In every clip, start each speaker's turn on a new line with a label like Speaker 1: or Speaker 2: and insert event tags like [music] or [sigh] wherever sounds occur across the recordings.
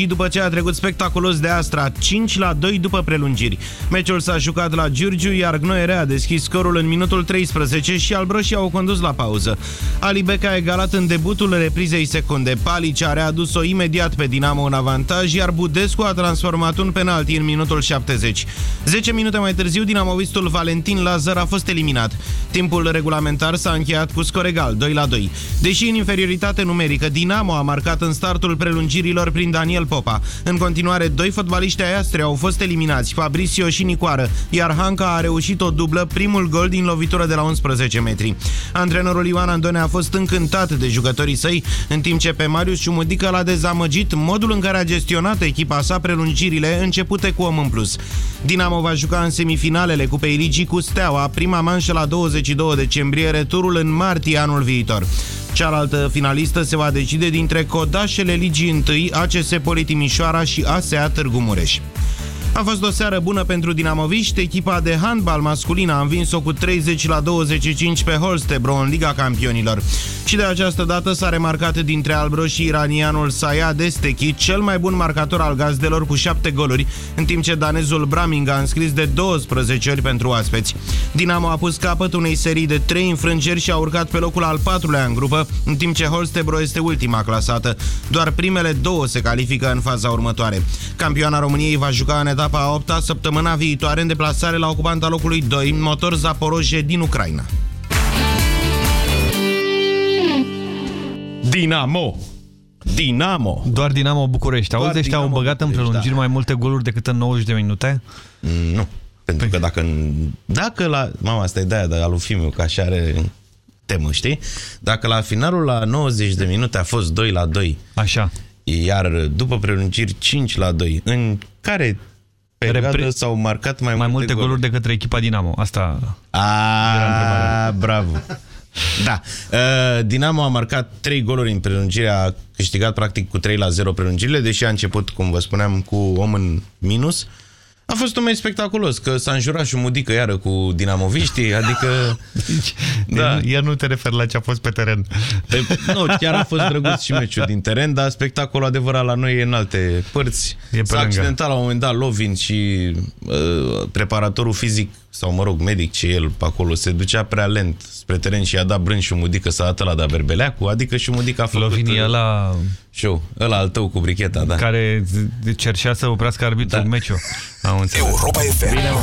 Speaker 1: Și după ce a trecut spectaculos de Astra, 5 la 2 după prelungiri. Meciul s-a jucat la Giurgiu, iar Gnoere a deschis scorul în minutul 13 și albroșii au condus la pauză. Ali Beca a egalat în debutul reprizei secunde. Palici a readus-o imediat pe Dinamo în avantaj, iar Budescu a transformat un penalti în minutul 70. 10 minute mai târziu, dinamovistul Valentin Lazar a fost eliminat. Timpul regulamentar s-a încheiat cu scor egal, 2 la 2. Deși în inferioritate numerică, Dinamo a marcat în startul prelungirilor prin Daniel Popa. În continuare, doi fotbaliști ai Astria au fost eliminați, Fabricio și Nicoară, iar Hanca a reușit o dublă, primul gol din lovitură de la 11 metri. Antrenorul Ioan Andone a fost încântat de jucătorii săi, în timp ce pe Marius Ciumudică l-a dezamăgit modul în care a gestionat echipa sa prelungirile începute cu om în plus. Dinamo va juca în semifinalele Cupei Ligii cu Steaua, prima manșă la 22 decembrie, returul în martie anul viitor. Cealaltă finalistă se va decide dintre codașele Ligii 1, ACS Politimișoara și ASEA Târgu Mureș. A fost o seară bună pentru dinamoviști. Echipa de handbal masculină a învins-o cu 30 la 25 pe Holstebro în Liga Campionilor. Și de această dată s-a remarcat dintre albroșii iranianul Sayad Estechi, cel mai bun marcator al gazdelor cu 7 goluri, în timp ce danezul Braming a înscris de 12 ori pentru aspeți. Dinamo a pus capăt unei serii de 3 înfrângeri și a urcat pe locul al patrulea în grupă, în timp ce Holstebro este ultima clasată. Doar primele două se califică în faza următoare. Campioana României va juca în etapa etapa a 8 -a, săptămâna viitoare în deplasare la ocupanta locului 2, motor Zaporoje din Ucraina. Dinamo! Dinamo!
Speaker 2: Doar Dinamo București. Doar Auzi, ăștia au băgat în prelungiri da. mai multe goluri decât în 90 de minute?
Speaker 1: Mm, nu. Pentru păi. că dacă, dacă la... Mama, asta e de-aia de lui Fimiu, că așa are temă, știi? Dacă la finalul la 90 de minute a fost 2 la 2.
Speaker 2: Așa.
Speaker 1: Iar după prelungiri 5 la 2. În care perioadă s-au marcat mai,
Speaker 2: mai
Speaker 1: multe,
Speaker 2: multe goluri de către echipa Dinamo. Asta
Speaker 1: a, bravo. Da. Uh, Dinamo a marcat 3 goluri în prelungire, a câștigat practic cu 3 la 0 prelungirile, deși a început, cum vă spuneam, cu om în minus. A fost un meci spectaculos, că s-a înjurat și mudică iară cu dinamoviștii, adică...
Speaker 2: Deci, da. Iar nu te referi la ce a fost pe teren.
Speaker 1: Pe, nu, chiar a fost drăguț și meciul din teren, dar spectacolul adevărat la noi e în alte părți. S-a accidentat la un moment dat Lovin și uh, preparatorul fizic, sau mă rog, medic ce el pe acolo, se ducea prea lent spre teren și a dat brân și mudică s-a la da berbeleacu, adică și mudică a făcut...
Speaker 2: Lovin e la...
Speaker 1: Show, ăla al tău cu bricheta, da.
Speaker 2: Care cerșea să oprească arbitrul da. meciul. Am înțeles. Europa FM. Bine, mă.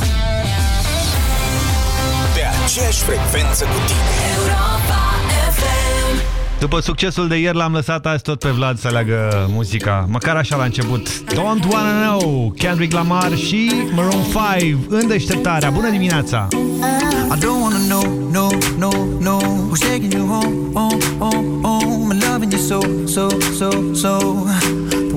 Speaker 2: Pe aceeași frecvență cu tine. Europa FM. După succesul de ieri l-am lăsat azi tot pe Vlad să leagă muzica. Măcar așa la început. Don't Wanna Know, Kendrick Lamar și Maroon 5 în deșteptarea. Bună dimineața! I don't wanna know, no, no, no Who's taking you home, home, home, home And loving you so, so, so, so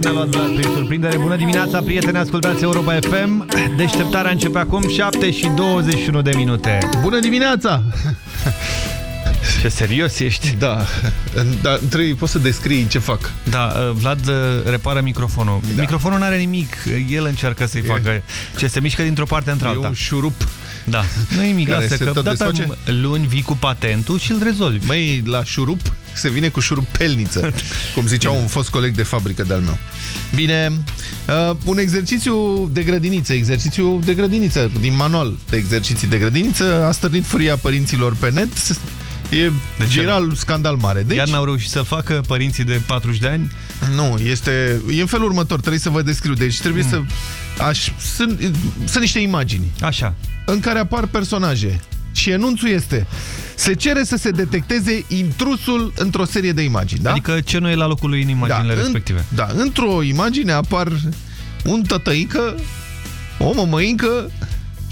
Speaker 2: know.
Speaker 3: Iar ne-a luat Vlad prin surprindere. Bună dimineața, prieteni, ascultați Europa FM. Deșteptarea începe acum 7 și 21 de minute.
Speaker 4: Bună dimineața!
Speaker 3: Ce serios ești.
Speaker 4: Da, dar trebuie, poți să descrii ce fac.
Speaker 3: Da, uh, Vlad uh, repară microfonul.
Speaker 4: Da.
Speaker 3: Microfonul nu are nimic. El încearcă să-i facă ce se mișcă dintr-o parte
Speaker 4: E
Speaker 3: într-alta.
Speaker 4: un șurup.
Speaker 3: Da. Nu e nimic,
Speaker 4: Care
Speaker 3: lasă
Speaker 4: se
Speaker 3: că
Speaker 4: tot
Speaker 3: data
Speaker 4: desface?
Speaker 3: luni vii cu patentul și îl rezolvi.
Speaker 4: Măi, la șurup se vine cu șurup pelniță, cum zicea un fost coleg de fabrică de-al meu. Bine, uh, un exercițiu de grădiniță, exercițiu de grădiniță, din manual de exerciții de grădiniță, a stârnit furia părinților pe net. E
Speaker 3: ce?
Speaker 4: viral, scandal mare. Deci,
Speaker 3: Iar n-au reușit să-l facă părinții de 40 de ani?
Speaker 4: Nu, este, e în felul următor, trebuie să vă descriu. Deci trebuie să... Aș, sunt, sunt niște imagini
Speaker 3: Așa.
Speaker 4: în care apar personaje și enunțul este se cere să se detecteze intrusul într-o serie de imagini, da?
Speaker 3: Adică ce nu e la locul lui în imaginile
Speaker 4: da,
Speaker 3: respective.
Speaker 4: În, da, într-o imagine apar un tătăică, o mămăincă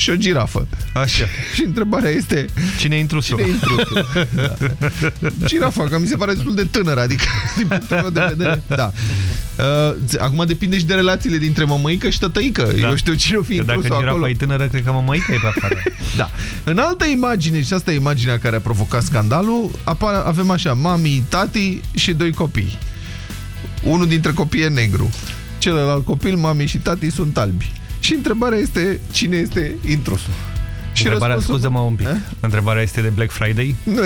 Speaker 4: și o girafă.
Speaker 3: Așa.
Speaker 4: Și întrebarea este...
Speaker 3: Cine e intrusul?
Speaker 4: Cine e intrusul? da. Girafa, că mi se pare destul de tânără, adică [laughs] din punctul meu de vedere. Da. Uh, acum depinde și de relațiile dintre mămăică și tătăică.
Speaker 3: Da.
Speaker 4: Eu știu cine o fi
Speaker 3: Că dacă
Speaker 4: intrusul
Speaker 3: girafa
Speaker 4: acolo.
Speaker 3: e tânără, cred că mămăica e pe afară. [laughs]
Speaker 4: Da. În altă imagine, și asta e imaginea care a provocat scandalul, apar, avem așa, mami, tati și doi copii. Unul dintre copii e negru. Celălalt copil, mami și tati, sunt albi. Și întrebarea este, cine este intrusul? Și
Speaker 3: Întrebarea,
Speaker 4: răspunsul-
Speaker 3: scuză-mă un pic.
Speaker 4: Eh?
Speaker 3: Întrebarea este de Black Friday?
Speaker 4: Nu,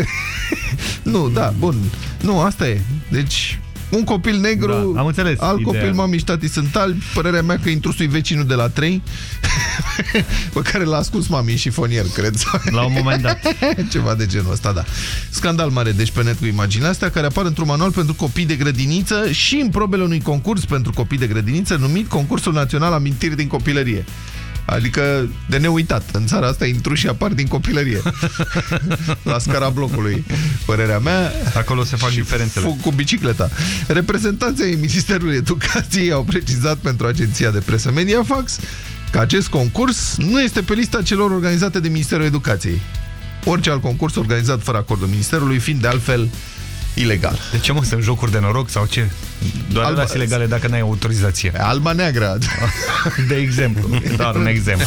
Speaker 4: [laughs] nu, da, bun. Nu, asta e. Deci, un copil negru,
Speaker 3: Da, am înțeles
Speaker 4: alt
Speaker 3: ideea.
Speaker 4: copil, mami și tati sunt albi. Părerea mea că intrusul e vecinul de la 3, [laughs] pe care l-a ascuns mami în șifonier, cred.
Speaker 3: La un moment dat. [laughs]
Speaker 4: Ceva de genul ăsta, da. Scandal mare, deci pe net cu imaginea astea, care apar într-un manual pentru copii de grădiniță și în probele unui concurs pentru copii de grădiniță numit Concursul Național Amintiri din Copilărie. Adică de neuitat. În țara asta intruși apar din copilărie. [laughs] La scara blocului, părerea mea.
Speaker 3: Acolo se fac
Speaker 4: și
Speaker 3: diferențele.
Speaker 4: fug cu bicicleta. Reprezentanții ai Ministerului Educației au precizat pentru agenția de presă Mediafax că acest concurs nu este pe lista celor organizate de Ministerul Educației. Orice alt concurs organizat fără acordul Ministerului, fiind de altfel ilegal.
Speaker 3: De ce mă, sunt jocuri de noroc sau ce? Doar
Speaker 4: Alba-
Speaker 3: Alba... ilegale dacă n-ai autorizație.
Speaker 4: Alba neagră. [laughs]
Speaker 3: De exemplu. Doar un exemplu.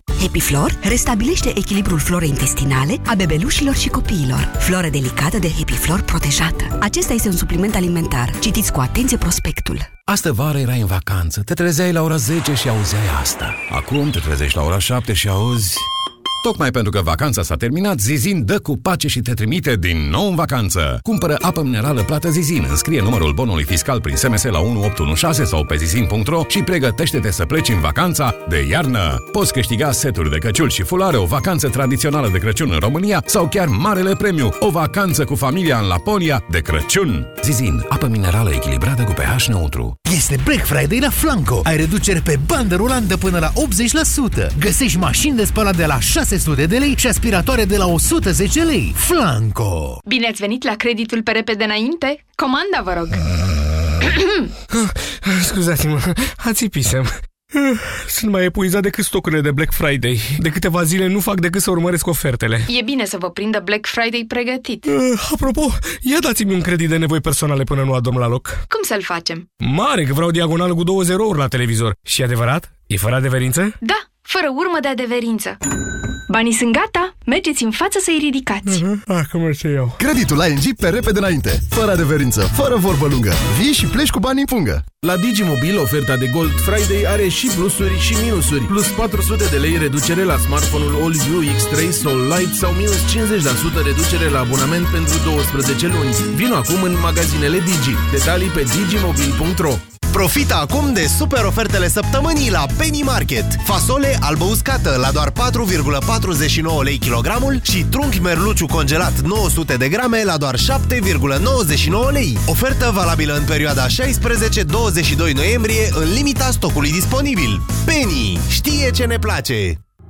Speaker 5: HappyFlor restabilește echilibrul florei intestinale a bebelușilor și copiilor. Floră delicată de HappyFlor protejată. Acesta este un supliment alimentar. Citiți cu atenție prospectul.
Speaker 6: Astă vară erai în vacanță, te trezeai la ora 10 și auzeai asta. Acum te trezești la ora 7 și auzi... Tocmai pentru că vacanța s-a terminat, Zizin dă cu pace și te trimite din nou în vacanță. Cumpără apă minerală plată Zizin, înscrie numărul bonului fiscal prin SMS la 1816 sau pe zizin.ro și pregătește-te să pleci în vacanța de iarnă. Poți câștiga seturi de căciuli și fulare, o vacanță tradițională de Crăciun în România sau chiar Marele Premiu, o vacanță cu familia în Laponia de Crăciun. Zizin, apă minerală echilibrată cu pH neutru.
Speaker 7: Este Black Friday la Flanco. Ai reducere pe bandă rulantă până la 80%. Găsești mașini de spălat de la 600 de lei și aspiratoare de la 110 lei. Flanco!
Speaker 8: Bine ați venit la creditul pe repede înainte? Comanda, vă rog!
Speaker 9: Scuzați-mă, ațipisem. Sunt mai epuizat decât stocurile de Black Friday. De câteva zile nu fac decât să urmăresc ofertele.
Speaker 8: E bine să vă prindă Black Friday pregătit.
Speaker 9: Uh, apropo, ia dați-mi un credit de nevoi personale până nu adorm la loc.
Speaker 8: Cum să-l facem?
Speaker 9: Mare, că vreau diagonală cu două zerouri la televizor. Și adevărat? E fără adeverință?
Speaker 8: Da, fără urmă de adeverință. Banii sunt gata, mergeți în față să-i ridicați.
Speaker 9: Uh-huh. Acum ce iau.
Speaker 10: Creditul la ING pe repede înainte, fără adeverință, fără vorbă lungă. Vii și pleci cu banii în pungă.
Speaker 11: La Digimobil, oferta de Gold Friday are și plusuri și minusuri. Plus 400 de lei reducere la smartphone-ul AllView X3 Soul Light sau minus 50% reducere la abonament pentru 12 luni. Vino acum în magazinele Digi. Detalii pe digimobil.ro
Speaker 12: Profita acum de super ofertele săptămânii la Penny Market. Fasole albă uscată la doar 4,49 lei kilogramul și trunchi merluciu congelat 900 de grame la doar 7,99 lei. Ofertă valabilă în perioada 16-22 noiembrie în limita stocului disponibil. Penny știe ce ne place!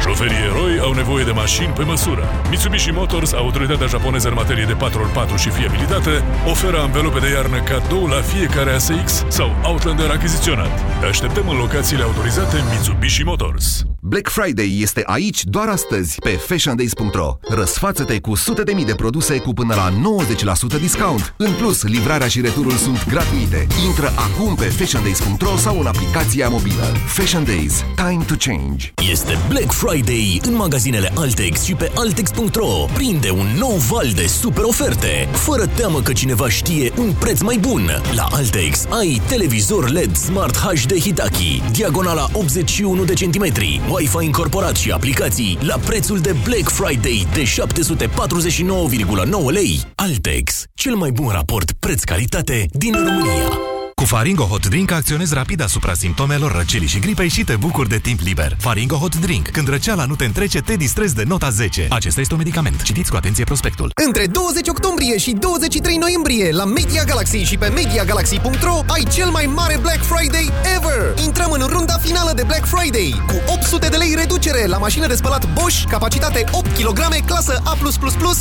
Speaker 13: Șoferii eroi au nevoie de mașini pe măsură. Mitsubishi Motors, autoritatea japoneză în materie de 4x4 și fiabilitate, oferă anvelope de iarnă cadou la fiecare ASX sau Outlander achiziționat. Te așteptăm în locațiile autorizate Mitsubishi Motors.
Speaker 14: Black Friday este aici doar astăzi pe fashiondays.ro. Răsfață-te cu sute de mii de produse cu până la 90% discount. În plus, livrarea și returul sunt gratuite. Intră acum pe fashiondays.ro sau în aplicația mobilă. Fashion Days. Time to change.
Speaker 15: Este Black Friday în magazinele Altex și pe Altex.ro. Prinde un nou val de super oferte, fără teamă că cineva știe un preț mai bun. La Altex ai televizor LED Smart HD Hitachi, diagonala 81 de centimetri, Wi-Fi incorporat și aplicații la prețul de Black Friday de 749,9 lei. Altex, cel mai bun raport preț-calitate din România.
Speaker 16: Cu Faringo Hot Drink acționezi rapid asupra simptomelor răcelii și gripei și te bucuri de timp liber. Faringo Hot Drink. Când răceala nu te întrece, te distrezi de nota 10. Acesta este un medicament. Citiți cu atenție prospectul.
Speaker 17: Între 20 octombrie și 23 noiembrie la Media Galaxy și pe MediaGalaxy.ro ai cel mai mare Black Friday ever! Intrăm în runda finală de Black Friday cu 800 de lei reducere la mașină de spălat Bosch, capacitate 8 kg, clasă A+++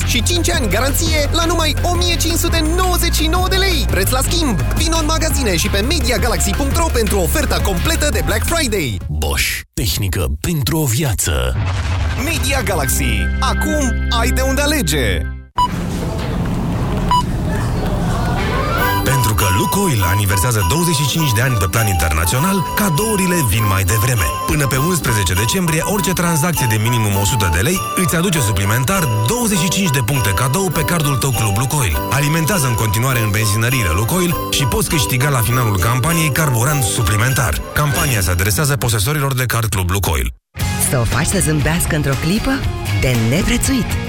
Speaker 17: și 5 ani garanție la numai 1599 de lei. Preț la schimb! Vino în magazine și pe MediaGalaxy.ro pentru oferta completă de Black Friday.
Speaker 15: Bosch. Tehnică pentru o viață.
Speaker 17: Media Galaxy. Acum ai de unde alege.
Speaker 16: Pentru că Lukoil aniversează 25 de ani pe plan internațional, cadourile vin mai devreme. Până pe 11 decembrie, orice tranzacție de minimum 100 de lei îți aduce suplimentar 25 de puncte cadou pe cardul tău Club Lukoil. Alimentează în continuare în benzinăriile Lukoil și poți câștiga la finalul campaniei carburant suplimentar. Campania se adresează posesorilor de card Club Lukoil.
Speaker 18: Să o faci să zâmbească într-o clipă? De neprețuit!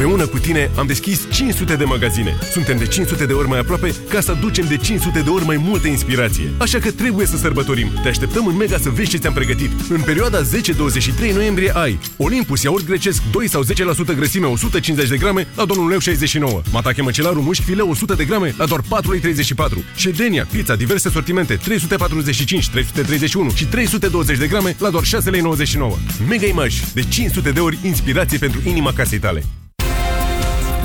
Speaker 11: Împreună cu tine am deschis 500 de magazine. Suntem de 500 de ori mai aproape ca să aducem de 500 de ori mai multă inspirație. Așa că trebuie să sărbătorim. Te așteptăm în Mega să vezi ce ți-am pregătit. În perioada 10-23 noiembrie ai Olympus iaurt grecesc 2 sau 10% grăsime 150 de grame la doar 1,69 lei. Matache măcelaru mușchi file 100 de grame la doar 4,34 lei. Ședenia, pizza, diverse sortimente 345, 331 și 320 de grame la doar 6,99 lei. Mega Image, de 500 de ori inspirație pentru inima casei tale.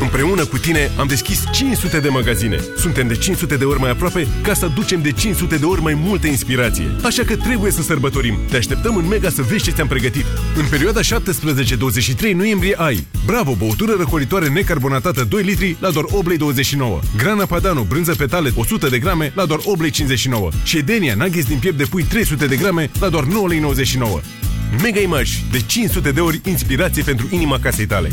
Speaker 11: Împreună cu tine am deschis 500 de magazine. Suntem de 500 de ori mai aproape ca să aducem de 500 de ori mai multă inspirație. Așa că trebuie să sărbătorim. Te așteptăm în Mega să vezi ce ți-am pregătit. În perioada 17-23 noiembrie ai Bravo, băutură răcoritoare necarbonatată 2 litri la doar 8,29 lei. Grana Padano, brânză petale 100 de grame la doar 8,59 lei. Ședenia, nuggets din piept de pui 300 de grame la doar 9,99 lei. Mega Image, de 500 de ori inspirație pentru inima casei tale.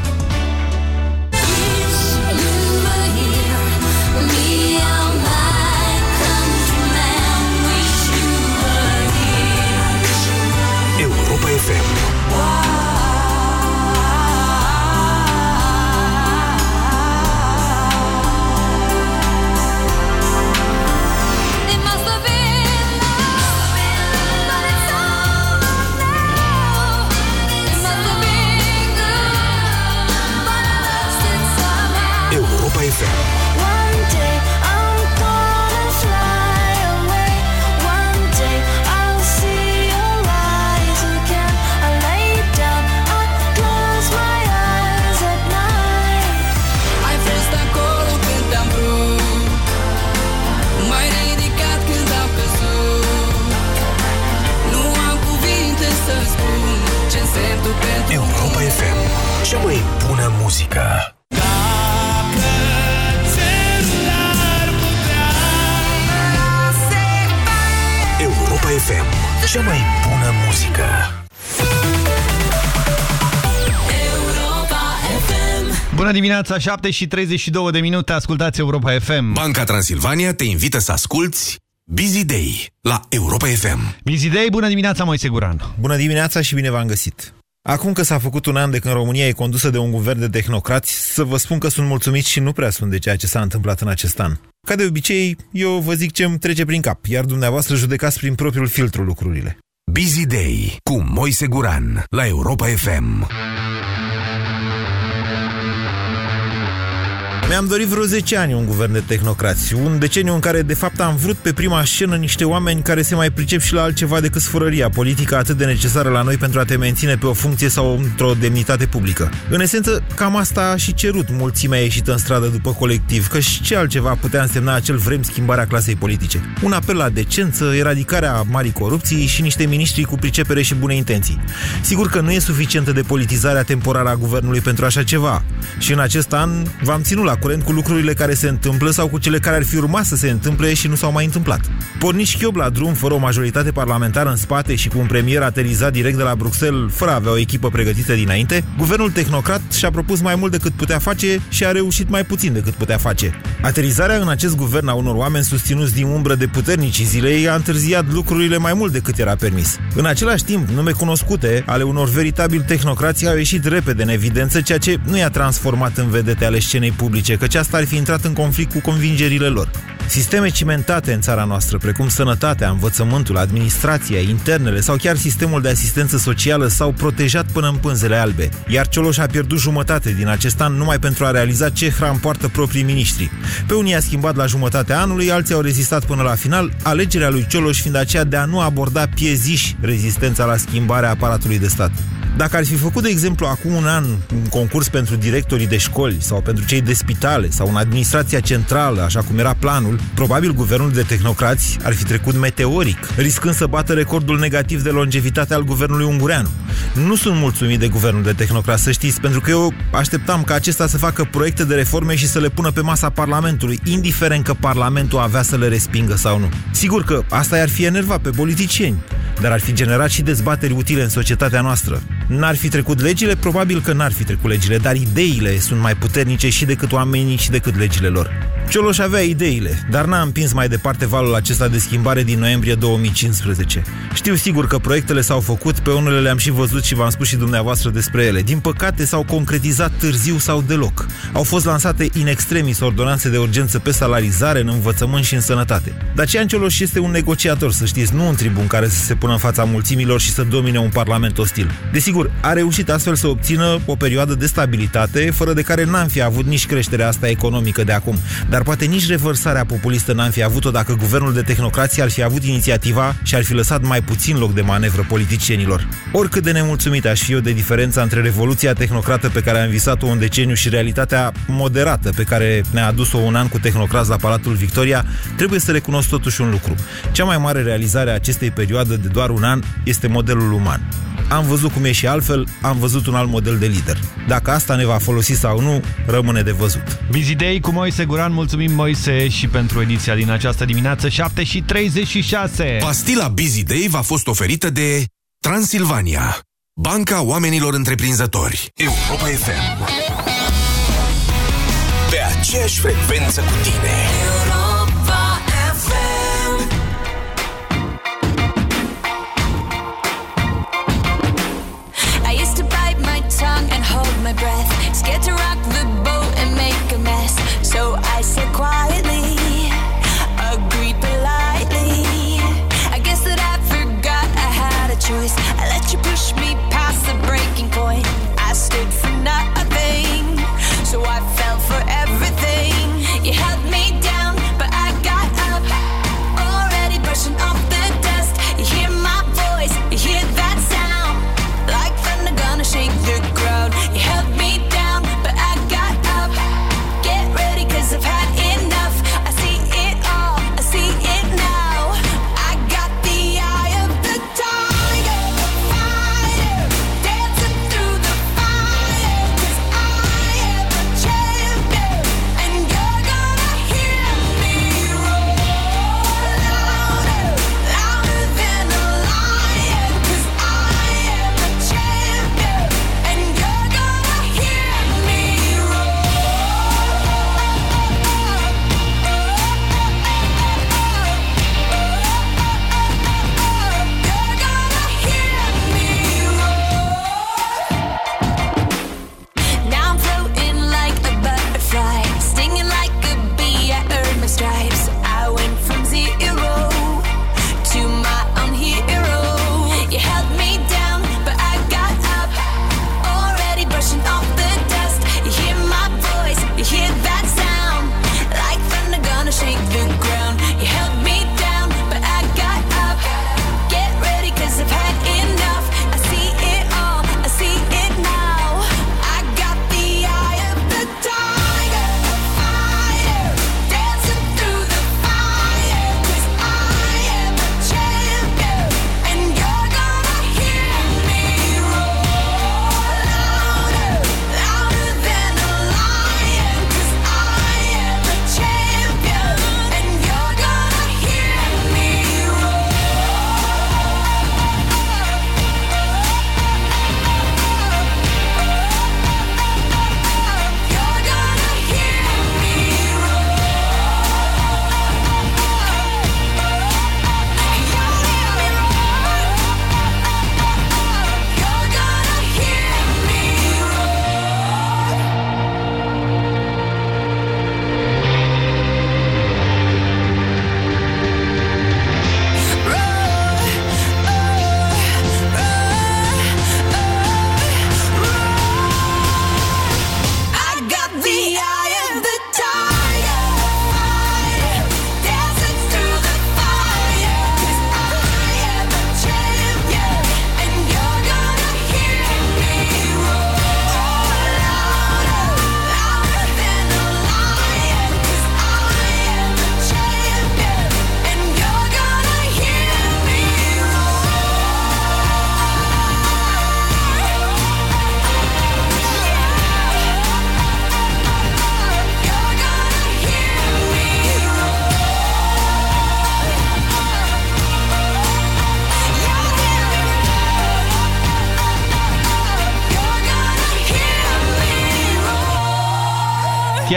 Speaker 16: Europa FM. Cea mai bună muzică. Europa FM. Cea mai bună muzică.
Speaker 3: Bună dimineața, 7 și 32 de minute, ascultați Europa FM.
Speaker 19: Banca Transilvania te invită să asculti Busy Day la Europa FM.
Speaker 3: Busy Day, bună dimineața, Moise Guran.
Speaker 20: Bună dimineața și bine v-am găsit! Acum că s-a făcut un an de când România e condusă de un guvern de tehnocrați, să vă spun că sunt mulțumit și nu prea sunt de ceea ce s-a întâmplat în acest an. Ca de obicei, eu vă zic ce îmi trece prin cap, iar dumneavoastră judecați prin propriul filtru lucrurile.
Speaker 19: Busy Day cu Moise Guran la Europa FM.
Speaker 20: Mi-am dorit vreo 10 ani un guvern de tehnocrați, un deceniu în care de fapt am vrut pe prima scenă niște oameni care se mai pricep și la altceva decât sfărăria politică atât de necesară la noi pentru a te menține pe o funcție sau într-o demnitate publică. În esență, cam asta a și cerut mulțimea ieșită în stradă după colectiv, că și ce altceva putea însemna acel vrem schimbarea clasei politice. Un apel la decență, eradicarea marii corupții și niște miniștri cu pricepere și bune intenții. Sigur că nu e suficientă de politizarea temporară a guvernului pentru așa ceva. Și în acest an v-am ținut la curent cu lucrurile care se întâmplă sau cu cele care ar fi urmat să se întâmple și nu s-au mai întâmplat. Porniți chiob la drum, fără o majoritate parlamentară în spate și cu un premier aterizat direct de la Bruxelles, fără a avea o echipă pregătită dinainte, guvernul tehnocrat și-a propus mai mult decât putea face și a reușit mai puțin decât putea face. Aterizarea în acest guvern a unor oameni susținuți din umbră de puternicii zilei a întârziat lucrurile mai mult decât era permis. În același timp, nume cunoscute ale unor veritabili tehnocrații au ieșit repede în evidență, ceea ce nu i-a transformat în vedete ale scenei publice, căci asta ar fi intrat în conflict cu convingerile lor. Sisteme cimentate în țara noastră, precum sănătatea, învățământul, administrația, internele sau chiar sistemul de asistență socială s-au protejat până în pânzele albe, iar Cioloș a pierdut jumătate din acest an numai pentru a realiza ce hram poartă proprii miniștri. Pe unii a schimbat la jumătatea anului, alții au rezistat până la final, alegerea lui Cioloș fiind aceea de a nu aborda pieziși rezistența la schimbarea aparatului de stat. Dacă ar fi făcut, de exemplu, acum un an un concurs pentru directorii de școli sau pentru cei de spitale sau în administrația centrală, așa cum era planul, probabil guvernul de tehnocrați ar fi trecut meteoric, riscând să bată recordul negativ de longevitate al guvernului ungureanu. Nu sunt mulțumit de guvernul de tehnocrați, să știți, pentru că eu așteptam ca acesta să facă proiecte de reforme și să le pună pe masa Parlamentului, indiferent că Parlamentul avea să le respingă sau nu. Sigur că asta i-ar fi enervat pe politicieni, dar ar fi generat și dezbateri utile în societatea noastră. N-ar fi trecut legile? Probabil că n-ar fi trecut legile, dar ideile sunt mai puternice și decât oamenii și decât legile lor. Cioloș avea ideile, dar n-a împins mai departe valul acesta de schimbare din noiembrie 2015. Știu sigur că proiectele s-au făcut, pe unele le-am și văzut și v-am spus și dumneavoastră despre ele. Din păcate s-au concretizat târziu sau deloc. Au fost lansate in extremis ordonanțe de urgență pe salarizare, în învățământ și în sănătate. Dacian Cioloș este un negociator, să știți, nu un tribun care să se pună în fața mulțimilor și să domine un parlament ostil. Desigur, a reușit astfel să obțină o perioadă de stabilitate, fără de care n-am fi avut nici creșterea asta economică de acum. Dar poate nici revărsarea populistă n-am fi avut-o dacă guvernul de tehnocrație ar fi avut inițiativa și ar fi lăsat mai puțin loc de manevră politicienilor. Oricât de nemulțumit aș fi eu de diferența între revoluția tehnocrată pe care am visat-o un deceniu și realitatea moderată pe care ne-a adus-o un an cu tehnocrați la Palatul Victoria, trebuie să recunosc totuși un lucru. Cea mai mare realizare a acestei perioade de doar un an este modelul uman. Am văzut cum e și altfel, am văzut un alt model de lider. Dacă asta ne va folosi sau nu, rămâne de văzut.
Speaker 2: Busy Day cu Moise Guran, mulțumim Moise și pentru ediția din această dimineață, 7 și 36.
Speaker 16: Pastila Busy Day v-a fost oferită de Transilvania, banca oamenilor întreprinzători. Europa FM. Pe aceeași frecvență cu tine.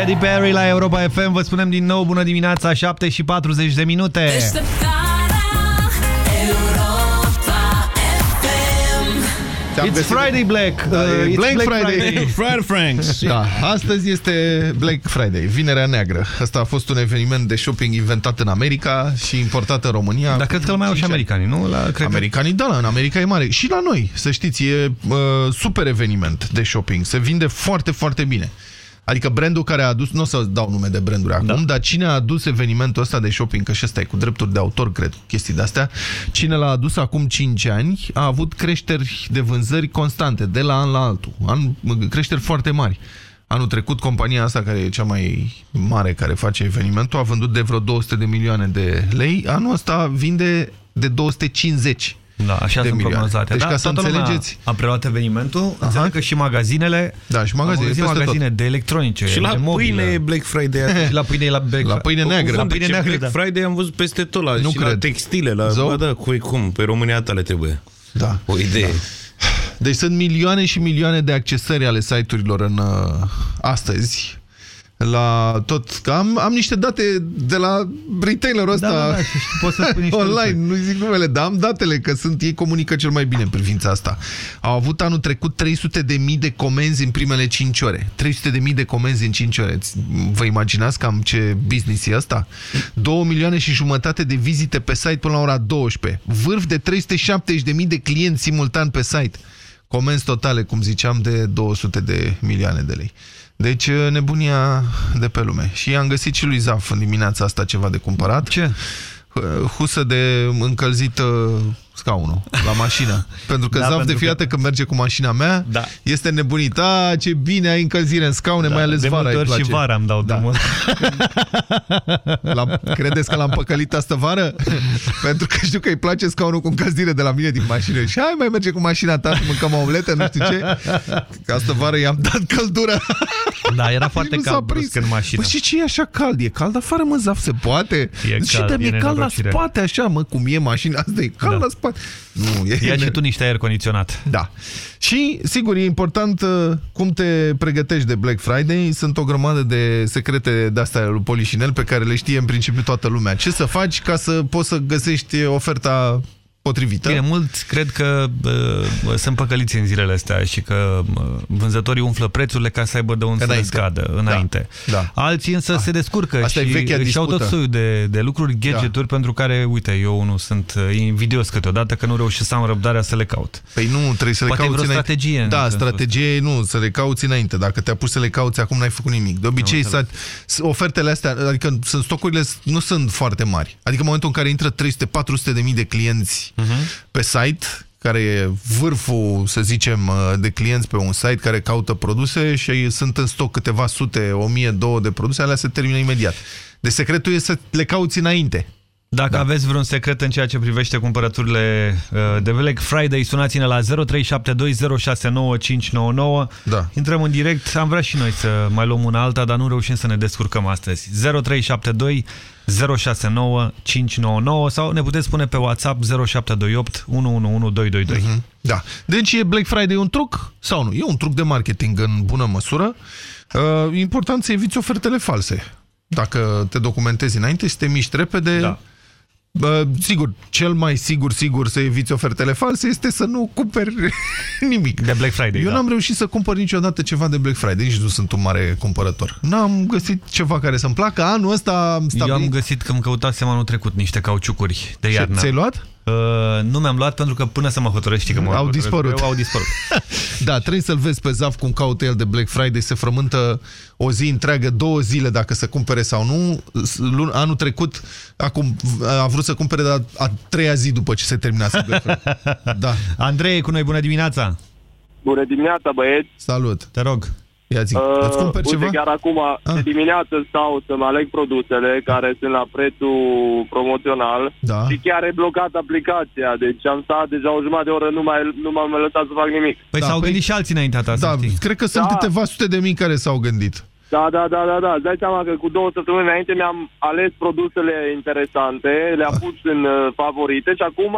Speaker 3: Katy Perry la Europa FM, vă spunem din nou bună dimineața, 7 și 40 de minute. It's Friday Black.
Speaker 4: Da,
Speaker 3: Uh,
Speaker 4: e
Speaker 3: it's
Speaker 4: Black,
Speaker 3: Black
Speaker 4: Friday.
Speaker 3: Friday. [laughs]
Speaker 4: Friday Franks. Da, astăzi este Black Friday, Vinerea Neagră. Asta a fost un eveniment de shopping inventat în America și importat în România.
Speaker 3: Dar cred că îl mai au și americanii, nu? La, cred
Speaker 4: Americanii, da, la- în America e mare. Și la noi, să știți, e uh, super eveniment de shopping. Se vinde foarte, foarte bine. Adică brandul care a adus, nu o să dau nume de branduri acum, da. dar cine a adus evenimentul ăsta de shopping, că și ăsta e cu drepturi de autor, cred, chestii de-astea, cine l-a adus acum 5 ani a avut creșteri de vânzări constante, de la an la altul. An, creșteri foarte mari. Anul trecut, compania asta, care e cea mai mare care face evenimentul, a vândut de vreo 200 de milioane de lei. Anul ăsta vinde de 250
Speaker 3: Da, așa
Speaker 4: de
Speaker 3: sunt
Speaker 4: milioane.
Speaker 3: prognozate.
Speaker 4: Deci
Speaker 3: da,
Speaker 4: ca să
Speaker 3: toată lumea
Speaker 4: înțelegeți...
Speaker 3: A preluat evenimentul, înțeleg că și magazinele...
Speaker 4: Da, și magazine,
Speaker 3: am auzit
Speaker 4: peste
Speaker 3: magazine
Speaker 4: tot.
Speaker 3: de electronice,
Speaker 21: Și la
Speaker 3: de mobilă.
Speaker 21: pâine e Black Friday. [laughs]
Speaker 3: Și la pâine e la Black
Speaker 4: La pâine neagră.
Speaker 3: La pâine
Speaker 21: Deci
Speaker 3: neagră,
Speaker 21: Black
Speaker 3: da.
Speaker 21: Friday am văzut peste tot la,
Speaker 4: Nu
Speaker 21: și la
Speaker 4: cred.
Speaker 21: textile, la,
Speaker 4: Zău?
Speaker 21: ba da, cu cum, pe România ta le trebuie.
Speaker 4: Da.
Speaker 21: O idee.
Speaker 4: Deci sunt milioane și milioane de accesări ale site-urilor în uh, astăzi. La tot. Că am, am niște date de la retailerul ăsta
Speaker 3: Da, da, da, și poți să spui niște
Speaker 4: online, nu zic numele, dar am datele că sunt ei comunică cel mai bine în privința asta. Au avut anul trecut 300 de mii de comenzi în primele 5 ore. 300 de mii de comenzi în 5 ore. Vă imaginați cam ce business e ăsta? 2 milioane și jumătate de vizite pe site până la ora 12. Vârf de 370 de mii de clienți simultan pe site. Comenzi totale, cum ziceam, de 200 de milioane de lei. Deci nebunia de pe lume. Și am găsit și lui Zaf în dimineața asta ceva de cumpărat.
Speaker 3: Ce?
Speaker 4: Husă de încălzit uh, scaunul la mașină. [laughs] Pentru că
Speaker 3: Da,
Speaker 4: da, Zaf
Speaker 3: pentru
Speaker 4: de fiată
Speaker 3: că-
Speaker 4: când merge cu mașina mea,
Speaker 3: Da.
Speaker 4: este nebunit. A, ce bine ai încălzire în scaune, mai ales
Speaker 3: de
Speaker 4: vara
Speaker 3: multe
Speaker 4: îi
Speaker 3: ori
Speaker 4: place.
Speaker 3: și vara îmi dau
Speaker 4: Da.
Speaker 3: drumul. [laughs]
Speaker 4: L-am- Credeți că l-am păcălit astă vară? [laughs] Pentru că știu că îi place scaunul cu încălzire de la mine din mașină. Și hai mai merge cu mașina ta să mâncăm o omletă, nu știu ce. Că astă vară i-am dat căldură.
Speaker 3: Da, era foarte
Speaker 4: nu s-a
Speaker 3: cald
Speaker 4: prins.
Speaker 3: brusc în mașină.
Speaker 4: Păi și ce e așa cald? E cald afară, mă, Zaf, se poate?
Speaker 3: E
Speaker 4: și
Speaker 3: cald,
Speaker 4: de
Speaker 3: e
Speaker 4: mi-e cald la
Speaker 3: nenorocire.
Speaker 4: spate, așa, mă, cum e mașina asta, e cald
Speaker 3: Da.
Speaker 4: la spate. Nu, e...
Speaker 3: Ia și tu niște aer condiționat.
Speaker 4: Da. Și, sigur, e important uh, cum te pregătești de Black Friday. Sunt o grămadă de secrete de-astea lui Polișinel pe care le știe în principiu toată lumea. Ce să faci ca să poți să găsești oferta potrivită?
Speaker 3: Bine, mulți cred că uh, sunt păcăliți în zilele astea și că uh, vânzătorii umflă prețurile ca să aibă de unde să le
Speaker 4: Înainte.
Speaker 3: scadă înainte.
Speaker 4: Da.
Speaker 3: Alții însă se descurcă
Speaker 4: Asta e
Speaker 3: și
Speaker 4: vechea
Speaker 3: își au tot
Speaker 4: dispută.
Speaker 3: soiul de, de lucruri, gadgeturi pentru care, uite, eu nu sunt uh, invidios câteodată că nu reușesc să am răbdarea să le caut.
Speaker 4: Păi nu, trebuie să le
Speaker 3: Poate
Speaker 4: cauți
Speaker 3: vreo
Speaker 4: înainte.
Speaker 3: strategie în
Speaker 4: Da,
Speaker 3: sensul
Speaker 4: strategie nu, să le cauți înainte. Dacă te apuci să le cauți acum, n-ai făcut nimic. De obicei,
Speaker 3: Am
Speaker 4: să, ofertele astea, adică sunt stocurile nu sunt foarte mari. Adică în momentul în care intră 300-400 de mii de clienți
Speaker 3: Mhm.
Speaker 4: pe site, care e vârful, să zicem, de clienți pe un site care caută produse și sunt în stoc câteva sute, o mie, două de produse, alea se termină imediat. Deci secretul e să le cauți înainte.
Speaker 3: Dacă da. aveți vreun secret în ceea ce privește cumpărăturile uh, de Black Friday, sunați-ne la 0372069599.
Speaker 4: Da.
Speaker 3: Intrăm în direct. Am vrea și noi să mai luăm una alta, dar nu reușim să ne descurcăm astăzi. 0372 069599 sau ne puteți spune pe WhatsApp 0728 111222.
Speaker 4: Mhm. Da. Deci e Black Friday un truc sau nu? E un truc de marketing în bună măsură. Uh, important să eviți ofertele false. Dacă te documentezi înainte, să te miști repede... Da. Uh, sigur, cel mai sigur, sigur să eviți ofertele false este să nu cumperi [laughs] nimic.
Speaker 3: De Black Friday,
Speaker 4: Eu
Speaker 3: da.
Speaker 4: n-am reușit să cumpăr niciodată ceva de Black Friday, nici nu sunt un mare cumpărător. N-am găsit ceva care să-mi placă. Anul ăsta am stabilit...
Speaker 3: Eu am găsit că îmi căutasem anul trecut niște cauciucuri de
Speaker 4: Ce,
Speaker 3: iarnă.
Speaker 4: ți-ai luat?
Speaker 3: Uh, nu mi-am luat pentru că până să mă hotărăști că mă
Speaker 4: Au
Speaker 3: hotărăsc
Speaker 4: dispărut.
Speaker 3: Eu, au dispărut. [laughs]
Speaker 4: Da, trebuie să-l vezi pe Zaf cum caută el de Black Friday, se frământă o zi întreagă, două zile dacă să cumpere sau nu. Lun- Anul trecut acum, a vrut să cumpere dar a treia zi după ce se terminase Black Friday. [laughs] Da.
Speaker 3: Andrei, e cu noi, bună dimineața!
Speaker 22: Bună dimineața, băieți!
Speaker 4: Salut!
Speaker 3: Te rog!
Speaker 4: Ia zi,
Speaker 22: Uh,
Speaker 4: îți cumperi
Speaker 22: uite,
Speaker 4: ceva?
Speaker 22: chiar acum, de dimineață stau să-mi aleg produsele care sunt la prețul promoțional
Speaker 4: Da.
Speaker 22: și chiar e blocat aplicația. Deci am stat deja o jumătate de oră, nu, mai, nu m-am mai lăsat să fac nimic.
Speaker 3: Păi
Speaker 4: Da,
Speaker 3: s-au
Speaker 4: păi-
Speaker 3: gândit și alții înaintea ta, să
Speaker 4: Da,
Speaker 3: știi.
Speaker 4: cred că sunt
Speaker 22: Da.
Speaker 4: câteva sute de mii care s-au gândit.
Speaker 22: Da, da, da, da, da. Îți dai seama că cu două săptămâni înainte mi-am ales produsele interesante, le-am pus în uh, favorite și acum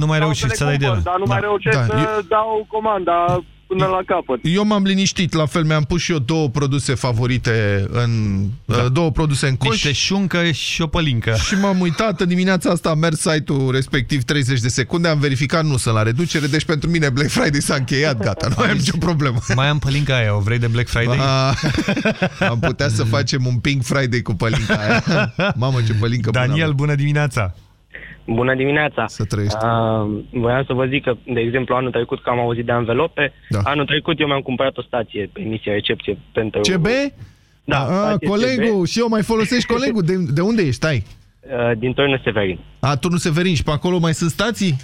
Speaker 3: Nu mai
Speaker 22: vreau
Speaker 3: reușești
Speaker 22: le
Speaker 3: să dai de
Speaker 22: cumpăr,
Speaker 3: ele.
Speaker 22: Dar nu mai
Speaker 3: Da.
Speaker 22: reușesc
Speaker 4: Da,
Speaker 22: să
Speaker 4: eu-
Speaker 22: dau comanda până la capăt.
Speaker 4: Eu m-am liniștit, la fel mi-am pus și eu două produse favorite în da. două produse în coș.
Speaker 2: Niște șuncă și o pălincă.
Speaker 4: Și m-am uitat, în dimineața asta am mers site-ul respectiv 30 de secunde, am verificat, nu sunt la reducere, deci pentru mine Black Friday s-a încheiat, gata, nu mai am nicio problemă.
Speaker 2: Mai am pălinca aia, o vrei de Black Friday?
Speaker 4: A, am putea să facem un Pink Friday cu pălinca aia. [laughs] Mamă, ce pălincă
Speaker 2: Daniel,
Speaker 4: bună.
Speaker 2: bună dimineața!
Speaker 23: Bună dimineața!
Speaker 4: Să trăiești.
Speaker 23: Uh, voiam să vă zic că, de exemplu, anul trecut, că am auzit de anvelope,
Speaker 4: Da.
Speaker 23: anul trecut eu mi-am cumpărat o stație pe emisia recepție pentru...
Speaker 4: CB?
Speaker 23: Da,
Speaker 4: A,
Speaker 23: stație
Speaker 4: colegul, și eu mai folosești colegul. De, de unde ești? Stai.
Speaker 23: Uh, din Turnul Severin.
Speaker 4: A, turnul Severin și pe acolo mai sunt stații?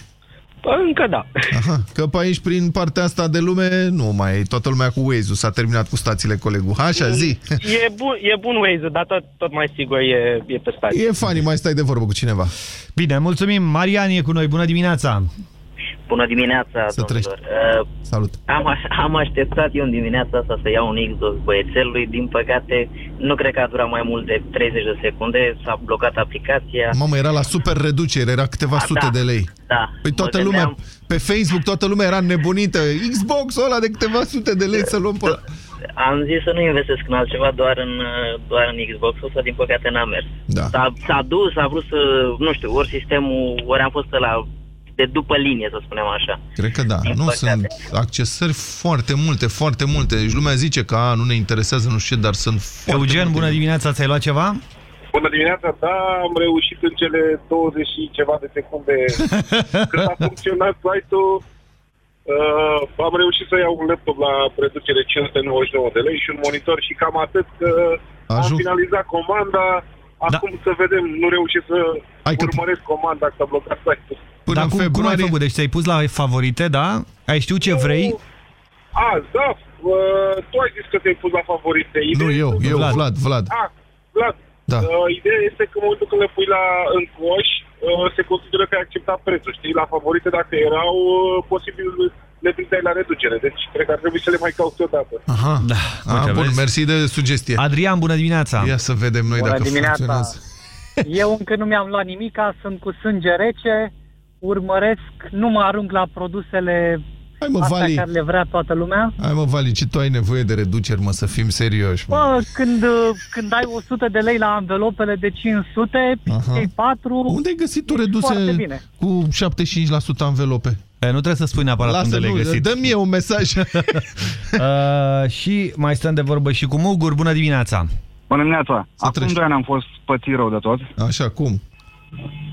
Speaker 23: Bă, încă da.
Speaker 4: Aha, că pe aici, prin partea asta de lume, nu mai toată lumea cu Waze-ul s-a terminat cu stațiile colegul. Așa, zi.
Speaker 23: E bun, e bun Waze, dar tot, tot mai sigur e, e pe stație.
Speaker 4: E funny, mai stai de vorbă cu cineva.
Speaker 2: Bine, mulțumim. Marian e cu noi. Bună dimineața!
Speaker 24: Bună dimineața,
Speaker 4: Să
Speaker 24: domnilor. Uh,
Speaker 4: Salut.
Speaker 24: am, aș- am așteptat eu în dimineața asta să iau un Xbox băiețelului. Din păcate, nu cred că a durat mai mult de 30 de secunde. S-a blocat aplicația.
Speaker 4: Mamă, era la super reducere, era câteva
Speaker 24: A,
Speaker 4: sute
Speaker 24: da,
Speaker 4: de lei.
Speaker 24: Da.
Speaker 4: Păi
Speaker 24: Mă
Speaker 4: toată
Speaker 24: gândeam-
Speaker 4: lumea, pe Facebook, toată lumea era nebunită. Xbox-ul ăla de câteva sute de lei să luăm pe ăla.
Speaker 24: Am zis să nu investesc în altceva, doar în, uh, doar în Xbox-ul ăsta, din păcate n-a mers.
Speaker 4: Da.
Speaker 24: S-a, s-a dus, a vrut să, nu știu, ori sistemul, ori am fost la de după linie, să spunem așa.
Speaker 4: Cred că da.
Speaker 24: Din
Speaker 4: Nu
Speaker 24: păcate.
Speaker 4: sunt accesări foarte multe, foarte multe. Deci lumea zice că a, nu ne interesează, nu știu ce, dar sunt foarte
Speaker 2: Eugen,
Speaker 4: multe.
Speaker 2: bună dimineața, ți-ai luat ceva?
Speaker 25: Bună dimineața, da, am reușit în cele 20 și ceva de secunde [laughs] când a funcționat site-ul. Uh, am reușit să iau un laptop la reducere 599 de lei și un monitor și cam atât că am
Speaker 4: Ajung.
Speaker 25: finalizat comanda. Acum să vedem, nu reușesc să
Speaker 4: Hai că-
Speaker 25: urmăresc comanda, că s-a blocat site-ul.
Speaker 4: Până
Speaker 2: Dar
Speaker 4: în
Speaker 2: cum, cum ai
Speaker 4: februarie-
Speaker 2: făcut? Deci ți-ai pus la favorite, da? Ai știut ce vrei?
Speaker 25: A, da, uh, tu ai zis că te-ai pus la favorite.
Speaker 4: Nu, eu, eu,
Speaker 2: Vlad.
Speaker 4: Vlad, Vlad.
Speaker 25: Ah, Vlad,
Speaker 4: Da.
Speaker 25: uh, ideea este că în momentul când le pui la în coș, uh, se consideră că ai acceptat prețul, știi? La favorite, dacă erau, uh, posibil le prindeai la reducere. Deci, cred că ar trebui să le mai cauți odată.
Speaker 4: Aha.
Speaker 2: Da.
Speaker 4: A,
Speaker 2: uite,
Speaker 4: bun,
Speaker 2: vezi?
Speaker 4: mersi de sugestie.
Speaker 2: Adrian, bună dimineața!
Speaker 4: Ia să vedem noi
Speaker 26: Bună
Speaker 4: dacă
Speaker 26: dimineața.
Speaker 4: funcționează. [laughs]
Speaker 26: Eu încă nu mi-am luat nimica, sunt cu sânge rece, urmăresc, nu mă arunc la produsele
Speaker 4: Hai mă,
Speaker 26: astea
Speaker 4: Vali.
Speaker 26: care le vrea toată lumea.
Speaker 4: Hai mă, Vali, ce tu ai nevoie de reduceri, mă, să fim serioși, mă.
Speaker 26: Bă, când, uh, când ai 100 de lei la anvelopele de 500,
Speaker 4: Aha.
Speaker 26: cei 4...
Speaker 4: Unde ai găsit tu
Speaker 26: Foarte
Speaker 4: reduse
Speaker 26: bine.
Speaker 4: cu 75% anvelope?
Speaker 2: E, nu trebuie să spui neapărat
Speaker 4: Lasă,
Speaker 2: unde
Speaker 4: nu,
Speaker 2: le-ai găsit.
Speaker 4: dă-mi mie un mesaj. [laughs]
Speaker 2: uh, și mai stăm de vorbă și cu Mugur. Bună dimineața!
Speaker 27: Bună dimineața! Acum doi ani am fost pățit rău de tot.
Speaker 4: Așa, cum?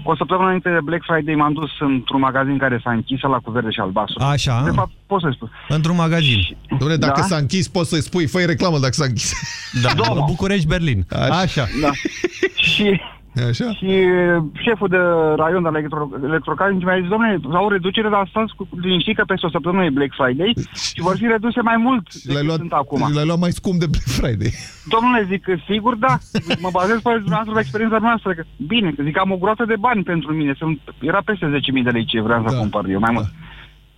Speaker 27: O săptămână înainte de Black Friday m-am dus într-un magazin care s-a închis la cu verde și albastru.
Speaker 2: Așa.
Speaker 27: De fapt, pot să spun.
Speaker 2: Într-un magazin.
Speaker 4: Dom'le, dacă
Speaker 27: Da?
Speaker 4: s-a închis, poți să-i spui, fă reclamă dacă s-a închis.
Speaker 2: Da, București, Berlin.
Speaker 4: Așa.
Speaker 2: Așa.
Speaker 27: Da. [laughs] și,
Speaker 4: Așa.
Speaker 27: și șeful de raion de la electro, electrocasnic mi-a zis, domnule, au o reducere, dar stați cu liniștit că peste o săptămână e Black Friday și vor fi reduse mai mult decât
Speaker 4: L-ai luat,
Speaker 27: sunt acum.
Speaker 4: l-ai luat mai scump de Black Friday.
Speaker 27: Domnule, zic că sigur da, Zic, mă bazez pe dumneavoastră, pe experiența noastră. Că, bine, că zic am o groată de bani pentru mine, sunt, era peste 10.000 de lei ce vreau să
Speaker 4: Da.
Speaker 27: cumpăr eu, mai mult.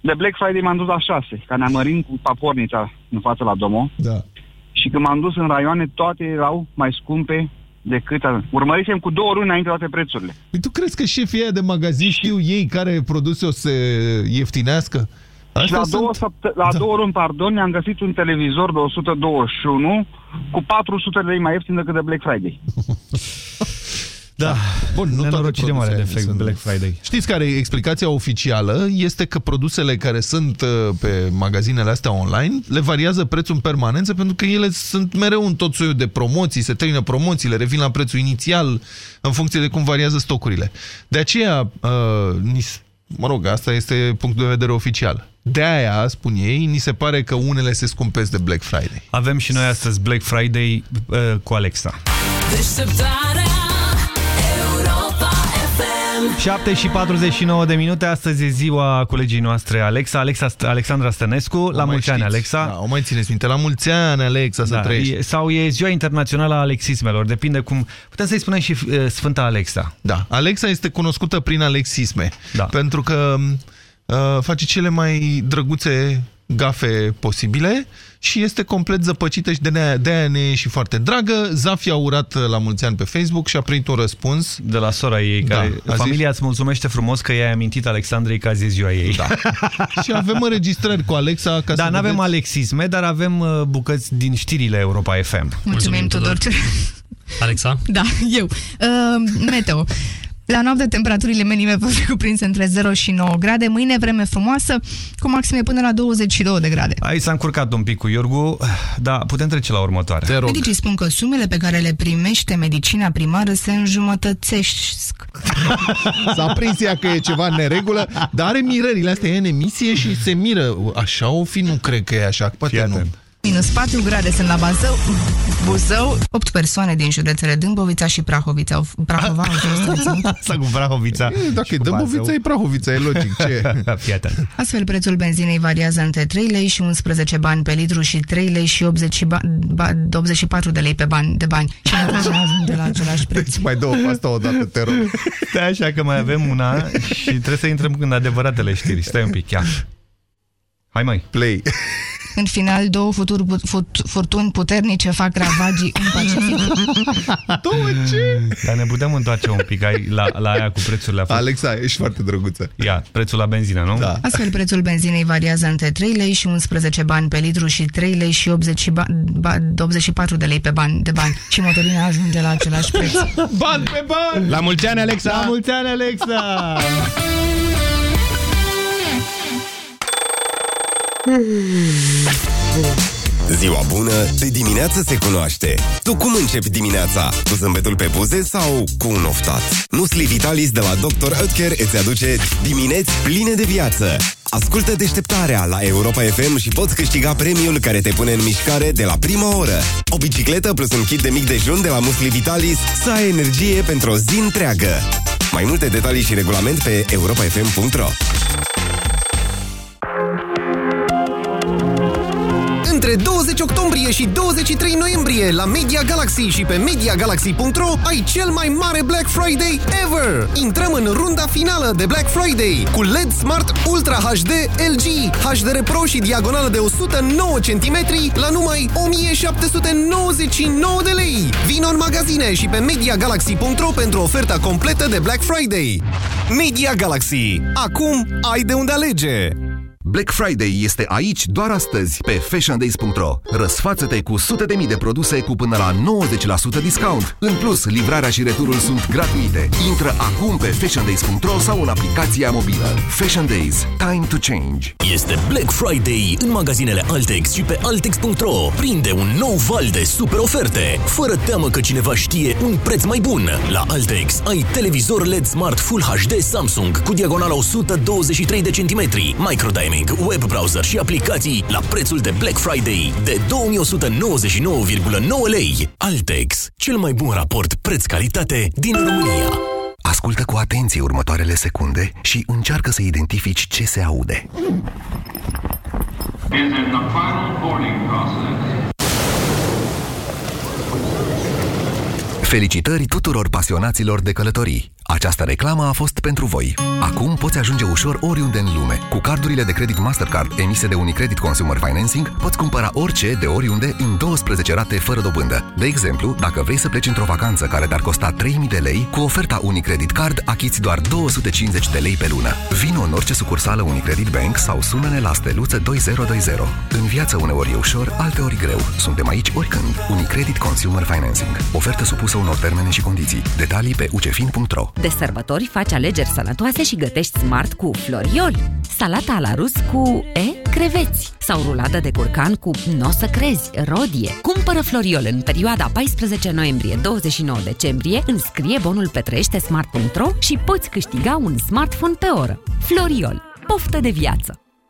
Speaker 27: De Black Friday m-am dus la 6, ca ne-am mărit cu papornița în față la Domo.
Speaker 4: Da.
Speaker 27: Și când m-am dus în raioane, toate erau mai scumpe decât... Urmărisem cu două luni înainte toate prețurile.
Speaker 4: Păi tu crezi că șefii aia de magazin știu ei care produse o să ieftinească?
Speaker 27: și la,
Speaker 4: Astea
Speaker 27: două,
Speaker 4: sunt-
Speaker 27: săptă- la
Speaker 4: Da.
Speaker 27: două luni, pardon, mi-am găsit un televizor de 121 cu 400 de lei mai ieftin decât de Black Friday. [laughs]
Speaker 2: Da.
Speaker 4: Bun, nu
Speaker 2: Nenorocire
Speaker 4: toate
Speaker 2: mare de
Speaker 4: produsele
Speaker 2: Black-
Speaker 4: sunt-
Speaker 2: Black Friday.
Speaker 4: Știți care e explicația oficială? Este că produsele care sunt uh, pe magazinele astea online le variază prețul în permanență pentru că ele sunt mereu în tot soiul de promoții, se termină promoțiile, revin la prețul inițial în funcție de cum variază stocurile. De aceea, uh, ni s- mă rog, asta este punctul de vedere oficial. De aia, spun ei, ni se pare că unele se scumpesc de Black Friday.
Speaker 2: Avem și noi astăzi Black Friday uh, cu Alexa.
Speaker 28: Deșteptarea Europa FM
Speaker 2: 7 și 49 de minute, astăzi e ziua colegii noastre Alexa, Alexa Alexandra Stănescu, la
Speaker 4: mai
Speaker 2: mulți ani
Speaker 4: știți.
Speaker 2: Alexa.
Speaker 4: Da, o mai țineți minte, la mulți ani Alexa să
Speaker 2: Da,
Speaker 4: trăiești.
Speaker 2: e, sau e ziua internațională a alexismelor, depinde cum... Putem să-i spunem și uh, Sfânta Alexa.
Speaker 4: Da, Alexa este cunoscută prin alexisme,
Speaker 2: Da.
Speaker 4: pentru că uh, face cele mai drăguțe gafe posibile și este complet zăpăcită și de-aia de ne e și foarte dragă. Zafia a urat la mulți ani pe Facebook și a primit un răspuns.
Speaker 3: De la sora ei,
Speaker 4: Da,
Speaker 3: care
Speaker 4: a zis-
Speaker 3: familia îți mulțumește frumos că i-ai amintit Alexandrei că azi e ziua ei.
Speaker 4: Da. [laughs] și avem înregistrări cu Alexa ca
Speaker 3: Da,
Speaker 4: să
Speaker 3: nu avem
Speaker 4: vedeți-
Speaker 3: alexisme, dar avem uh, bucăți din știrile Europa FM.
Speaker 29: Mulțumim, Tudor. [laughs]
Speaker 1: Alexa?
Speaker 29: Da, eu. Uh, meteo. La noapte, temperaturile minime vor fi cuprinse între 0 și 9 grade. Mâine, vreme frumoasă, cu maxime până la 22 de grade.
Speaker 3: Aici s-a încurcat un pic cu Iorgu, da, putem trece la următoare.
Speaker 4: Te rog.
Speaker 29: Medicii spun că sumele pe care le primește medicina primară se înjumătățesc. [laughs]
Speaker 4: S-a prins ea că e ceva în neregulă, dar are mirările astea, e în emisie și se miră. Așa o fi? Nu cred că e așa, poate nu.
Speaker 29: Minus 4 grade sunt la Bazău, Buzău. 8 persoane din județele Dâmbovița și Prahovița au, Prahova au fost [laughs] reținute.
Speaker 3: Asta cu Prahovița.
Speaker 4: E, Dacă e Dâmbovița, e Prahovița, e logic. Ce? [laughs]
Speaker 3: Fii atent.
Speaker 29: Astfel, prețul benzinei variază între 3 lei și 11 bani pe litru și 3 lei și 80 ba, ba, 84 de lei pe bani, de bani. Și nu ajunge la același preț.
Speaker 4: Mai dă o asta odată, te rog.
Speaker 3: Stai așa că mai avem una și trebuie să intrăm în adevăratele știri. Stai un pic, chiar. Hai mai.
Speaker 4: Play.
Speaker 29: În final, două futuri, fut, furtuni puternice fac ravagii în Pacific. [laughs]
Speaker 4: Două ce?
Speaker 3: Dar ne putem întoarce un pic ai- la, la aia cu prețurile.
Speaker 4: Alexa, ești foarte drăguță.
Speaker 3: Ia, prețul la benzină, nu?
Speaker 4: Da.
Speaker 29: Astfel, prețul benzinei variază între 3 lei și 11 bani pe litru și 3 lei și 80 ba, ba, 84 de lei pe bani, de bani. Și motorina ajunge la același preț. [laughs]
Speaker 4: Ban pe ban!
Speaker 1: La mulți ani, Alexa!
Speaker 3: La mulți ani, Alexa! [laughs]
Speaker 30: Ziua bună, de dimineață se cunoaște. Tu cum începi dimineața? Cu zâmbetul pe buze sau cu un oftat? Musli Vitalis de la Dr. Oetker îți aduce dimineți pline de viață. Ascultă deșteptarea la Europa FM și poți câștiga premiul care te pune în mișcare de la prima oră. O bicicletă plus un kit de mic dejun de la Musli Vitalis să ai energie pentru o zi întreagă. Mai multe detalii și regulament pe europafm.ro
Speaker 17: Între 20 octombrie și 23 noiembrie la Media Galaxy și pe MediaGalaxy.ro ai cel mai mare Black Friday ever! Intrăm în runda finală de Black Friday cu LED Smart Ultra HD LG, HDR Pro și diagonală de 109 cm la numai 1799 de lei! Vino în magazine și pe MediaGalaxy.ro pentru oferta completă de Black Friday. Media Galaxy. Acum ai de unde alege!
Speaker 14: Black Friday este aici doar astăzi pe fashiondays.ro. Răsfață-te cu sute de mii de produse cu până la 90% discount. În plus, livrarea și returul sunt gratuite. Intră acum pe fashiondays.ro sau în aplicația mobilă. Fashion Days. Time to change.
Speaker 15: Este Black Friday în magazinele Altex și pe Altex.ro. Prinde un nou val de super oferte, fără teamă că cineva știe un preț mai bun. La Altex ai televizor LED Smart Full HD Samsung cu diagonala 123 de centimetri, microtiming, web browser și aplicații la prețul de Black Friday de 2199,9 lei. Altex, cel mai bun raport preț-calitate din România.
Speaker 14: Ascultă cu atenție următoarele secunde și încearcă să identifici ce se aude. Felicitări tuturor pasionaților de călătorii! Această reclamă a fost pentru voi. Acum poți ajunge ușor oriunde în lume. Cu cardurile de credit Mastercard emise de Unicredit Consumer Financing, poți cumpăra orice de oriunde în 12 rate fără dobândă. De exemplu, dacă vrei să pleci într-o vacanță care te-ar costa 3000 de lei, cu oferta Unicredit Card achiți doar 250 de lei pe lună. Vino în orice sucursală Unicredit Bank sau sună-ne la steluță 2020. În viață uneori e ușor, alteori greu. Suntem aici oricând. Unicredit Consumer Financing. Ofertă supusă unor termene și condiții. Detalii pe ucefin.ro
Speaker 31: De sărbători faci alegeri sănătoase și gătești smart cu Floriol. Salata la rus cu, e, creveți. Sau rulată de curcan cu, n-o să crezi, rodie. Cumpără Floriol în perioada 14 noiembrie-29 decembrie, înscrie bonul pe trăiește-smart.ro și poți câștiga un smartphone pe oră. Floriol. Poftă de viață!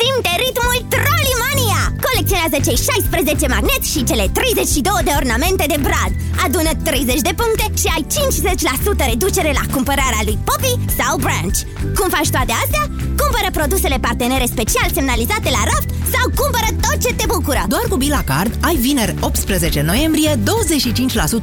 Speaker 32: Simte ritmul Trollimania! Colecționează cei 16 magneți și cele 32 de ornamente de brad. Adună 30 de puncte și ai 50% reducere la cumpărarea lui Poppy sau Branch. Cum faci toate astea? Cumpără produsele partenere special semnalizate la raft sau cumpără tot ce te bucură!
Speaker 18: Doar cu Bila Card ai vineri 18 noiembrie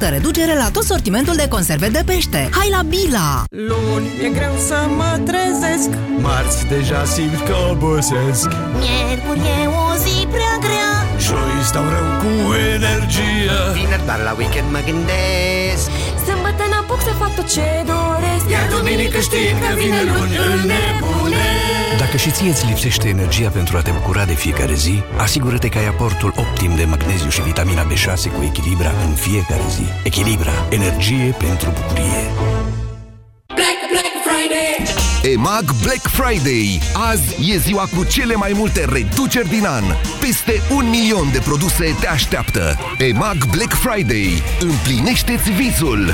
Speaker 18: 25% reducere la tot sortimentul de conserve de pește. Hai la Bila!
Speaker 33: Luni e greu să mă trezesc
Speaker 34: Marți deja simt că obosesc
Speaker 32: Miercuri e o zi prea grea.
Speaker 34: Joi stau rău cu energie.
Speaker 35: Vineri doar la weekend mă gândesc.
Speaker 33: Sâmbătă n-apuc să fac tot ce doresc.
Speaker 34: Iar duminică știind că vine luni îl nebunesc
Speaker 16: Dacă și ție îți lipsește energia pentru a te bucura de fiecare zi, asigură-te că ai aportul optim de magneziu și vitamina B6 cu Echilibra în fiecare zi. Echilibra. Energie pentru bucurie.
Speaker 33: Black, Black Friday
Speaker 14: EMAG Black Friday. Azi e ziua cu cele mai multe reduceri din an. Peste un milion de produse te așteaptă. EMAG Black Friday. Împlinește-ți visul!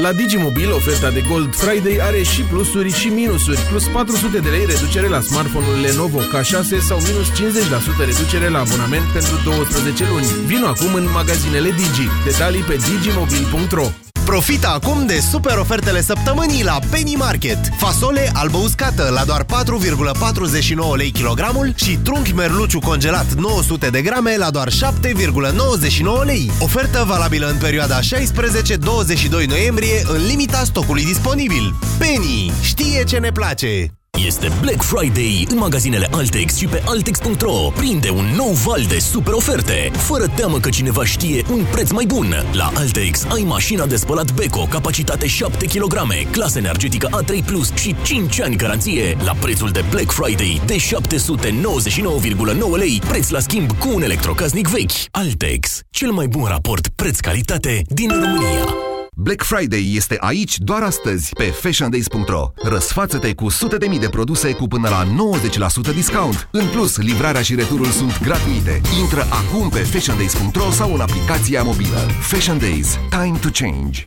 Speaker 11: La Digimobil, oferta de Gold Friday are și plusuri și minusuri. Plus 400 de lei reducere la smartphone-ul Lenovo K6 sau minus 50% reducere la abonament pentru 12 luni. Vino acum în magazinele Digi. Detalii pe digimobil.ro
Speaker 17: Profita acum de super ofertele săptămânii la Penny Market. Fasole albă uscată la doar 4,49 lei kilogramul și trunchi merluciu congelat 900 de grame la doar 7,99 lei. Ofertă valabilă în perioada 16-22 noiembrie în limita stocului disponibil. Penny știe ce ne place!
Speaker 15: Este Black Friday în magazinele Altex și pe Altex.ro. Prinde un nou val de super oferte. Fără teamă că cineva știe un preț mai bun. La Altex ai mașina de spălat Beko, capacitate 7 kg, clasă energetică A3+, Plus și 5 ani garanție la prețul de Black Friday de 799,9 lei, preț la schimb cu un electrocasnic vechi. Altex, cel mai bun raport preț-calitate din România.
Speaker 14: Black Friday este aici doar astăzi pe fashiondays.ro. Răsfață-te cu sute de mii de produse cu până la 90% discount. În plus, livrarea și returul sunt gratuite. Intră acum pe fashiondays.ro sau în aplicația mobilă. Fashion Days. Time to change.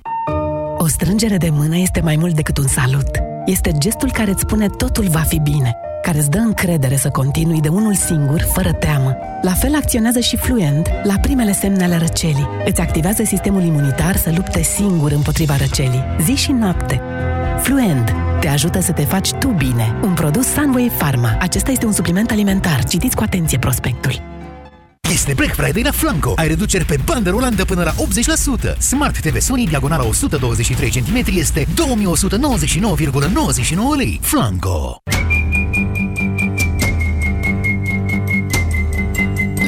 Speaker 36: O strângere de mână este mai mult decât un salut. Este gestul care îți spune totul va fi bine, care îți dă încredere să continui de unul singur, fără teamă. La fel acționează și Fluent la primele semne ale răcelii. Îți activează sistemul imunitar să lupte singur împotriva răcelii, zi și noapte. Fluent te ajută să te faci tu bine. Un produs Sunway Pharma. Acesta este un supliment alimentar. Citiți cu atenție prospectul.
Speaker 7: Este Black Friday la Flanco. Ai reduceri pe bandă rulantă până la 80%. Smart TV Sony diagonala 123 cm este 2199,99 lei. Flanco.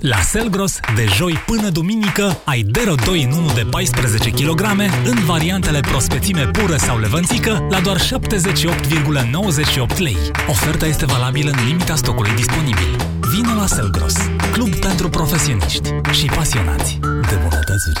Speaker 37: La Selgros, de joi până duminică, ai Dero 2 în 1 de 14 kg în variantele prospețime pură sau levănțică la doar 78,98 lei. Oferta este valabilă în limita stocului disponibil. Vino la Selgros, club pentru profesioniști și pasionați de bunătățuri.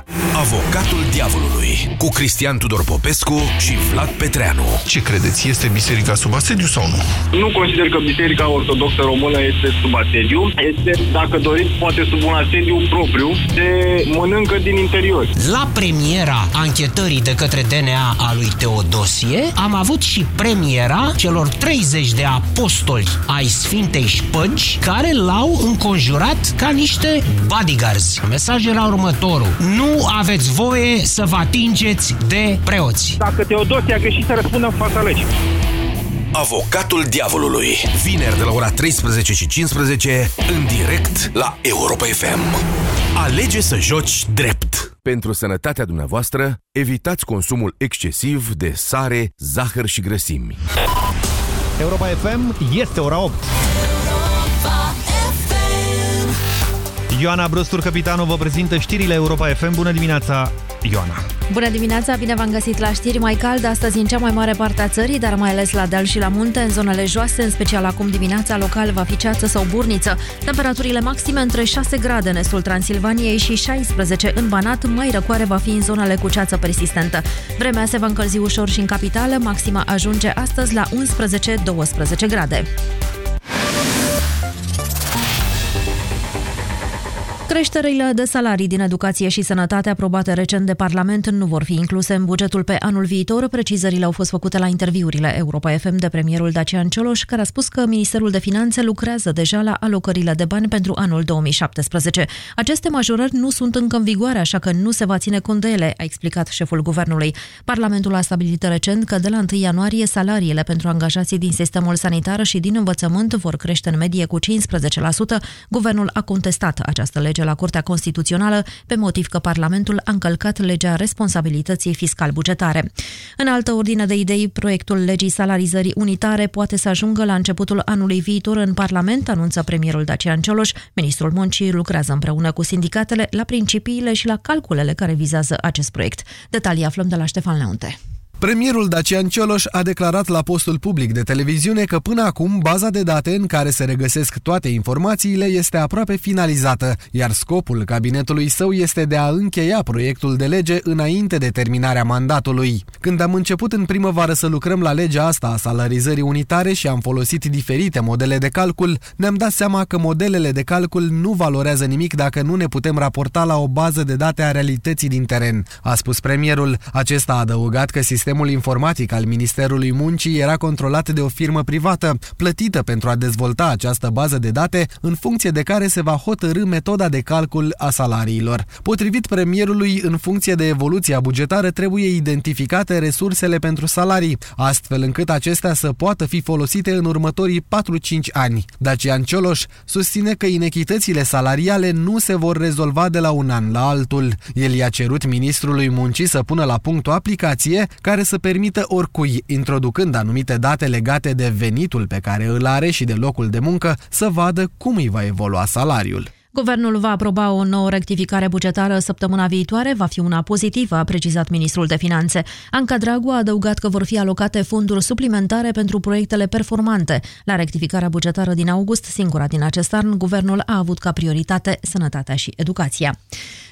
Speaker 15: Judiciar. Avocatul Diavolului cu Cristian Tudor Popescu și Vlad Petreanu.
Speaker 4: Ce credeți? Este biserica sub asediu sau nu?
Speaker 38: Nu consider că Biserica Ortodoxă Română este sub asediu. Este, dacă doriți, poate sub un asediu propriu. Se mănâncă din interior.
Speaker 39: La premiera anchetării de către DNA a lui Teodosie, am avut și premiera celor 30 de apostoli ai Sfintei Șpăgi care l-au înconjurat ca niște bodyguards. Mesajul era următorul. Nu aveți voie să vă atingeți de preoți.
Speaker 38: Dacă Teodosie a greșit să răspundă în fața legii.
Speaker 15: Avocatul Diavolului. Vineri de la ora 13 și 15 în direct la Europa FM. Alege să joci drept.
Speaker 40: Pentru sănătatea dumneavoastră, evitați consumul excesiv de sare, zahăr și grăsimi.
Speaker 2: Europa FM este ora 8. Ioana Brostur, capitanul, vă prezintă știrile Europa FM. Bună dimineața, Ioana!
Speaker 41: Bună dimineața, bine v-am găsit la știri mai cald astăzi în cea mai mare parte a țării, dar mai ales la deal și la munte, în zonele joase, în special acum dimineața, local va fi ceață sau burniță. Temperaturile maxime între 6 grade în estul Transilvaniei și 16 în Banat, mai răcoare va fi în zonele cu ceață persistentă. Vremea se va încălzi ușor și în capitală, maxima ajunge astăzi la 11-12 grade. Creșterile de salarii din educație și sănătate aprobate recent de Parlament nu vor fi incluse în bugetul pe anul viitor. Precizările au fost făcute la interviurile Europa FM de premierul Dacian Cioloș, care a spus că Ministerul de Finanțe lucrează deja la alocările de bani pentru anul 2017. Aceste majorări nu sunt încă în vigoare, așa că nu se va ține cont de ele, a explicat șeful guvernului. Parlamentul a stabilit recent că de la 1 ianuarie salariile pentru angajații din sistemul sanitar și din învățământ vor crește în medie cu 15%. Guvernul a contestat această lege la Curtea Constituțională pe motiv că Parlamentul a încălcat legea responsabilității fiscal-bugetare. În altă ordine de idei, proiectul legii salarizării unitare poate să ajungă la începutul anului viitor în Parlament, anunță premierul Dacian Cioloș. Ministrul Muncii lucrează împreună cu sindicatele la principiile și la calculele care vizează acest proiect. Detalii aflăm de la Ștefan Leunte.
Speaker 42: Premierul Dacian Cioloș a declarat la postul public de televiziune că până acum baza de date în care se regăsesc toate informațiile este aproape finalizată, iar scopul cabinetului său este de a încheia proiectul de lege înainte de terminarea mandatului. Când am început în primăvară să lucrăm la legea asta a salarizării unitare și am folosit diferite modele de calcul, ne-am dat seama că modelele de calcul nu valorează nimic dacă nu ne putem raporta la o bază de date a realității din teren, a spus premierul. Acesta a adăugat că sistemul Sistemul informatic al Ministerului Muncii era controlat de o firmă privată, plătită pentru a dezvolta această bază de date, în funcție de care se va hotărâ metoda de calcul a salariilor. Potrivit premierului, în funcție de evoluția bugetară, trebuie identificate resursele pentru salarii, astfel încât acestea să poată fi folosite în următorii 4-5 ani. Dacian Cioloș susține că inechitățile salariale nu se vor rezolva de la un an la altul. El i-a cerut ministrului muncii să pună la punct o aplicație care care să permită oricui, introducând anumite date legate de venitul pe care îl are și de locul de muncă, să vadă cum îi va evolua salariul.
Speaker 41: Guvernul va aproba o nouă rectificare bugetară săptămâna viitoare, va fi una pozitivă, a precizat ministrul de finanțe. Anca Dragu a adăugat că vor fi alocate fonduri suplimentare pentru proiectele performante. La rectificarea bugetară din august, singura din acest an, guvernul a avut ca prioritate sănătatea și educația.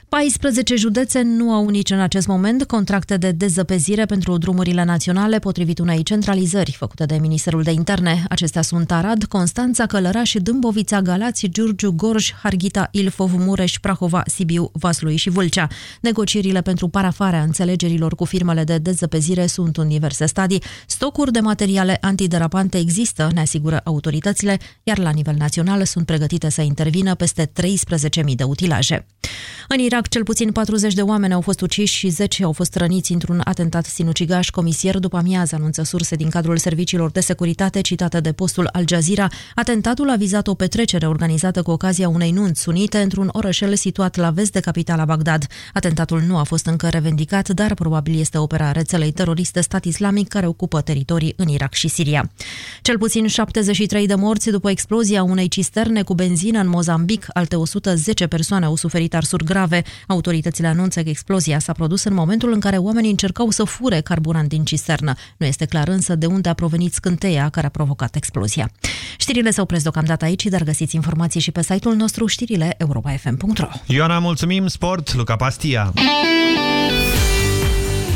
Speaker 41: 14 județe nu au nici în acest moment contracte de dezăpezire pentru drumurile naționale, potrivit unei centralizări făcute de Ministerul de Interne. Acestea sunt Arad, Constanța, Călăraș, Dâmbovița, Galați, Giurgiu, Gorj, Harghita, Ilfov, Mureș, Prahova, Sibiu, Vaslui și Vâlcea. Negocierile pentru parafarea înțelegerilor cu firmele de dezăpezire sunt în diverse stadii. Stocuri de materiale antiderapante există, ne asigură autoritățile, iar la nivel național sunt pregătite să intervină peste 13.000 de utilaje. În Irak, cel puțin 40 de oameni au fost uciși și 10 au fost răniți într-un atentat sinucigaș. Comisier după amiază anunță surse din cadrul serviciilor de securitate citate de postul Al Jazeera. Atentatul a vizat o petrecere organizată cu ocazia unei nunți unite într-un orășel situat la vest de capitala Bagdad. Atentatul nu a fost încă revendicat, dar probabil este opera rețelei teroriste stat islamic care ocupă teritorii în Irak și Siria. Cel puțin 73 de morți după explozia unei cisterne cu benzină în Mozambic. Alte 110 persoane au suferit arsuri grave grave. Autoritățile anunță că explozia s-a produs în momentul în care oamenii încercau să fure carburant din cisternă. Nu este clar însă de unde a provenit scânteia care a provocat explozia. Știrile se opresc deocamdată aici, dar găsiți informații și pe site-ul nostru știrile europa.fm.ro
Speaker 3: Ioana, mulțumim! Sport, Luca Pastia!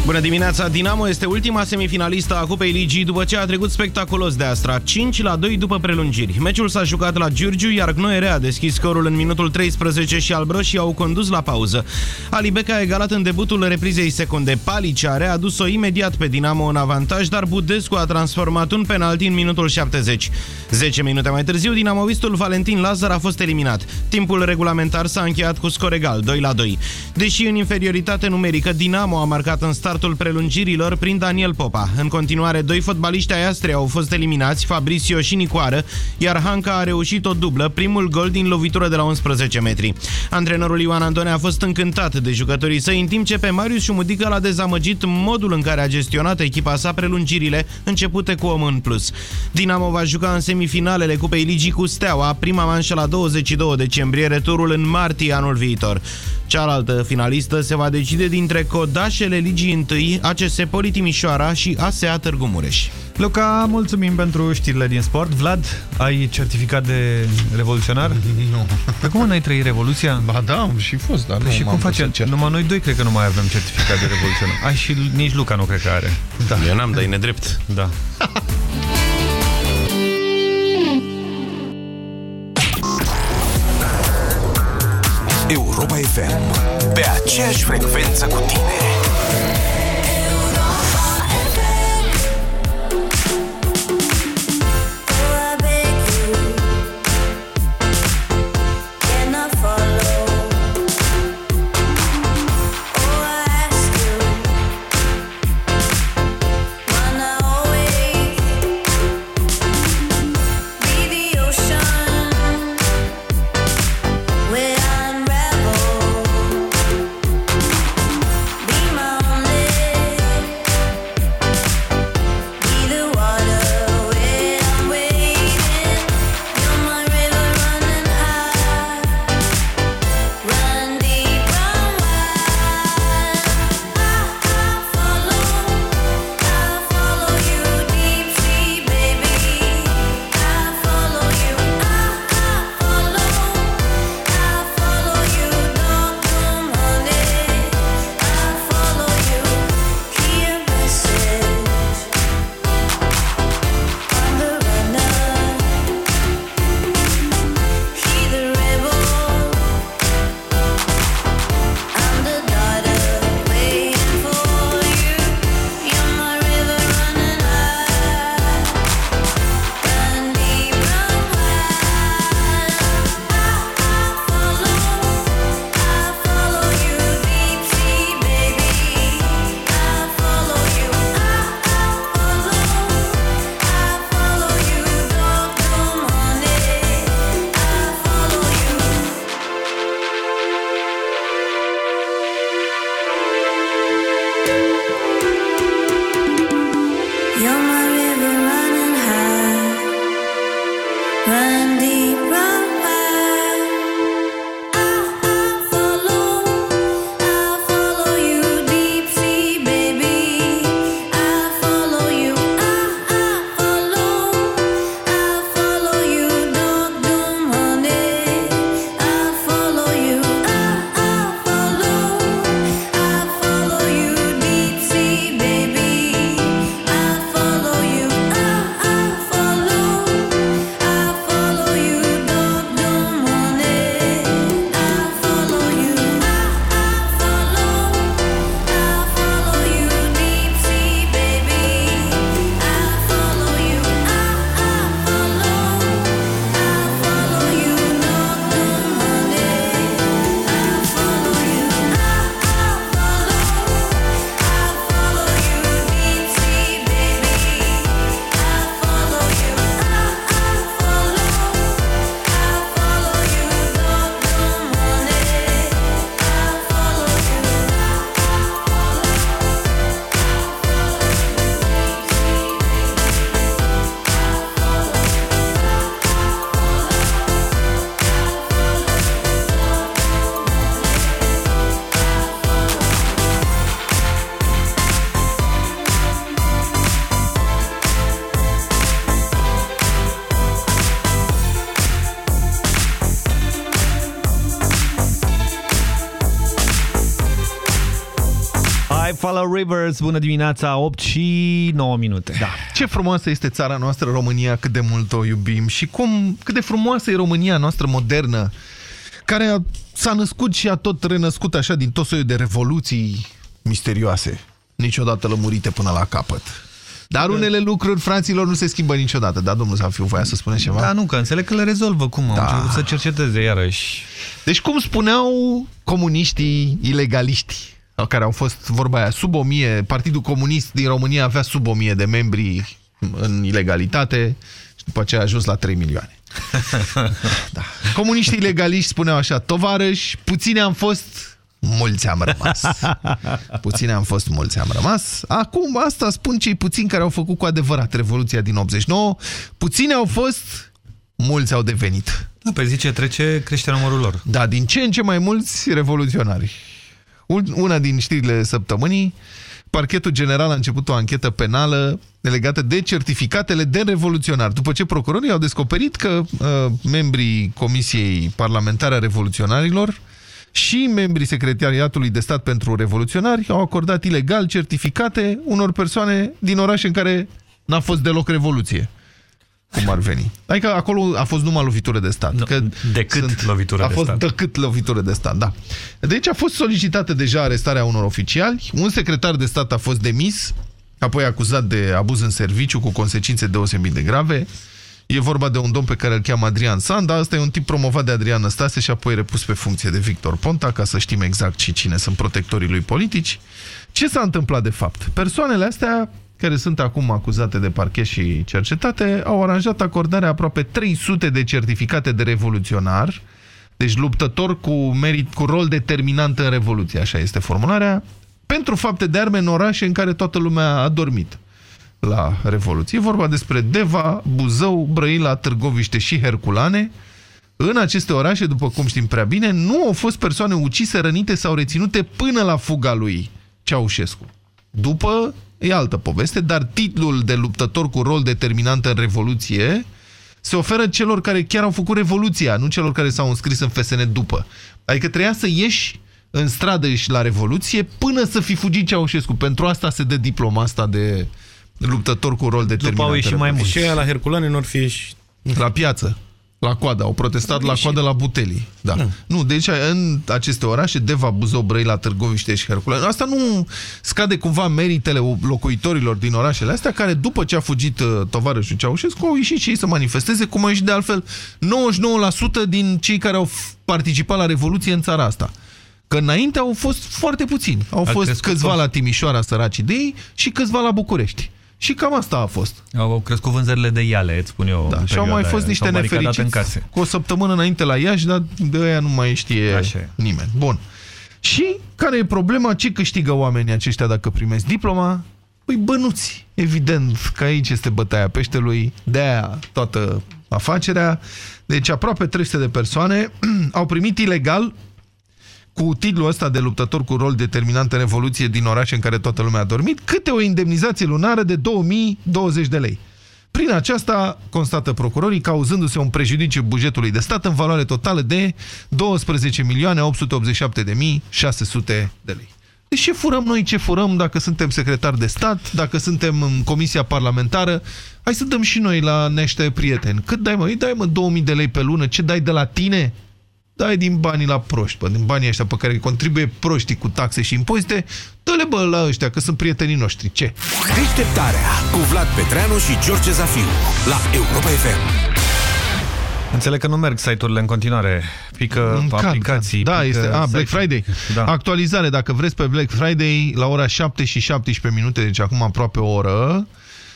Speaker 1: Bună dimineața! Dinamo este ultima semifinalistă a Cupei Ligii după ce a trecut spectaculos de Astra, 5 la 2 după prelungiri. Meciul s-a jucat la Giurgiu, iar Gnoere a deschis scorul în minutul 13 și albroșii au condus la pauză. Alibeca a egalat în debutul reprizei secunde. Palici a readus-o imediat pe Dinamo în avantaj, dar Budescu a transformat un penalti în minutul 70. 10 minute mai târziu, dinamovistul Valentin Lazar a fost eliminat. Timpul regulamentar s-a încheiat cu scor egal, 2 la 2. Deși în inferioritate numerică, Dinamo a marcat în start startul prelungirilor prin Daniel Popa. În continuare, doi fotbaliști ai Astrei au fost eliminați, Fabricio și Nicoară, iar Hanca a reușit o dublă, primul gol din lovitură de la 11 metri. Antrenorul Ioan Antone a fost încântat de jucătorii săi, în timp ce pe Marius Șumudică l-a dezamăgit modul în care a gestionat echipa sa prelungirile, începute cu om în plus. Dinamo va juca în semifinalele Cupei Ligii cu Steaua, prima manșă la 22 decembrie, returul în martie anul viitor. Cealaltă finalistă se va decide dintre codașele Ligii 1, ACS Poli Timișoara și ASEA Târgu Mureș.
Speaker 3: Luca, mulțumim pentru știrile din sport. Vlad, ai certificat de revoluționar? [laughs]
Speaker 4: Nu.
Speaker 3: Pe cum n-ai trăit revoluția?
Speaker 4: Ba da, am și fost, dar nu
Speaker 3: Și cum facem? Numai noi doi cred că nu mai avem certificat de revoluționar. [laughs] Ai și nici Luca nu cred că are.
Speaker 1: Da. Eu n-am, dar e nedrept.
Speaker 3: Da.
Speaker 33: Europa FM. Pe aceeași frecvență cu tine.
Speaker 2: Follow Rivers, bună dimineața, 8 și 9 minute.
Speaker 4: Da. Ce frumoasă este țara noastră, România, cât de mult o iubim și cum, cât de frumoasă e România noastră modernă, care s-a născut și a tot renăscut așa din tot soiul de revoluții misterioase, niciodată lămurite până la capăt. Dar unele lucruri, fraților, nu se schimbă niciodată. Da, domnul Zafiu, voia să spuneți ceva?
Speaker 2: Da, nu, că înțeleg că le rezolvă. Cum? Da. Au început să cerceteze iarăși.
Speaker 4: Deci cum spuneau comuniștii ilegaliști, care au fost, vorba aia, sub 1000, Partidul Comunist din România avea sub 1000 de membri în ilegalitate și după aceea a ajuns la 3 milioane. [laughs] da. Comuniștii ilegaliști spuneau așa, tovarăși, puține am fost, mulți am rămas. [laughs] Puține am fost, mulți am rămas. Acum asta spun cei puțini care au făcut cu adevărat Revoluția din 89. Puține au fost, mulți au devenit.
Speaker 2: Da, pe zi ce trece, crește numărul lor.
Speaker 4: Da, din ce în ce mai mulți revoluționari. Una din știrile săptămânii, Parchetul General a început o anchetă penală legată de certificatele de revoluționar, după ce procurorii au descoperit că uh, membrii Comisiei Parlamentare a Revoluționarilor și membrii Secretariatului de Stat pentru Revoluționari au acordat ilegal certificate unor persoane din orașe în care n-a fost deloc revoluție. Cum ar veni. Adică acolo a fost numai lovitură de stat. No, că
Speaker 2: decât sunt, lovitură
Speaker 4: a
Speaker 2: de
Speaker 4: fost
Speaker 2: stat.
Speaker 4: decât lovitură de stat, da. Deci a fost solicitată deja arestarea unor oficiali, un secretar de stat a fost demis, apoi acuzat de abuz în serviciu cu consecințe deosebit de grave, E vorba de un domn pe care îl cheamă Adrian Sanda, ăsta e un tip promovat de Adrian Năstase și apoi repus pe funcție de Victor Ponta, ca să știm exact și cine sunt protectorii lui politici. Ce s-a întâmplat de fapt? Persoanele astea, care sunt acum acuzate de parchet și cercetate, au aranjat acordarea aproape 300 de certificate de revoluționar, deci luptător cu, merit, cu rol determinant în Revoluție, așa este formularea, pentru fapte de arme în orașe în care toată lumea a dormit la Revoluție. E vorba despre Deva, Buzău, Brăila, Târgoviște și Herculane. În aceste orașe, după cum știm prea bine, nu au fost persoane ucise, rănite sau reținute până la fuga lui Ceaușescu. După, e altă poveste, dar titlul de luptător cu rol determinant în Revoluție se oferă celor care chiar au făcut Revoluția, nu celor care s-au înscris în FSN după. Adică treia să ieși în stradă și la Revoluție până să fi fugit Ceaușescu. Pentru asta se dă diploma asta de luptător cu rol determinat. După au
Speaker 43: ieșit mai mult. Și aia la Herculane nu fi ieși...
Speaker 4: La piață. La coadă, au protestat la coadă la Butelii. Da. da. Nu, deci în aceste orașe, Deva, Buzău, Brăila, Târgoviște și Herculane, asta nu scade cumva meritele locuitorilor din orașele astea, care după ce a fugit uh, tovarășul Ceaușescu, au ieșit și ei să manifesteze, cum au ieșit de altfel 99% din cei care au participat la Revoluție în țara asta. Că înainte au fost foarte puțini. Au a fost câțiva la Timișoara, săracii de ei, și câțiva la București. Și cam asta a fost.
Speaker 2: Au crescut vânzările de iale, îți spun eu.
Speaker 4: Da, și au mai fost niște nefericiți cu o săptămână înainte la Iași, dar de aia nu mai știe Așa. nimeni. Bun. Și care e problema? Ce câștigă oamenii aceștia dacă primesc diploma? Păi bănuți, evident că aici este bătaia peștelui, de aia toată afacerea. Deci aproape 300 de persoane [clears throat] au primit ilegal cu titlul ăsta de luptător cu rol determinant în evoluție din orașe în care toată lumea a dormit, câte o indemnizație lunară de 2020 de lei. Prin aceasta, constată procurorii, cauzându-se un prejudiciu bugetului de stat în valoare totală de 12.887.600 de lei. Deci ce furăm noi, ce furăm dacă suntem secretari de stat, dacă suntem în comisia parlamentară, hai să dăm și noi la nește prieteni. Cât dai mă? Îi dai mă 2000 de lei pe lună, ce dai de la tine? Dai din banii la proști, bă, din banii ăștia pe care contribuie proștii cu taxe și impozite, dă-le bă la ăștia, că sunt prietenii noștri. Ce?
Speaker 15: Deșteptarea cu Vlad Petreanu și George Zafiu la Europa FM.
Speaker 2: Înțeleg că nu merg site-urile în continuare. Pică în aplicații.
Speaker 4: Da, pică este. A, Black Friday. Da. Actualizare, dacă vreți pe Black Friday, la ora 7 și 17 minute, deci acum aproape o oră,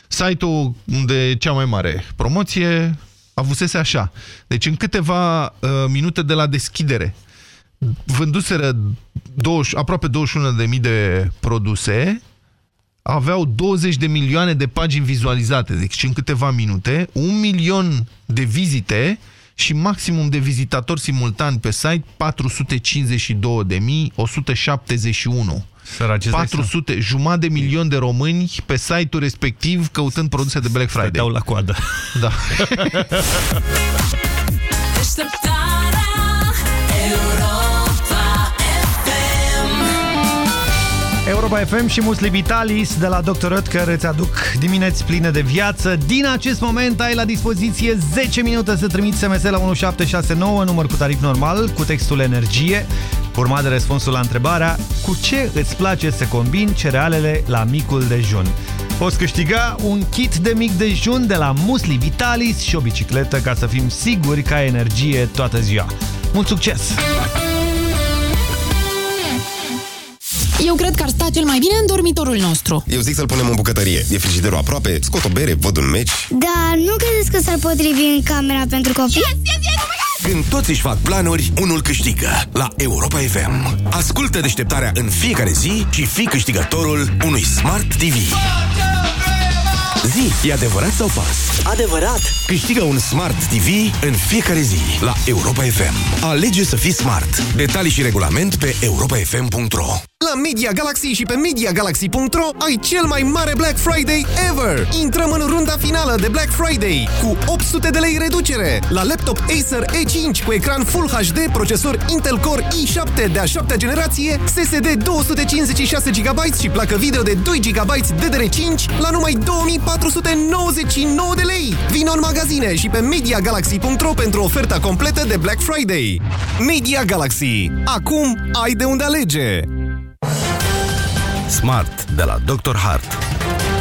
Speaker 4: site-ul unde cea mai mare promoție, avusese așa. Deci în câteva uh, minute de la deschidere vânduseră 20, aproape 21.000 de produse, aveau 20 de milioane de pagini vizualizate, deci în câteva minute, un milion de vizite și maximum de vizitatori simultani pe site 452.171. 400, jumătate de milion de români pe site-ul respectiv căutând produse de Black Friday.
Speaker 2: Stăteau la coadă.
Speaker 4: Da.
Speaker 3: Europa FM și Musli Vitalis de la Dr. Oetker îți aduc dimineți pline de viață. Din acest moment ai la dispoziție 10 minute să trimiți SMS la 1769, număr cu tarif normal, cu textul energie, urmat de răspunsul la întrebarea cu ce îți place să combini cerealele la micul dejun. Poți câștiga un kit de mic dejun de la Musli Vitalis și o bicicletă ca să fim siguri că ai energie toată ziua. Mult succes!
Speaker 44: Eu cred că ar sta cel mai bine în dormitorul nostru.
Speaker 16: Eu zic să-l punem în bucătărie. E frigiderul aproape, scot o bere, văd un meci.
Speaker 45: Da, nu credeți că s-ar potrivi în camera pentru copii? Yes, yes, yes!
Speaker 16: Când toți își fac planuri, unul câștigă. La Europa FM. Ascultă deșteptarea în fiecare zi și fii câștigătorul unui Smart TV. Zi, e adevărat sau fals?
Speaker 46: Adevărat!
Speaker 16: Câștigă un Smart TV în fiecare zi la Europa FM. Alege să fii smart. Detalii și regulament pe europafm.ro
Speaker 17: La Media Galaxy și pe MediaGalaxy.ro ai cel mai mare Black Friday ever! Intrăm în runda finală de Black Friday cu 800 de lei reducere la laptop Acer E5 cu ecran Full HD, procesor Intel Core i7 de a 7 generație, SSD 256 GB și placă video de 2 GB DDR5 la numai 2499 de lei! Vino în magazine și pe MediaGalaxy.ro pentru oferta completă de Black Friday. Media Galaxy. Acum ai de unde alege!
Speaker 6: Smart de la Dr. Hart.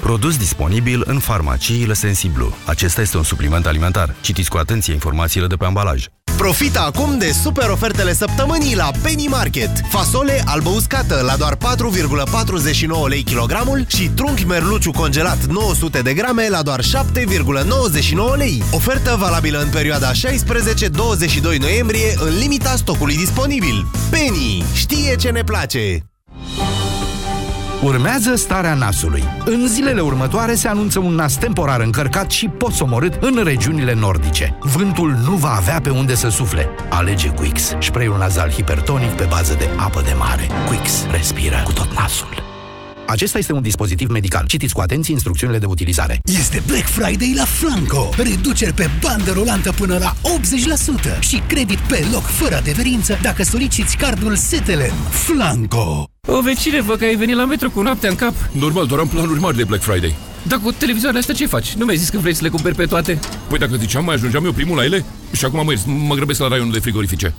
Speaker 6: Produs disponibil în farmaciile Sensiblu. Acesta este un supliment alimentar. Citiți cu atenție informațiile de pe ambalaj.
Speaker 17: Profita acum de super ofertele săptămânii la Penny Market. Fasole albă uscată la doar 4,49 lei kilogramul și trunchi merluciu congelat 900 de grame la doar 7,99 lei. Ofertă valabilă în perioada 16-22 noiembrie în limita stocului disponibil. Penny știe ce ne place!
Speaker 2: Urmează starea nasului. În zilele următoare se anunță un nas temporar încărcat și posomorât în regiunile nordice. Vântul nu va avea pe unde să sufle. Alege Quix, spray-ul nazal hipertonic pe bază de apă de mare. Quix respiră cu tot nasul. Acesta este un dispozitiv medical. Citiți cu atenție instrucțiunile de utilizare.
Speaker 7: Este Black Friday la Flanco. Reduceri pe bandă rulantă până la 80% și credit pe loc fără adeverință dacă soliciți cardul Setelen. Flanco.
Speaker 47: O vecine, vă că ai venit la metro cu noaptea în cap.
Speaker 48: Normal, doar am planuri mari de Black Friday.
Speaker 47: Dar cu televizoarele astea ce faci? Nu mi-ai zis că vrei să le cumperi pe toate?
Speaker 48: Păi dacă ziceam, mai ajungeam eu primul la ele? Și acum mă, mă grăbesc la raionul de frigorifice.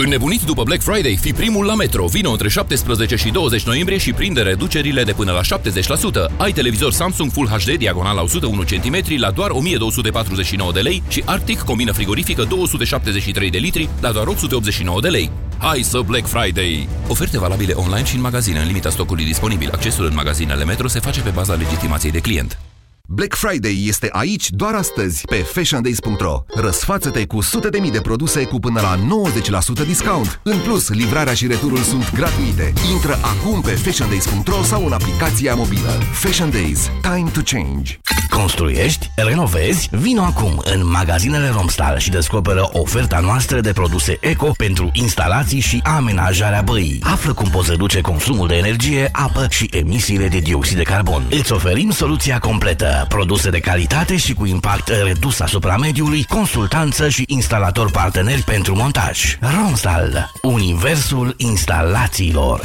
Speaker 15: Înnebunit după Black Friday, fi primul la Metro. Vino între 17 și 20 noiembrie și prinde reducerile de până la 70%. Ai televizor Samsung Full HD diagonal la 101 cm la doar 1249 de lei și Arctic combină frigorifică 273 de litri la doar 889 de lei. Hai să Black Friday! Oferte valabile online și în magazine în limita stocului disponibil. Accesul în magazinele Metro se face pe baza legitimației de client.
Speaker 14: Black Friday este aici doar astăzi pe fashiondays.ro. Răsfață-te cu sute de mii de produse cu până la 90% discount. În plus, livrarea și returul sunt gratuite. Intră acum pe fashiondays.ro sau în aplicația mobilă. Fashion Days. Time to change.
Speaker 49: Construiești? Renovezi? Vino acum în magazinele Romstal și descoperă oferta noastră de produse eco pentru instalații și amenajarea băii. Află cum poți reduce consumul de energie, apă și emisiile de dioxid de carbon. Îți oferim soluția completă produse de calitate și cu impact redus asupra mediului, consultanță și instalator parteneri pentru montaj. Ronstal, universul instalațiilor.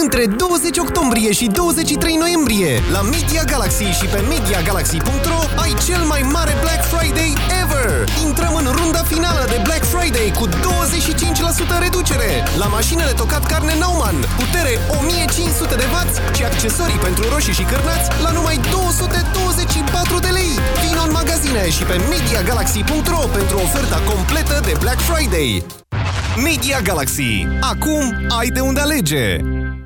Speaker 17: Între 20 octombrie și 23 noiembrie, la Media Galaxy și pe MediaGalaxy.ro ai cel mai mare Black Friday ever! Intrăm în runda finală de Black Friday cu 25% reducere la mașinile tocat carne Nauman, putere 1500 de W și accesorii pentru roșii și cârnați la numai 224 de lei. Vino în magazine și pe MediaGalaxy.ro pentru oferta completă de Black Friday. Media Galaxy. Acum ai de unde alege!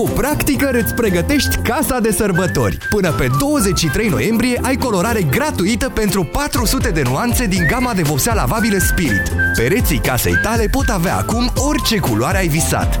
Speaker 33: Cu Practicăr îți pregătești casa de sărbători. Până pe 23 noiembrie ai colorare gratuită pentru 400 de nuanțe din gama de vopsea lavabilă Spirit. Pereții casei tale pot avea acum orice culoare ai visat.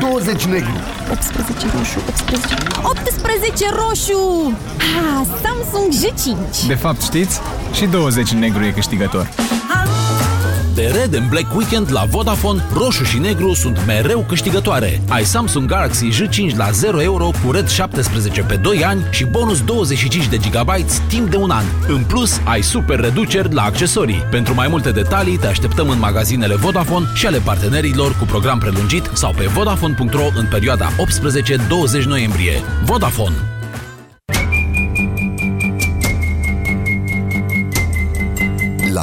Speaker 50: 20 negru
Speaker 51: 18 roșu, 18... 18 roșu! Ah, Samsung J5!
Speaker 2: De fapt, știți? Și 20 negru e câștigător.
Speaker 15: De red în Black Weekend la Vodafone, roșu și negru sunt mereu câștigătoare. Ai Samsung Galaxy J5 la 0 euro cu red 17 pe 2 ani și bonus 25 de GB timp de un an. În plus, ai super reduceri la accesorii. Pentru mai multe detalii, te așteptăm în magazinele Vodafone și ale partenerilor cu program prelungit sau pe vodafone.ro în perioada 18-20 noiembrie. Vodafone.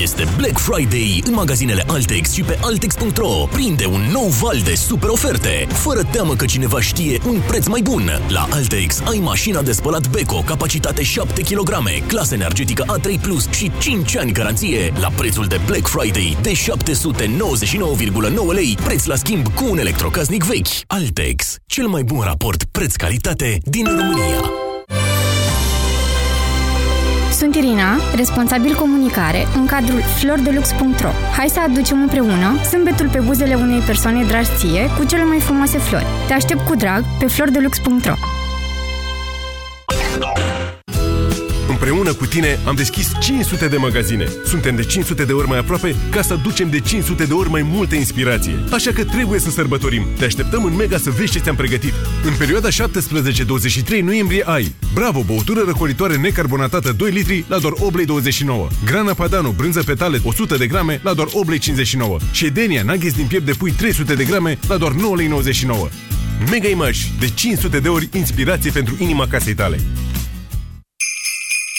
Speaker 15: Este Black Friday în magazinele Altex și pe Altex.ro. Prinde un nou val de super oferte, fără teamă că cineva știe un preț mai bun. La Altex ai mașina de spălat Beko, capacitate 7 kg, clasă energetică A3+, Plus și 5 ani garanție, la prețul de Black Friday de 799,9 lei, preț la schimb cu un electrocasnic vechi. Altex, cel mai bun raport preț-calitate din România.
Speaker 52: Sunt Irina, responsabil comunicare în cadrul flordelux.ro. Hai să aducem împreună zâmbetul pe buzele unei persoane dragi ție cu cele mai frumoase flori. Te aștept cu drag pe flordelux.ro.
Speaker 11: Împreună cu tine am deschis 500 de magazine. Suntem de 500 de ori mai aproape ca să aducem de 500 de ori mai multă inspirație. Așa că trebuie să sărbătorim. Te așteptăm în Mega să vezi ce ți-am pregătit. În perioada 17-23 noiembrie ai Bravo, băutură răcoritoare necarbonatată 2 litri la doar 8 lei 29. Grana Padano, brânză petale 100 de grame la doar 8 lei 59. Și Ședenia, nuggets din piept de pui 300 de grame la doar 9 lei 99. Mega Image, de 500 de ori inspirație pentru inima casei tale.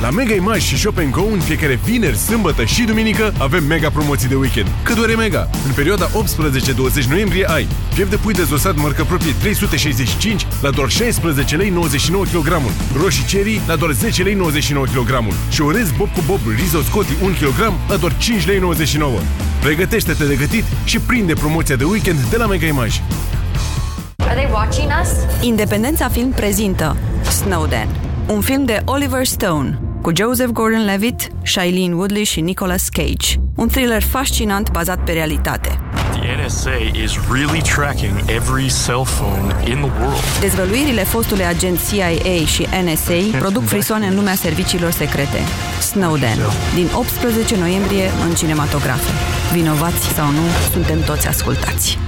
Speaker 11: La Mega Image și Shop Co în fiecare vineri, sâmbătă și duminică avem mega promoții de weekend. Cât doar e mega! În perioada 18-20 noiembrie ai piept de pui dezosat marcă proprie 365 la doar 16 lei 99 kg, roșii cherry la doar 10 lei 99 kg și orez Bob cu Bob Rizzo Scotti 1 kg la doar 5 lei 99. Pregătește-te de gătit și prinde promoția de weekend de la Mega Image.
Speaker 53: Are they watching us? Independența Film prezintă Snowden, un film de Oliver Stone cu Joseph Gordon-Levitt, Shailene Woodley și Nicolas Cage. Un thriller fascinant bazat pe realitate.
Speaker 54: The NSA is really tracking every cell phone in the world.
Speaker 53: Dezvăluirile fostului agent CIA și NSA produc frisoane în lumea serviciilor secrete. Snowden, din 18 noiembrie în cinematografe. Vinovați sau nu, suntem toți ascultați.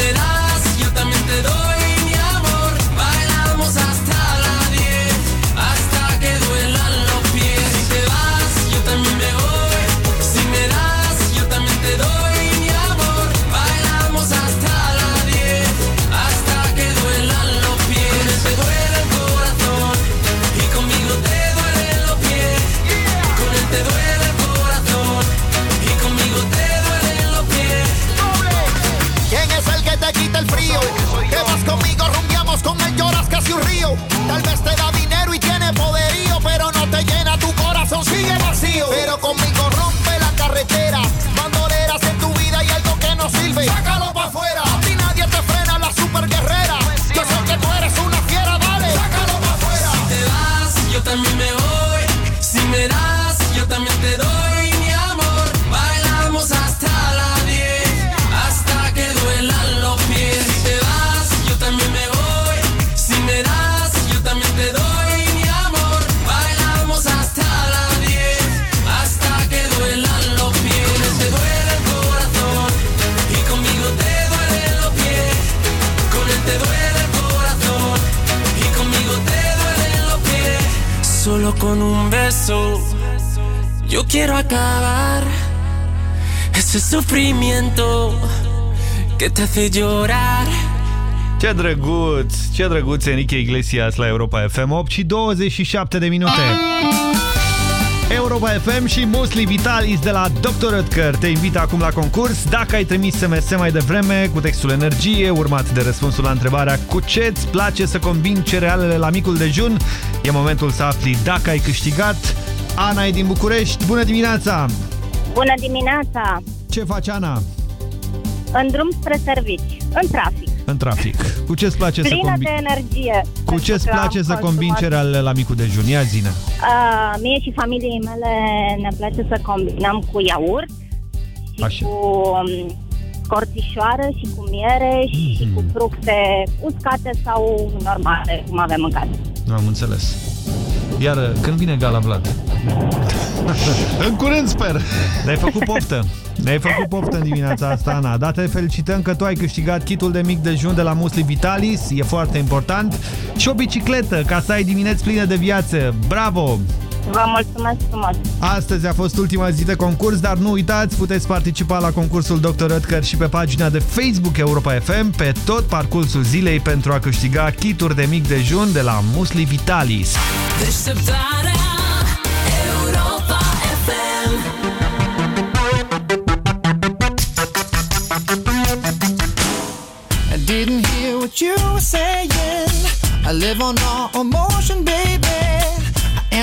Speaker 53: Me das, yo también te doy
Speaker 55: frío? Que vas conmigo, rumbiamos con él, lloras casi un río.
Speaker 53: Quiero acabar ese sufrimiento que te hace llorar.
Speaker 3: Ce drăguț, ce drăguț Enrique Iglesias la Europa FM 8 și 27 de minute. Europa FM și Musli Vitalis de la Dr. Oetker te invită acum la concurs. Dacă ai trimis SMS mai devreme cu textul energie, urmat de răspunsul la întrebarea cu ce îți place să combini cerealele la micul dejun, e momentul să afli dacă ai câștigat. Ana e din București. Bună dimineața!
Speaker 45: Bună dimineața!
Speaker 3: Ce faci, Ana?
Speaker 45: În drum spre servici, în trafic.
Speaker 3: În trafic. Cu ce îți place să
Speaker 45: Plină
Speaker 3: combini?
Speaker 45: de energie.
Speaker 3: Cu ce îți
Speaker 45: pentru că
Speaker 3: place
Speaker 45: am
Speaker 3: să combini
Speaker 45: consumat-
Speaker 3: cerealele la micul dejun? Ia zine.
Speaker 45: Uh, mie și familiei mele ne place să combinăm cu iaurt și
Speaker 3: Așa.
Speaker 45: cu um, corțișoară și cu miere și
Speaker 3: Mhm.
Speaker 45: cu fructe uscate sau normale, cum avem în casă.
Speaker 3: Am înțeles. Iar când vine gala, Vlad? [laughs] în curând, sper! Ne-ai făcut poftă. Ne-ai făcut poftă în dimineața asta, Ana. Dar te felicităm că tu ai câștigat kitul de mic dejun de la Musli Vitalis. E foarte important. Și o bicicletă, ca să ai dimineți pline de viață. Bravo!
Speaker 45: Vă mulțumesc frumos!
Speaker 3: Astăzi a fost ultima zi de concurs, dar nu uitați, puteți participa la concursul Dr. Oetker și pe pagina de Facebook Europa FM pe tot parcursul zilei pentru a câștiga kituri de mic dejun de la Musli Vitalis.
Speaker 56: Deșteptarea Europa FM
Speaker 57: I didn't hear what you were saying. I live on raw emotion, baby.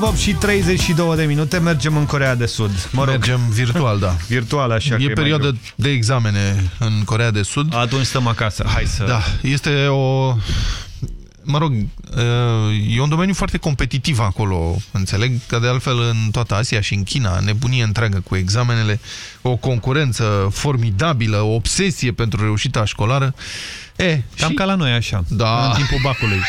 Speaker 3: Maroon 5, 8 și 32 de minute. Mergem în Corea de Sud.
Speaker 4: Mă rog, Mergem virtual, da.
Speaker 3: Virtual, așa
Speaker 4: E
Speaker 3: că
Speaker 4: perioadă de examene în Corea de Sud.
Speaker 3: Atunci stăm acasă. Hai să...
Speaker 4: Da, este o... Mă rog, e un domeniu foarte competitiv acolo, înțeleg, că de altfel în toată Asia și în China, nebunie întreagă cu examenele, o concurență formidabilă, o obsesie pentru reușita școlară. E,
Speaker 3: Cam
Speaker 4: și...
Speaker 3: ca la noi așa,
Speaker 4: da.
Speaker 3: în timpul bacului.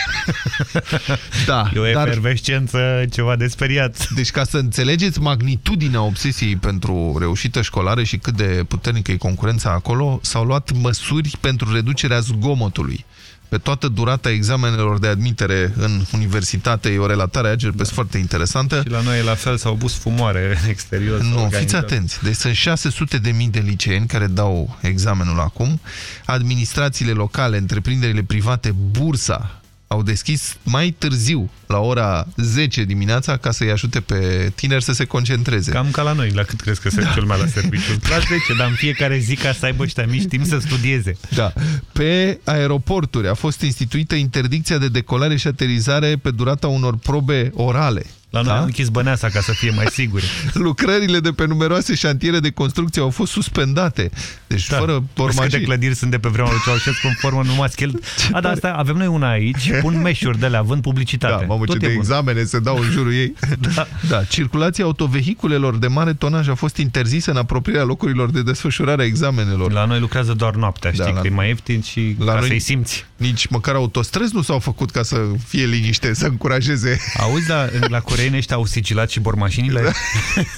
Speaker 3: [laughs]
Speaker 4: da,
Speaker 3: e o
Speaker 4: dar...
Speaker 3: efervescență ceva de speriat.
Speaker 4: Deci ca să înțelegeți magnitudinea obsesiei pentru reușită școlară și cât de puternică e concurența acolo, s-au luat măsuri pentru reducerea zgomotului pe toată durata examenelor de admitere în universitate. E o relatare a Agerpes da. foarte interesantă.
Speaker 3: Și la noi la fel s-au bus fumoare în exterior.
Speaker 4: Nu, fiți atenți. Deci sunt 600 de mii de liceeni care dau examenul acum. Administrațiile locale, întreprinderile private, bursa, au deschis mai târziu, la ora 10 dimineața, ca să-i ajute pe tineri să se concentreze.
Speaker 3: Cam ca la noi, la cât crezi că se cel mai la serviciu? [laughs] La 10, dar în fiecare zi ca să aibă ăștia mici timp să studieze.
Speaker 4: Da. Pe aeroporturi a fost instituită interdicția de decolare și aterizare pe durata unor probe orale.
Speaker 3: La noi da? am închis băneasa ca să fie mai siguri. [laughs]
Speaker 4: Lucrările de pe numeroase șantiere de construcție au fost suspendate. Deci da. fără pormașii.
Speaker 3: de clădiri sunt de pe vremea lui Ceaușescu în formă numai schel. [laughs] A, da, asta, avem noi una aici, pun meșuri de la vând publicitate.
Speaker 4: Da, mamă, ce de bun. examene se dau în jurul ei. [laughs] da. da. Circulația autovehiculelor de mare tonaj a fost interzisă în apropierea locurilor de desfășurare a examenelor.
Speaker 3: La noi lucrează doar noaptea, știi, da, la... că e mai ieftin și la ca să-i simți.
Speaker 4: Nici măcar autostrăzi nu s-au făcut ca să fie liniște, să încurajeze.
Speaker 3: Auzi, la, la coreeni ăștia au sigilat și bormașinile? Da.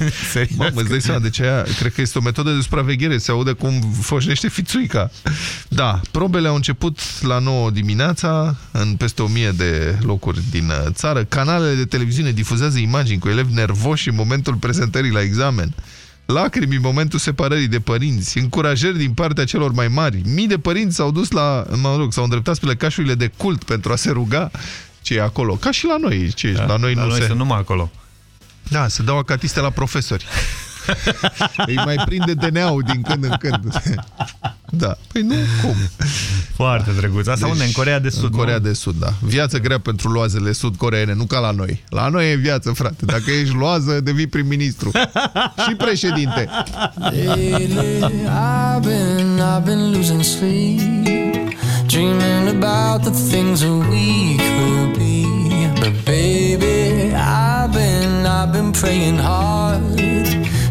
Speaker 3: [laughs]
Speaker 4: Mamă, îți dai seama de ce aia? Cred că este o metodă de supraveghere. Se aude cum foșnește fițuica. Da, probele au început la 9 dimineața în peste 1000 de locuri din uh, țară. Canalele de televiziune difuzează imagini cu elevi nervoși în momentul prezentării la examen lacrimi în momentul separării de părinți, încurajări din partea celor mai mari. Mii de părinți s-au dus la, mă rog, s-au îndreptat spre cașurile de cult pentru a se ruga ce e acolo. Ca și la noi. Ce da, la noi,
Speaker 3: la
Speaker 4: nu
Speaker 3: noi
Speaker 4: se...
Speaker 3: sunt numai acolo.
Speaker 4: Da, se dau acatiste la profesori. [laughs] Îi mai prinde DNA-ul din când în când. [laughs] Da. Păi nu, cum?
Speaker 3: Foarte drăguț. Asta deci, unde? În Corea de Sud,
Speaker 4: În Corea
Speaker 3: nu?
Speaker 4: de Sud, da. Viață grea pentru loazele sud-coreene, nu ca la noi. La noi e viață, frate. Dacă ești loază, devii prim-ministru. Și președinte.
Speaker 53: Lately, I've been, I've been losing sleep Dreaming about the things that we could be But baby, I've been, I've been praying hard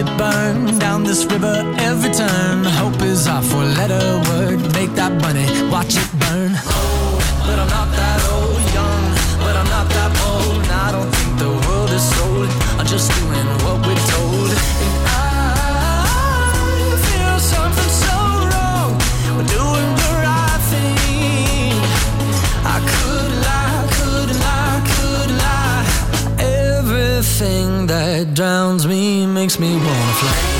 Speaker 53: It burn down this river every turn. Hope is our four-letter word. Make that money, watch it burn. Old, but I'm not that old. Young, but I'm not that bold. And I don't think the world is sold. I'm just doing it drowns me, makes me wanna fly.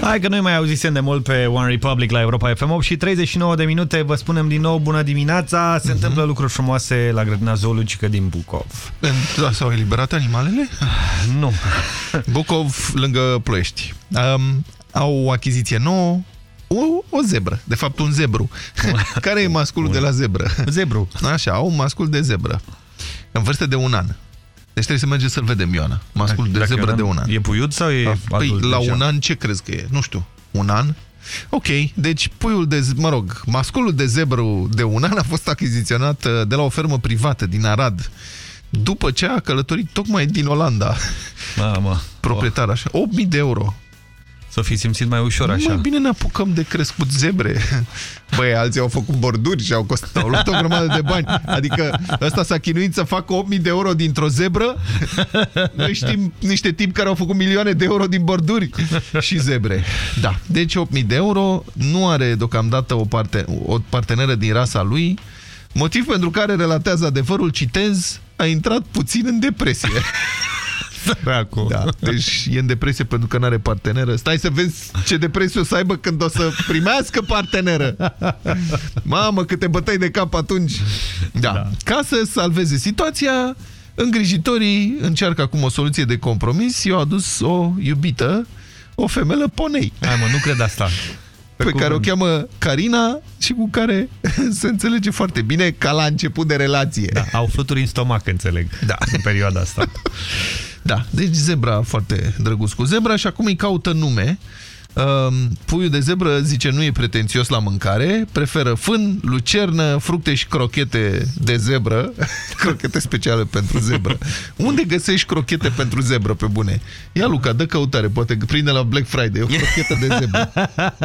Speaker 3: Hai că noi mai auzisem de mult pe One Republic la Europa FM 8 și 39 de minute. Vă spunem din nou bună dimineața. Se întâmplă lucruri frumoase la grădina zoologică din Bucov.
Speaker 4: Da, S-au eliberat animalele?
Speaker 3: Nu. [laughs]
Speaker 4: Bucov, lângă Ploiești. Um, au o achiziție nouă, o, o zebră, de fapt un zebru. [laughs] Care e masculul de la zebră?
Speaker 3: Zebru.
Speaker 4: Așa, au un mascul de zebră. În vârstă de un an. Deci trebuie să mergem să-l vedem, Ioana. Mascul de
Speaker 3: Dacă
Speaker 4: zebră
Speaker 3: un
Speaker 4: de
Speaker 3: an-
Speaker 4: un an.
Speaker 3: E puiut sau e
Speaker 4: Păi,
Speaker 3: adult
Speaker 4: la
Speaker 3: deja?
Speaker 4: un an ce crezi că e? Nu știu. Un an? Ok, deci puiul de, mă rog, masculul de zebru de un an a fost achiziționat uh, de la o fermă privată din Arad după ce a călătorit tocmai din Olanda.
Speaker 3: Mamă.
Speaker 4: Proprietar așa. 8.000 de euro.
Speaker 3: Să fi simțit mai ușor așa.
Speaker 4: Mai bine ne apucăm de crescut zebre. [laughs] Băi, alții au făcut borduri și au, costat, au luat o grămadă de bani. Adică ăsta s-a chinuit să facă 8.000 de euro dintr-o zebră. Noi știm niște tipi care au făcut milioane de euro din borduri și zebre. Da, deci 8.000 de euro. Nu are deocamdată o, parte, o parteneră din rasa lui. Motiv pentru care relatează adevărul, citez, a intrat puțin în depresie. [laughs]
Speaker 3: Dracu.
Speaker 4: Da, deci e în depresie pentru că nu are parteneră. Stai să vezi ce depresie o să aibă când o să primească parteneră. Mamă, câte bătăi de cap atunci. Da. da. Ca să salveze situația, îngrijitorii încearcă acum o soluție de compromis. Eu adus o iubită, o femelă ponei.
Speaker 3: Hai mă, nu cred asta.
Speaker 4: Pe, pe care o cheamă Carina și cu care [laughs] se înțelege foarte bine ca la început de relație.
Speaker 3: Da, au fluturi în stomac, înțeleg,
Speaker 4: da.
Speaker 3: în perioada asta. [laughs]
Speaker 4: Da, deci zebra foarte drăguț cu zebra și acum îi caută nume. Uh, puiul de zebră zice nu e pretențios la mâncare, preferă fân, lucernă, fructe și crochete de zebră, [laughs] crochete speciale pentru zebră. [laughs] Unde găsești crochete pentru zebră, pe bune? Ia, Luca, dă căutare, poate prinde la Black Friday o crochetă de zebră.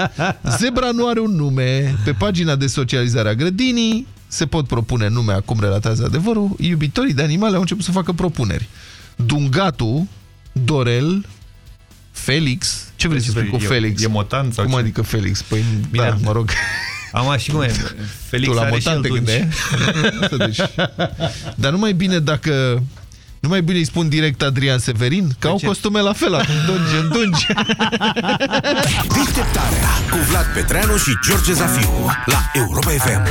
Speaker 4: [laughs] Zebra nu are un nume. Pe pagina de socializare a grădinii se pot propune nume, acum relatează adevărul. Iubitorii de animale au început să facă propuneri. Dungatu, Dorel, Felix. Ce vrei să spui cu
Speaker 3: E-
Speaker 4: Felix?
Speaker 3: E motan sau
Speaker 4: Cum
Speaker 3: ce?
Speaker 4: adică Felix? Păi,
Speaker 3: Bine,
Speaker 4: da, mă rog.
Speaker 3: Am și cum e? Felix
Speaker 4: tu la
Speaker 3: are și
Speaker 4: motan
Speaker 3: el
Speaker 4: te
Speaker 3: dungi.
Speaker 4: gândeai? deci. [laughs] Dar nu mai bine dacă... Nu mai bine îi spun direct Adrian Severin? Că au
Speaker 3: ce?
Speaker 4: costume la fel, acum dungi, în dungi.
Speaker 28: Deșteptarea cu Vlad Petreanu și George Zafiu la Europa FM.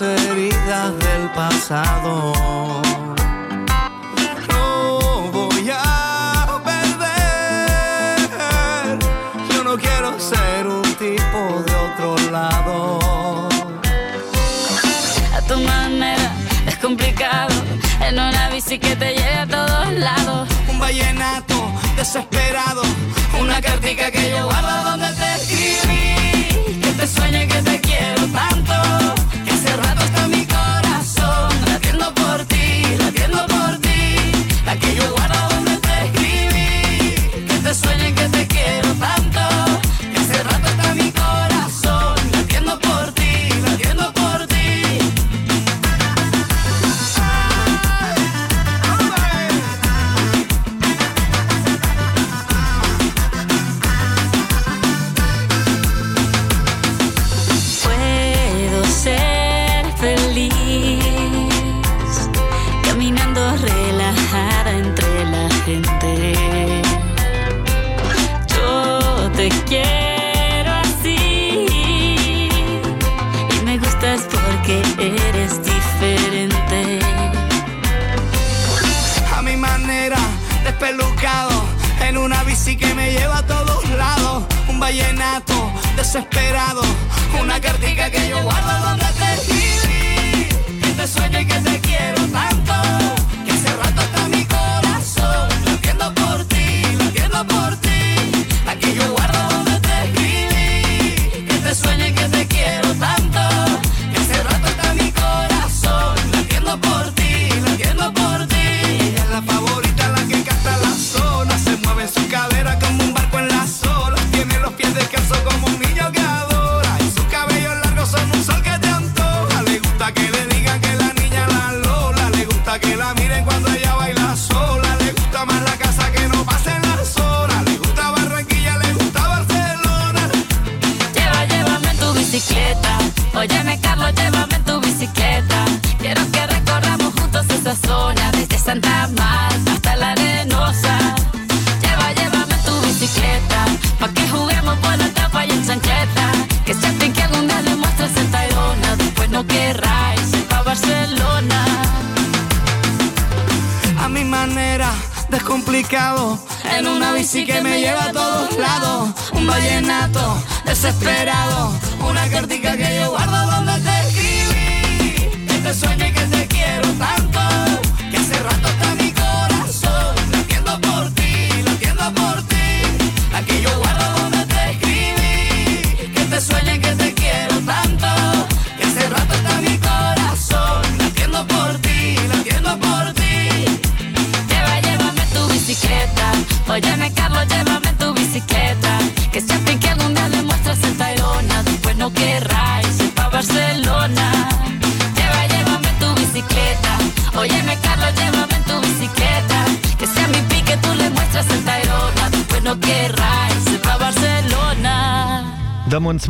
Speaker 53: Las heridas del pasado. No voy a perder, yo no quiero ser un tipo de otro lado.
Speaker 33: A tu manera es complicado en una
Speaker 28: bici que te lleve a todos lados. Un vallenato desesperado, una cartica que yo guardo donde te escribí. Que te sueñe que te quiero tanto,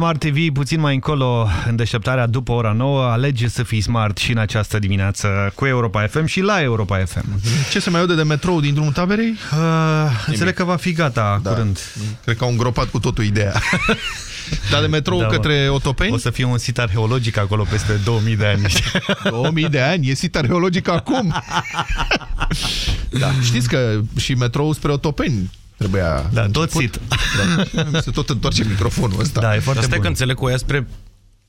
Speaker 3: Smart TV puțin mai încolo în deșteptarea după ora 9. Alege să fii smart și în această dimineață cu Europa FM și la Europa FM.
Speaker 4: Ce se mai aude de metrou din drumul taberei?
Speaker 3: Uh, înțeleg că va fi gata
Speaker 4: Da.
Speaker 3: curând.
Speaker 4: Cred că au îngropat cu totul ideea. [laughs] Dar de metrou
Speaker 3: Da, mă.
Speaker 4: către Otopeni?
Speaker 3: O să fie un sit arheologic acolo peste 2000 de ani. [laughs]
Speaker 4: 2000 de ani, e sit arheologic acum. [laughs] da, știți că și metrou spre Otopeni trebuia...
Speaker 3: Da, tot sit.
Speaker 4: Da. [laughs] Se tot întoarce microfonul ăsta.
Speaker 3: Da, e foarte
Speaker 21: Dar stai
Speaker 3: bun.
Speaker 21: că înțeleg că o ia spre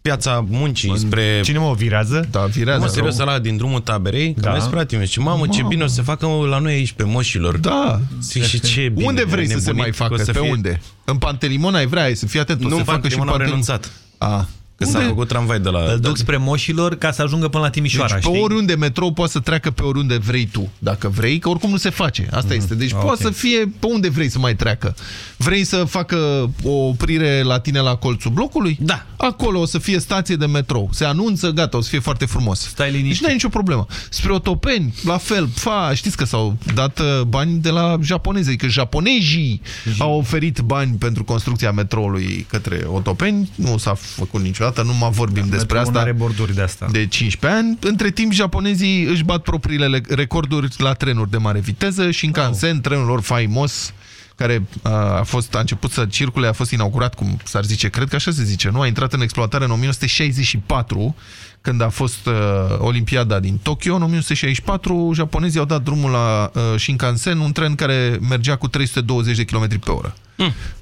Speaker 21: piața muncii, spre...
Speaker 3: Cine mă o virează?
Speaker 4: Da, virează.
Speaker 21: Mă, serios, ăla din drumul taberei, că
Speaker 3: Da.
Speaker 21: da. mai frate meu, și mamă, ce
Speaker 4: Mamă.
Speaker 21: bine o să se facă mă, la noi aici pe moșilor.
Speaker 4: Da.
Speaker 21: Zic, și ce bine.
Speaker 4: unde vrei să se
Speaker 21: nebunit
Speaker 4: mai
Speaker 21: că
Speaker 4: facă?
Speaker 21: o să
Speaker 4: Pe
Speaker 21: fie-
Speaker 4: unde? În Pantelimon ai vrea, ai să fii atent. o
Speaker 21: Nu,
Speaker 4: să
Speaker 21: în
Speaker 4: facă și în
Speaker 21: Pantelimon au
Speaker 4: Pantelimon.
Speaker 21: renunțat.
Speaker 4: A.
Speaker 21: Că s-a
Speaker 4: Unde?
Speaker 21: făcut tramvai de la...
Speaker 3: Îl duc spre moșilor ca să ajungă până la Timișoara,
Speaker 4: Deci pe
Speaker 3: știi?
Speaker 4: oriunde metrou poate să treacă pe oriunde vrei tu. Dacă vrei, că oricum nu se face. Asta este. Deci
Speaker 3: ok.
Speaker 4: poate să fie pe unde vrei să mai treacă. Vrei să facă o oprire la tine la colțul blocului?
Speaker 21: Da.
Speaker 4: Acolo o să fie stație de metrou. Se anunță, gata, o să fie foarte frumos.
Speaker 3: Stai
Speaker 4: Deci
Speaker 3: liniștit.
Speaker 4: nu ai nicio problemă. Spre Otopeni, la fel, fa, știți că s-au dat uh, bani de la japonezi, adică japonezii au oferit bani pentru construcția metroului către Otopeni. Nu s-a făcut niciodată, nu mai vorbim despre
Speaker 3: Metroul
Speaker 4: asta.
Speaker 3: n-are borduri de asta.
Speaker 4: De 15 ani. Între timp, japonezii își bat propriile le- recorduri la trenuri de mare viteză. Shinkansen, trenul lor faimos, care a, a, fost, a început să circule, a fost inaugurat, cum s-ar zice, cred că așa se zice, nu? A intrat în exploatare în 1964, când a fost uh, Olimpiada din Tokyo. În 1964, japonezii au dat drumul la uh, Shinkansen, un tren care mergea cu 320 de km pe oră.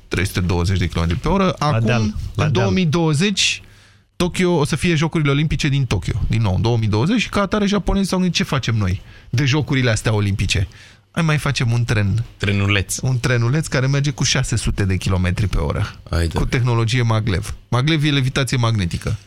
Speaker 4: 320 de km pe oră. Acum,
Speaker 3: deal, la
Speaker 4: în
Speaker 3: deal.
Speaker 4: 2020, Tokyo o să fie Jocurile Olimpice din Tokyo, din nou, în 2020 și ca atare japonezii s-au gândit ce facem noi de Jocurile astea olimpice. Hai mai facem un tren.
Speaker 21: Trenuleț.
Speaker 4: Un trenuleț care merge cu 600 de km pe oră.
Speaker 21: Haide.
Speaker 4: Cu tehnologie maglev. Maglev e levitație magnetică.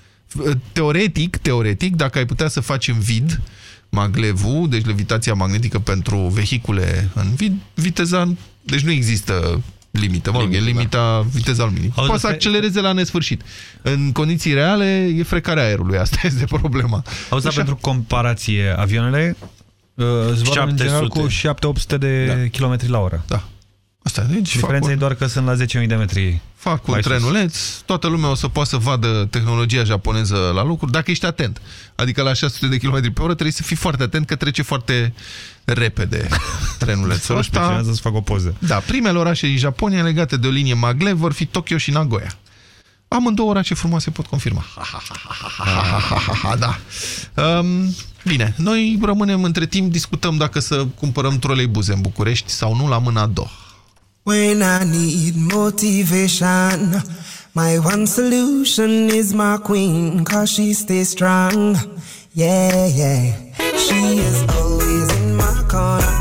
Speaker 4: Teoretic, teoretic, dacă ai putea să faci în vid maglevul, deci levitația magnetică pentru vehicule în vid, viteza, deci nu există limită, mă rog, e
Speaker 21: Limită,
Speaker 4: limita viteza luminii.
Speaker 3: Auzi,
Speaker 4: Poate să
Speaker 3: asta e-
Speaker 4: accelereze la nesfârșit. În condiții reale e frecarea aerului, asta [laughs] este problema.
Speaker 3: Auzi, dar pentru comparație, avioanele uh, zboară în general
Speaker 21: 700.
Speaker 3: cu 7-800 de
Speaker 4: Da.
Speaker 3: km la oră.
Speaker 4: Da. Asta, deci
Speaker 3: Diferența
Speaker 4: fac
Speaker 3: e doar că sunt la 10.000 de metri.
Speaker 4: Fac un
Speaker 3: trenuleț, sus.
Speaker 4: toată lumea o să poată să vadă tehnologia japoneză la lucru, dacă ești atent. Adică la 600 de km pe oră trebuie să fii foarte atent că trece foarte repede [laughs] trenulețul ăsta.
Speaker 3: să fac o poză.
Speaker 4: Da, primele orașe din Japonia legate de o linie maglev vor fi Tokyo și Nagoya. Amândouă orașe frumoase pot confirma. da. Um, bine, noi rămânem între timp, discutăm dacă să cumpărăm troleibuze în București sau nu la mâna a doua.
Speaker 58: When I need motivation, my one solution is my queen, cause she stays strong. Yeah, yeah. She is always in my corner,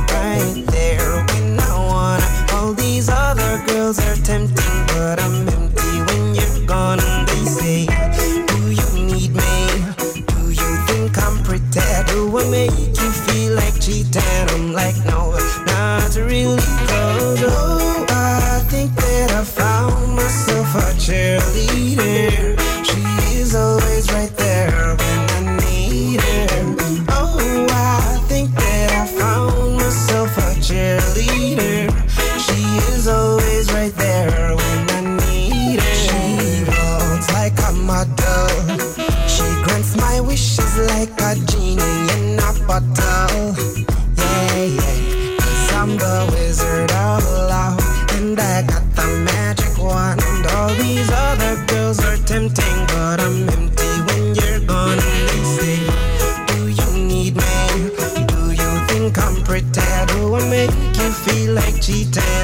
Speaker 58: cheating?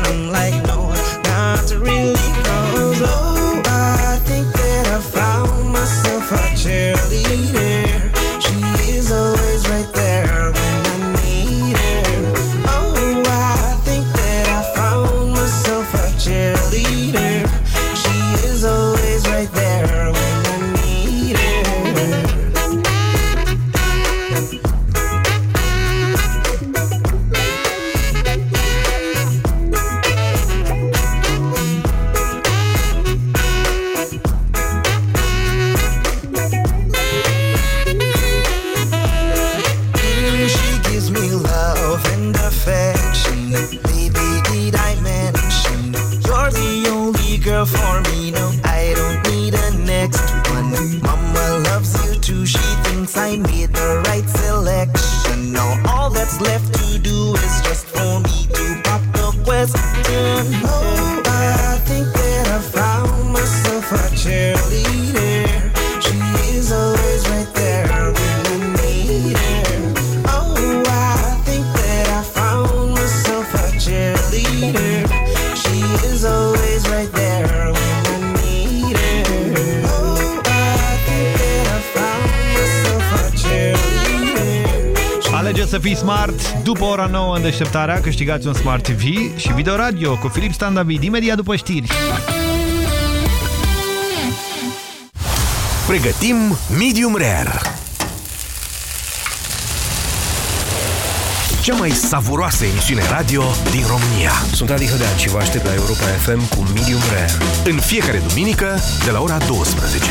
Speaker 3: Să fii smart după ora 9 în deșteptarea, câștigați un Smart TV și video radio cu Filip Stan David, imediat după știri.
Speaker 20: Pregătim Medium Rare. Cea mai savuroasă emisiune radio din România.
Speaker 59: Sunt Adi Hădean și vă aștept la Europa FM cu Medium Rare.
Speaker 20: În fiecare duminică, de la ora 12.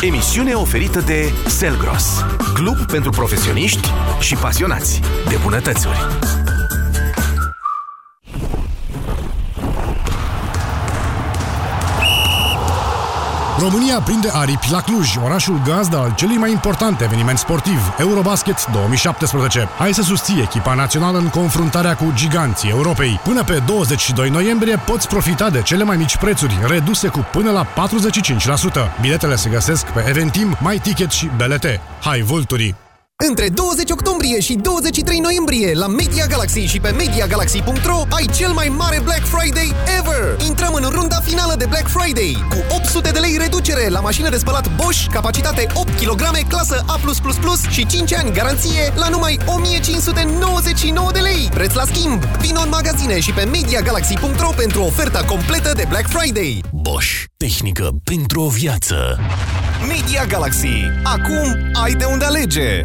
Speaker 20: Emisiune oferită de Selgros, club pentru profesioniști și pasionați de bunătățuri.
Speaker 60: România prinde aripi la Cluj, orașul gazdă al celui mai important eveniment sportiv, Eurobasket 2017. Hai să susții echipa națională în confruntarea cu giganții Europei. Până pe 22 noiembrie poți profita de cele mai mici prețuri, reduse cu până la 45%. Biletele se găsesc pe Eventim, MyTicket și BLT. Hai, vulturii!
Speaker 17: Între 20 octombrie și 23 noiembrie la Media Galaxy și pe MediaGalaxy.ro ai cel mai mare Black Friday ever! Intrăm în runda finală de Black Friday cu 800 de lei reducere la mașină de spălat Bosch, capacitate 8 kg, clasă A+++ și 5 ani garanție la numai 1599 de lei. Preț la schimb! Vino în magazine și pe MediaGalaxy.ro pentru oferta completă de Black Friday.
Speaker 15: Bosch. Tehnică pentru o viață.
Speaker 17: Media Galaxy. Acum ai de unde alege!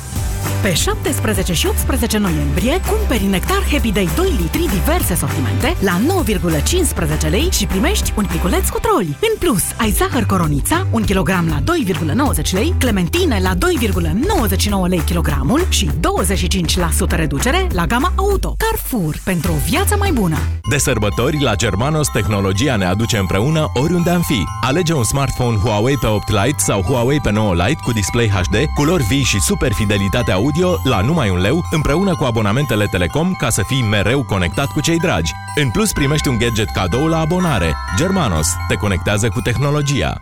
Speaker 18: Pe 17 și 18 noiembrie, cumperi nectar Happy Day 2 litri diverse sortimente la 9,15 lei și primești un pliculeț cu troli. În plus, ai zahăr coronița, 1 kg la 2,90 lei, clementine la 2,99 lei kilogramul și 25% reducere la gama auto. Carrefour, pentru o viață mai bună.
Speaker 61: De sărbători, la Germanos, tehnologia ne aduce împreună oriunde am fi. Alege un smartphone Huawei pe 8 Lite sau Huawei pe 9 Lite cu display HD, culori vii și super fidelitate audio la numai un leu, împreună cu abonamentele Telecom ca să fii mereu conectat cu cei dragi. În plus, primești un gadget cadou la abonare. Germanos te conectează cu tehnologia.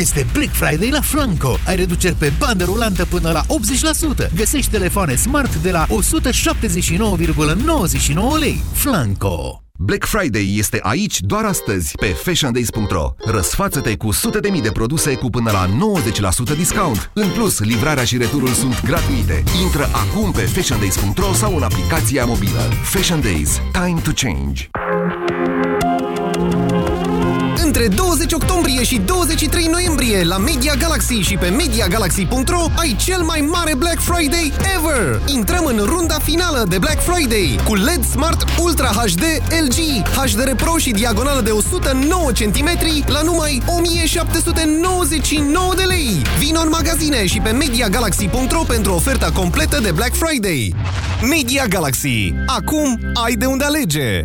Speaker 7: Este Black Friday la Flanco. Ai reduceri pe bandă rulantă până la 80%. Găsești telefoane smart de la 179,99 lei. Flanco.
Speaker 14: Black Friday este aici doar astăzi pe fashiondays.ro. Răsfață-te cu sute de mii de produse cu până la 90% discount. În plus, livrarea și returul sunt gratuite. Intră acum pe fashiondays.ro sau în aplicația mobilă. Fashion Days. Time to change.
Speaker 17: Între 20 octombrie și 23 noiembrie la Media Galaxy și pe MediaGalaxy.ro ai cel mai mare Black Friday ever! Intrăm în runda finală de Black Friday cu LED Smart Ultra HD LG, HDR Pro și diagonală de 109 cm la numai 1799 de lei. Vino în magazine și pe MediaGalaxy.ro pentru oferta completă de Black Friday. Media Galaxy. Acum ai de unde alege!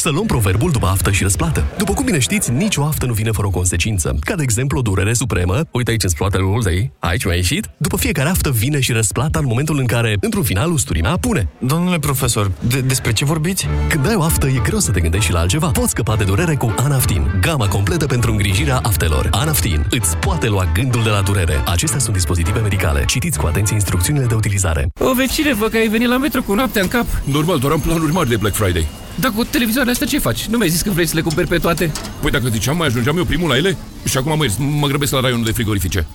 Speaker 62: Să luăm proverbul după aftă și răsplată. După cum bine știți, nicio aftă nu vine fără o consecință. Ca de exemplu o durere supremă, uite aici în spatele ultei, aici mi-a ieșit. După fiecare aftă vine și răsplata în momentul în care, într-un final, usturimea pune.
Speaker 63: Domnule profesor, de- despre ce vorbiți?
Speaker 62: Când ai o aftă, e greu să te gândești și la altceva. Poți scăpa de durere cu Anaftin, gama completă pentru îngrijirea aftelor. Anaftin îți poate lua gândul de la durere. Acestea sunt dispozitive medicale. Citiți cu atenție instrucțiunile de utilizare.
Speaker 64: O vecine, vă că ai venit la metro cu noaptea în cap.
Speaker 65: Normal, doar am planuri mari de Black Friday.
Speaker 64: Dar cu televizoarele astea ce faci? Nu mi-ai zis că vrei să le cumperi pe toate?
Speaker 65: Păi dacă ziceam, mai ajungeam eu primul la ele? Și acum mă, mă grăbesc la raionul de frigorifice.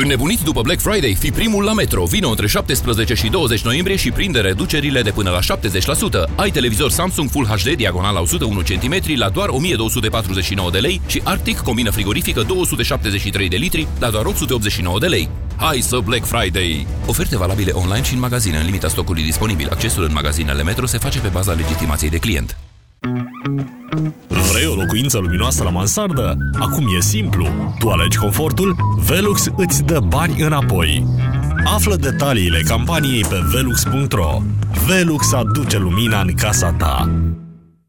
Speaker 20: Înnebunit după Black Friday, fi primul la Metro. Vino între 17 și 20 noiembrie și prinde reducerile de până la 70%. Ai televizor Samsung Full HD diagonal la 101 cm la doar 1249 de lei și Arctic combină frigorifică 273 de litri la doar 889 de lei. Hai să Black Friday! Oferte valabile online și în magazine în limita stocului disponibil. Accesul în magazinele Metro se face pe baza legitimației de client.
Speaker 66: Vrei o locuință luminoasă la mansardă? Acum e simplu. Tu alegi confortul, Velux îți dă bani înapoi. Află detaliile campaniei pe velux.ro. Velux aduce lumina în casa ta.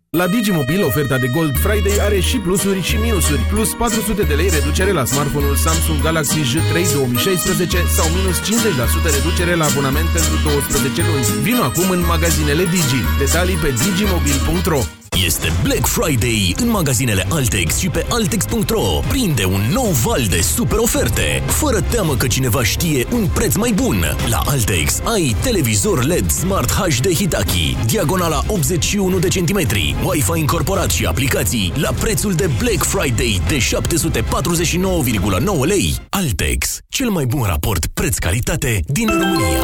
Speaker 11: La Digimobil, oferta de Gold Friday are și plusuri și minusuri. Plus 400 de lei reducere la smartphone-ul Samsung Galaxy J3 2016 sau minus 50% reducere la abonament pentru 12 luni. Vino acum în magazinele Digi. Detalii pe digimobil.ro
Speaker 15: Este Black Friday în magazinele Altex și pe Altex.ro. Prinde un nou val de super oferte, fără teamă că cineva știe un preț mai bun. La Altex ai televizor LED Smart HD Hitachi, diagonala 81 de centimetri, Wi-Fi incorporat și aplicații la prețul de Black Friday de 749,9 lei. Altex, cel mai bun raport preț-calitate din România.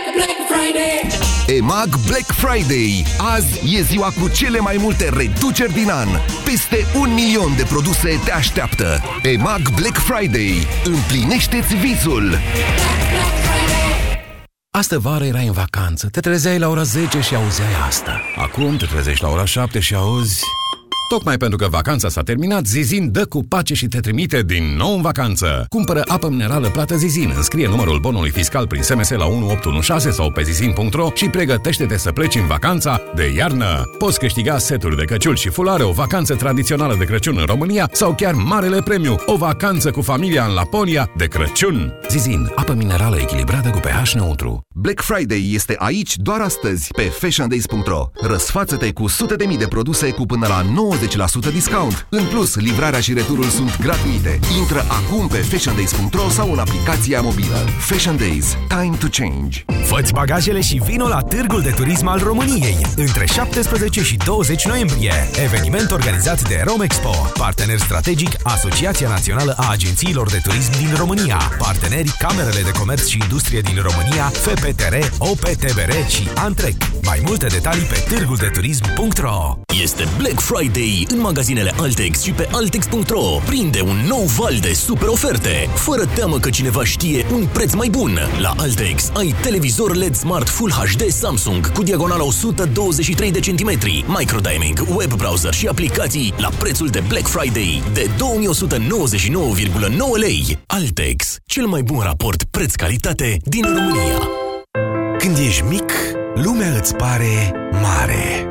Speaker 14: EMAG Black Friday. Azi e ziua cu cele mai multe reduceri din an. Peste un milion de produse te așteaptă. EMAG Black Friday. Împlinește-ți visul!
Speaker 6: Astă vară erai în vacanță, te trezeai la ora 10 și auzeai asta. Acum te trezești la ora 7 și auzi... Tocmai pentru că vacanța s-a terminat, Zizin dă cu pace și te trimite din nou în vacanță. Cumpără apă minerală plată Zizin, înscrie numărul bonului fiscal prin SMS la 1816 sau pe zizin.ro și pregătește-te să pleci în vacanța de iarnă. Poți câștiga seturi de căciuli și fulare, o vacanță tradițională de Crăciun în România sau chiar marele premiu, o vacanță cu familia în Laponia de Crăciun. Zizin, apă minerală echilibrată cu pH neutru.
Speaker 14: Black Friday este aici doar astăzi pe fashiondays.ro. Răsfață-te cu sute de mii de produse cu până la 90% discount. În plus, livrarea și returul sunt gratuite. Intră acum pe fashiondays.ro sau în aplicația mobilă. Fashion Days. Time to change.
Speaker 20: Făți bagajele și vino la Târgul de Turism al României între 17 și 20 noiembrie. Eveniment organizat de Romexpo, partener strategic Asociația Națională a Agențiilor de Turism din România, parteneri Camerele de Comerț și Industrie din România, FPTR, OPTBR și Antrec. Mai multe detalii pe târguldeturism.ro
Speaker 15: Este Black Friday în magazinele Altex și pe Altex.ro. Prinde un nou val de super oferte, fără teamă că cineva știe un preț mai bun. La Altex ai televizor LED Smart Full HD Samsung cu diagonala 123 de centimetri, microdiming, web browser și aplicații la prețul de Black Friday de 2199,9 lei. Altex, cel mai bun raport preț-calitate din România.
Speaker 16: Când ești mic, lumea îți pare mare.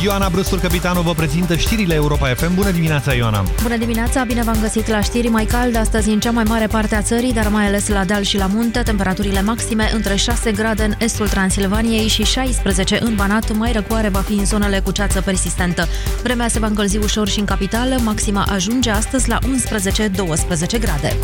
Speaker 3: Ioana Brustur, capitanul, vă prezintă știrile Europa FM. Bună dimineața, Ioana!
Speaker 41: Bună dimineața, bine v-am găsit la știri mai cald astăzi în cea mai mare parte a țării, dar mai ales la deal și la munte, temperaturile maxime între 6 grade în estul Transilvaniei și 16 în Banat, mai răcoare va fi în zonele cu ceață persistentă. Vremea se va încălzi ușor și în capitală, maxima ajunge astăzi la 11-12 grade.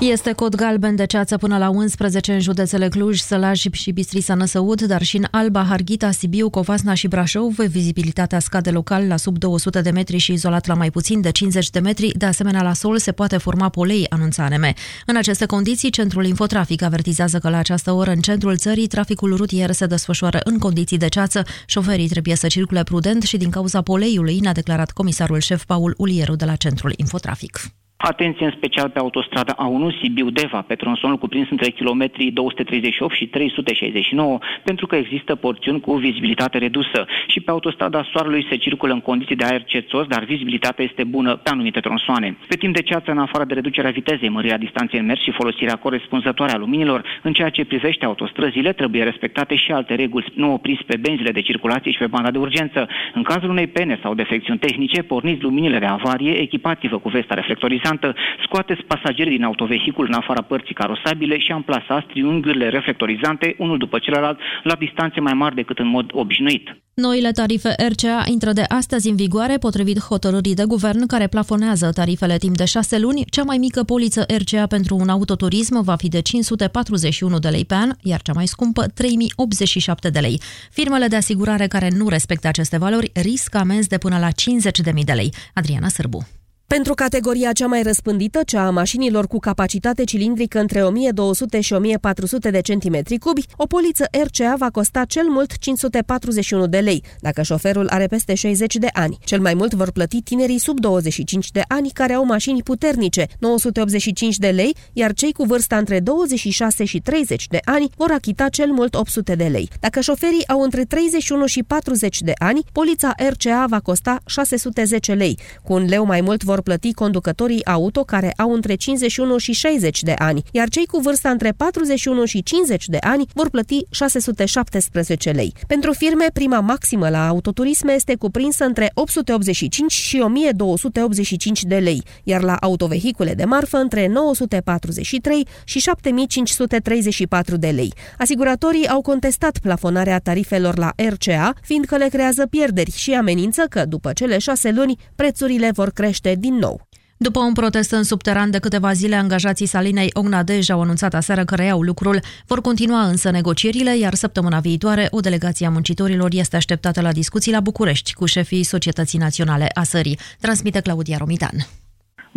Speaker 41: Este cod galben de ceață până la 11 în județele Cluj, Sălaj și Bistrița Năsăud, dar și în Alba, Harghita, Sibiu, Covasna și Brașov. Vizibilitatea scade local la sub 200 de metri și izolat la mai puțin de 50 de metri. De asemenea, la sol se poate forma polei, anunța ANM. În aceste condiții, Centrul Infotrafic avertizează că la această oră în centrul țării traficul rutier se desfășoară în condiții de ceață. Șoferii trebuie să circule prudent și din cauza poleiului, ne-a declarat comisarul șef Paul Ulieru de la Centrul Infotrafic.
Speaker 67: Atenție în special pe autostrada A1 Sibiu-Deva, pe tronsonul cuprins între kilometrii 238 și 369, pentru că există porțiuni cu vizibilitate redusă. Și pe autostrada Soarelui se circulă în condiții de aer cețos, dar vizibilitatea este bună pe anumite tronsoane. Pe timp de ceață, în afară de reducerea vitezei, mărirea distanței în mers și folosirea corespunzătoare a luminilor, în ceea ce privește autostrăzile, trebuie respectate și alte reguli nu opriți pe benzile de circulație și pe banda de urgență. În cazul unei pene sau defecțiuni tehnice, porniți luminile de avarie, echipați-vă cu vesta reflectorizantă interesantă, scoateți pasagerii din autovehicul în afara părții carosabile și amplasați triunghiurile reflectorizante, unul după celălalt, la distanțe mai mari decât în mod obișnuit.
Speaker 41: Noile tarife RCA intră de astăzi în vigoare potrivit hotărârii de guvern care plafonează tarifele timp de șase luni. Cea mai mică poliță RCA pentru un autoturism va fi de 541 de lei pe an, iar cea mai scumpă 3087 de lei. Firmele de asigurare care nu respectă aceste valori riscă amenzi de până la 50.000 de lei. Adriana Sârbu.
Speaker 68: Pentru categoria cea mai răspândită, cea a mașinilor cu capacitate cilindrică între 1200 și 1400 de centimetri cubi, o poliță RCA va costa cel mult 541 de lei, dacă șoferul are peste 60 de ani. Cel mai mult vor plăti tinerii sub 25 de ani care au mașini puternice, 985 de lei, iar cei cu vârsta între 26 și 30 de ani vor achita cel mult 800 de lei. Dacă șoferii au între 31 și 40 de ani, polița RCA va costa 610 lei. Cu un leu mai mult vor vor plăti conducătorii auto care au între 51 și 60 de ani, iar cei cu vârsta între 41 și 50 de ani vor plăti 617 lei. Pentru firme, prima maximă la autoturisme este cuprinsă între 885 și 1285 de lei, iar la autovehicule de marfă între 943 și 7534 de lei. Asiguratorii au contestat plafonarea tarifelor la RCA, fiindcă le creează pierderi și amenință că, după cele șase luni, prețurile vor crește din nou.
Speaker 41: După un protest în subteran de câteva zile, angajații Salinei Ognadej au anunțat aseară că reiau lucrul. Vor continua însă negocierile, iar săptămâna viitoare o delegație a muncitorilor este așteptată la discuții la București cu șefii Societății Naționale a Sării. Transmite Claudia Romitan.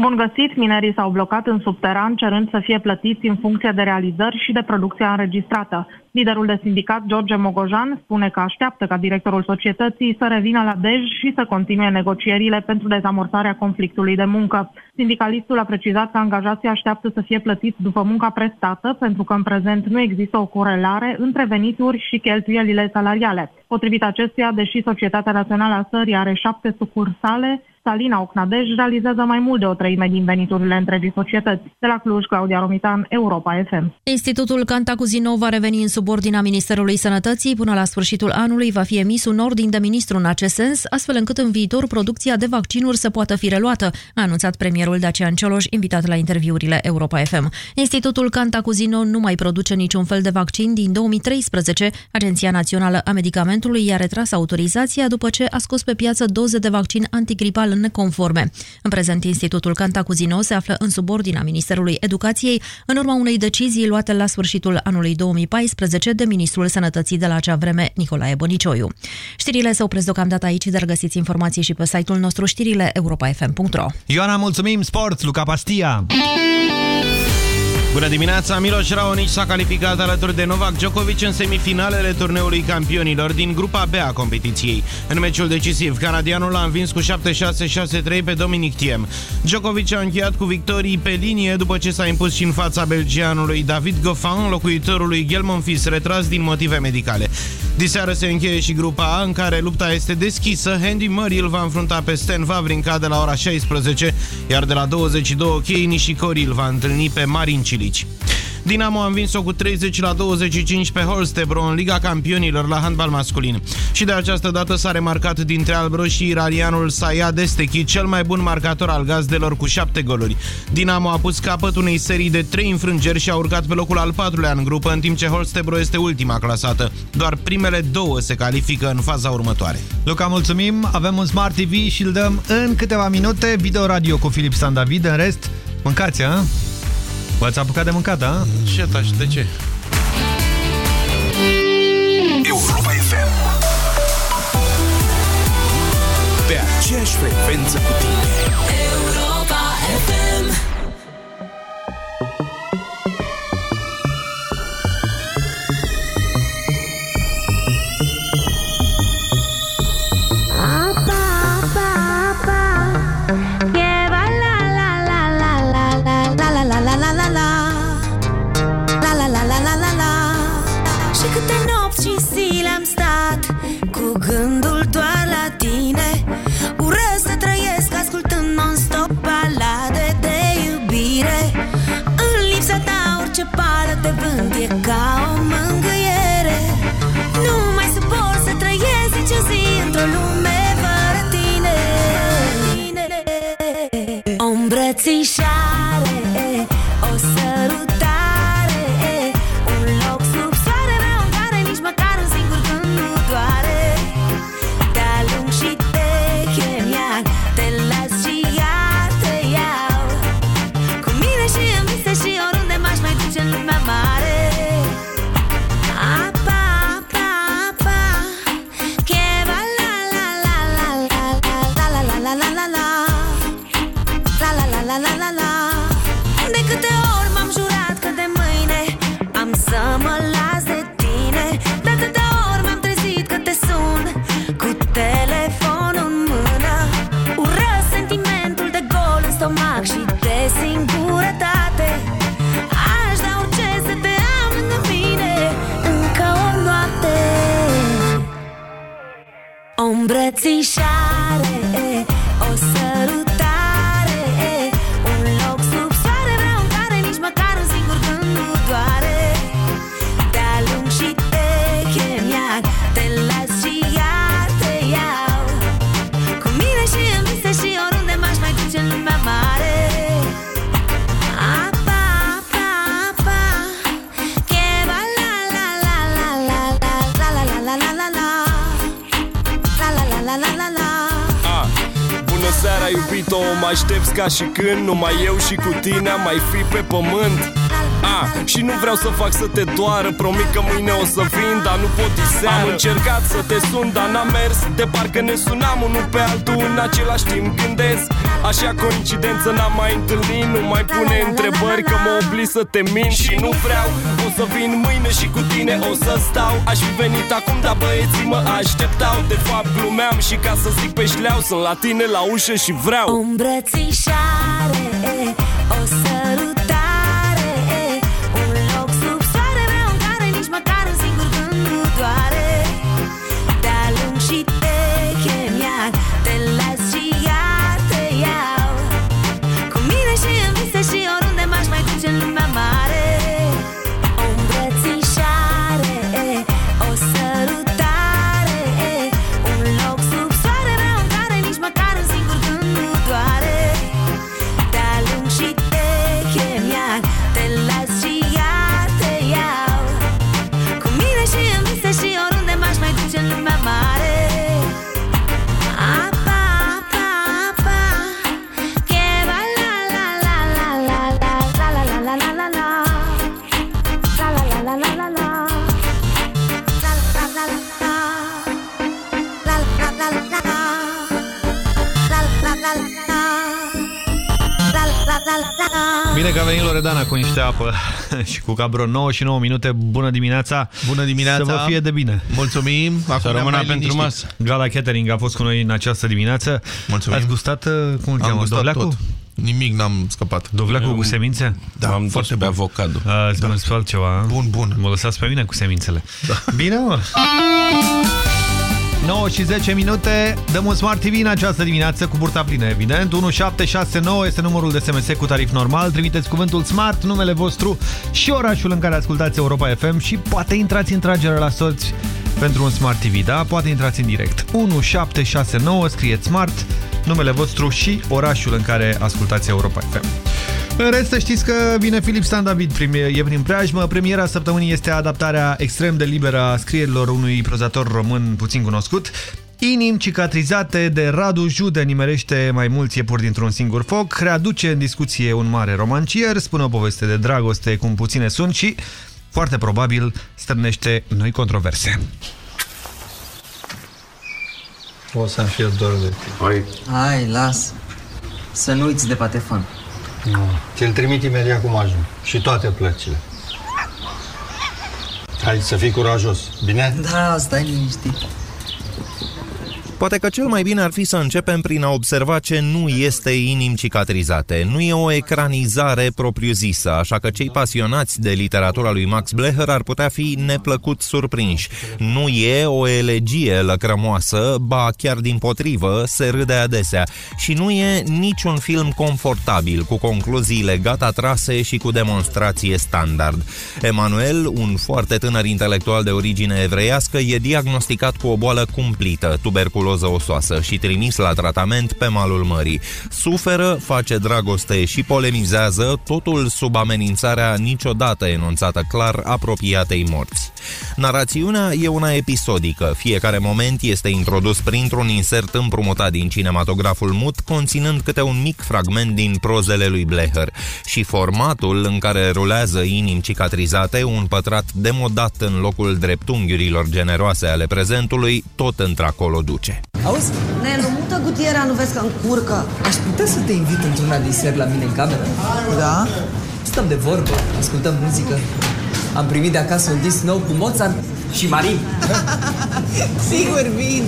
Speaker 69: Bun găsit, minerii s-au blocat în subteran cerând să fie plătiți în funcție de realizări și de producția înregistrată. Liderul de sindicat, George Mogojan, spune că așteaptă ca directorul societății să revină la DEJ și să continue negocierile pentru dezamorsarea conflictului de muncă. Sindicalistul a precizat că angajații așteaptă să fie plătiți după munca prestată, pentru că în prezent nu există o corelare între venituri și cheltuielile salariale. Potrivit acestuia, deși Societatea Națională a Sării are șapte sucursale, Salina Ocnadej realizează mai mult de o treime din veniturile întregii societăți. De la Cluj, Claudia Romitan, Europa FM.
Speaker 41: Institutul Cantacuzino va reveni în subordinea Ministerului Sănătății. Până la sfârșitul anului va fi emis un ordin de ministru în acest sens, astfel încât în viitor producția de vaccinuri să poată fi reluată, a anunțat premierul Dacian Cioloș, invitat la interviurile Europa FM. Institutul Cantacuzino nu mai produce niciun fel de vaccin din 2013. Agenția Națională a Medicamentului i-a retras autorizația după ce a scos pe piață doze de vaccin antigripal neconforme. În prezent, Institutul Cantacuzino se află în subordinea Ministerului Educației, în urma unei decizii luate la sfârșitul anului 2014 de Ministrul Sănătății de la acea vreme, Nicolae Bonicioiu. Știrile se opresc deocamdată aici, dar găsiți informații și pe site-ul nostru știrile europa.fm.ro
Speaker 1: Ioana, mulțumim! Sport, Luca Pastia! Bună dimineața! Miloš Raonic s-a calificat alături de Novak Djokovic în semifinalele turneului campionilor din grupa B a competiției. În meciul decisiv, canadianul a învins cu 7-6-6-3 pe Dominic Thiem. Djokovic a încheiat cu victorii pe linie după ce s-a impus și în fața belgianului David Goffin, locuitorului Gelmon Fis, retras din motive medicale. Diseară se încheie și grupa A, în care lupta este deschisă. Andy Murray îl va înfrunta pe Stan Wawrinka de la ora 16, iar de la 22 Kei Nishikori îl va întâlni pe Marin Cilic. Ilici. Dinamo a învins-o cu 30 la 25 pe Holstebro în Liga Campionilor la handbal masculin. Și de această dată s-a remarcat dintre albroșii iranianul Sayad Estechi, cel mai bun marcator al gazdelor cu 7 goluri. Dinamo a pus capăt unei serii de 3 înfrângeri și a urcat pe locul al patrulea în grupă, în timp ce Holstebro este ultima clasată. Doar primele două se califică în faza următoare. Luca, mulțumim! Avem un Smart TV și îl dăm în câteva minute. Video radio cu Filip Sandavid, în rest, mâncați, a? V-ați apucat de mâncat, da?
Speaker 21: Ce tași, de ce?
Speaker 33: Europa FM Pe aceeași frecvență cu tine gândul doar la tine. Urăsc să trăiesc ascultând non-stop balade de iubire. În lipsa ta orice pală de vânt e ca o mângâiere. Nu mai suport să trăiesc nici zi într-o
Speaker 70: lume fără tine. O îmbrățișat aștepți ca și când Numai eu și cu tine am mai fi pe pământ a, și nu vreau să fac să te doară Promit că mâine o să vin, dar nu pot diseară Am încercat să te sun, dar n-am mers De parcă ne sunam unul pe altul în același timp Gândesc, așa coincidență n-am mai întâlnit Nu mai pune întrebări că mă obli să te min Și nu vreau, o să vin mâine și cu tine o să stau. Aș fi venit acum, dar băieții mă așteptau. De fapt glumeam și ca să zic pe șleau Sunt la tine la ușă și vreau.
Speaker 33: O îmbrățișare, o sărutare
Speaker 3: Bine că a venit Loredana cu niște apă [laughs] și cu cabron 9 și 9 minute. Bună dimineața!
Speaker 4: Bună dimineața!
Speaker 3: Să vă fie de bine!
Speaker 4: Mulțumim! Acum
Speaker 3: Să rămână
Speaker 4: mai
Speaker 3: pentru
Speaker 4: liniștit.
Speaker 3: masă. Gala Catering a fost cu noi în această dimineață.
Speaker 4: Mulțumim.
Speaker 3: Ați gustat, uh, cum îl
Speaker 4: Am
Speaker 3: cheamă,
Speaker 4: gustat
Speaker 3: dovleacul?
Speaker 4: tot. Nimic n-am scăpat.
Speaker 3: Dovleacul cu semințe?
Speaker 4: Da, am foarte pe avocado.
Speaker 3: Ați da. spus altceva.
Speaker 4: Bun, bun.
Speaker 3: Mă lăsați pe mine cu semințele. Da. Bine, mă! 9 și 10 minute, dăm un Smart TV în această dimineață cu burta plină, evident. 1769 este numărul de SMS cu tarif normal. Trimiteți cuvântul Smart, numele vostru și orașul în care ascultați Europa FM și poate intrați în tragere la sorți pentru un Smart TV, da? Poate intrați în direct. 1769, scrieți Smart, numele vostru și orașul în care ascultați Europa FM. În rest, să știți că vine Filip Stan David, prim, e prin preajmă. Premiera săptămânii este adaptarea extrem de liberă a scrierilor unui prozator român puțin cunoscut. Inim cicatrizate de Radu Jude nimerește mai mulți iepuri dintr-un singur foc, readuce în discuție un mare romancier, spune o poveste de dragoste cum puține sunt și, foarte probabil, stârnește noi controverse.
Speaker 71: O să-mi fie dor de tine. Hai.
Speaker 2: Hai, las. Să nu uiți de patefon.
Speaker 71: Nu. Ți-l trimit imediat cum ajung. Și toate plăcile. Hai să fii curajos, bine?
Speaker 2: Da, stai liniștit.
Speaker 20: Poate că cel mai bine ar fi să începem prin a observa ce nu este inim cicatrizate. Nu e o ecranizare propriu-zisă, așa că cei pasionați de literatura lui Max Blecher ar putea fi neplăcut surprinși. Nu e o elegie lăcrămoasă, ba chiar din potrivă, se râde adesea. Și nu e niciun film confortabil, cu concluziile gata trase și cu demonstrație standard. Emanuel, un foarte tânăr intelectual de origine evreiască, e diagnosticat cu o boală cumplită, tuberculoză tuberculoză osoasă și trimis la tratament pe malul mării. Suferă, face dragoste și polemizează, totul sub amenințarea niciodată enunțată clar apropiatei morți. Narațiunea e una episodică. Fiecare moment este introdus printr-un insert împrumutat din cinematograful mut, conținând câte un mic fragment din prozele lui Bleher. Și formatul în care rulează inimi cicatrizate, un pătrat demodat în locul dreptunghiurilor generoase ale prezentului, tot într-acolo duce.
Speaker 2: Auzi, Nelu, mută gutiera, nu vezi că încurcă. Aș putea să te invit într-una din seri la mine în cameră? Da? Stăm de vorbă, ascultăm muzică. Am primit de acasă un disc nou cu Mozart și Marin. [laughs] Sigur vin.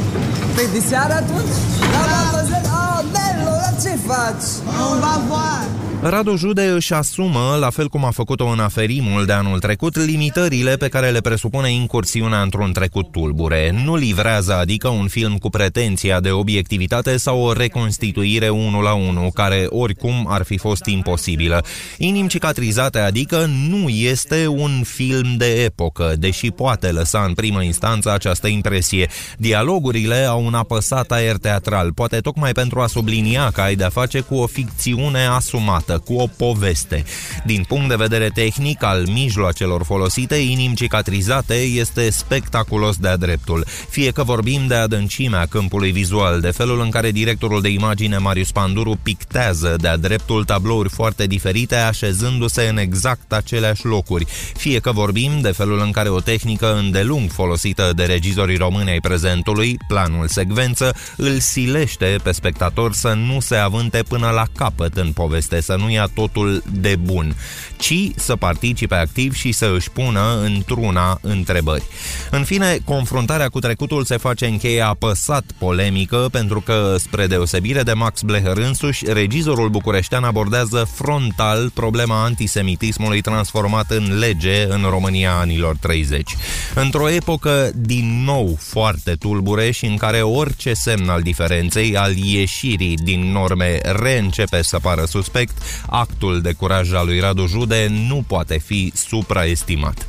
Speaker 2: Pe de seară atunci? Da, da, Oh, Nelu, dar ce faci? Un bavoar.
Speaker 20: Radu Jude își asumă, la fel cum a făcut-o în aferimul de anul trecut, limitările pe care le presupune incursiunea într-un trecut tulbure. Nu livrează, adică, un film cu pretenția de obiectivitate sau o reconstituire unul la unul, care oricum ar fi fost imposibilă. Inim cicatrizate, adică, nu este un film de epocă, deși poate lăsa în primă instanță această impresie. Dialogurile au un apăsat aer teatral, poate tocmai pentru a sublinia că ai de-a face cu o ficțiune asumată cu o poveste. Din punct de vedere tehnic al mijloacelor folosite, inim cicatrizate este spectaculos de-a dreptul. Fie că vorbim de adâncimea câmpului vizual, de felul în care directorul de imagine Marius Panduru pictează de-a dreptul tablouri foarte diferite, așezându-se în exact aceleași locuri. Fie că vorbim de felul în care o tehnică îndelung folosită de regizorii români ai prezentului, planul secvență, îl silește pe spectator să nu se avânte până la capăt în poveste, să nu ia totul de bun, ci să participe activ și să își pună într-una întrebări. În fine, confruntarea cu trecutul se face în cheie apăsat polemică, pentru că, spre deosebire de Max Blecher însuși, regizorul bucureștean abordează frontal problema antisemitismului transformat în lege în România anilor 30. Într-o epocă din nou foarte tulbure și în care orice semn al diferenței, al ieșirii din norme reîncepe să pară suspect, actul de curaj al lui Radu Jude nu poate fi supraestimat.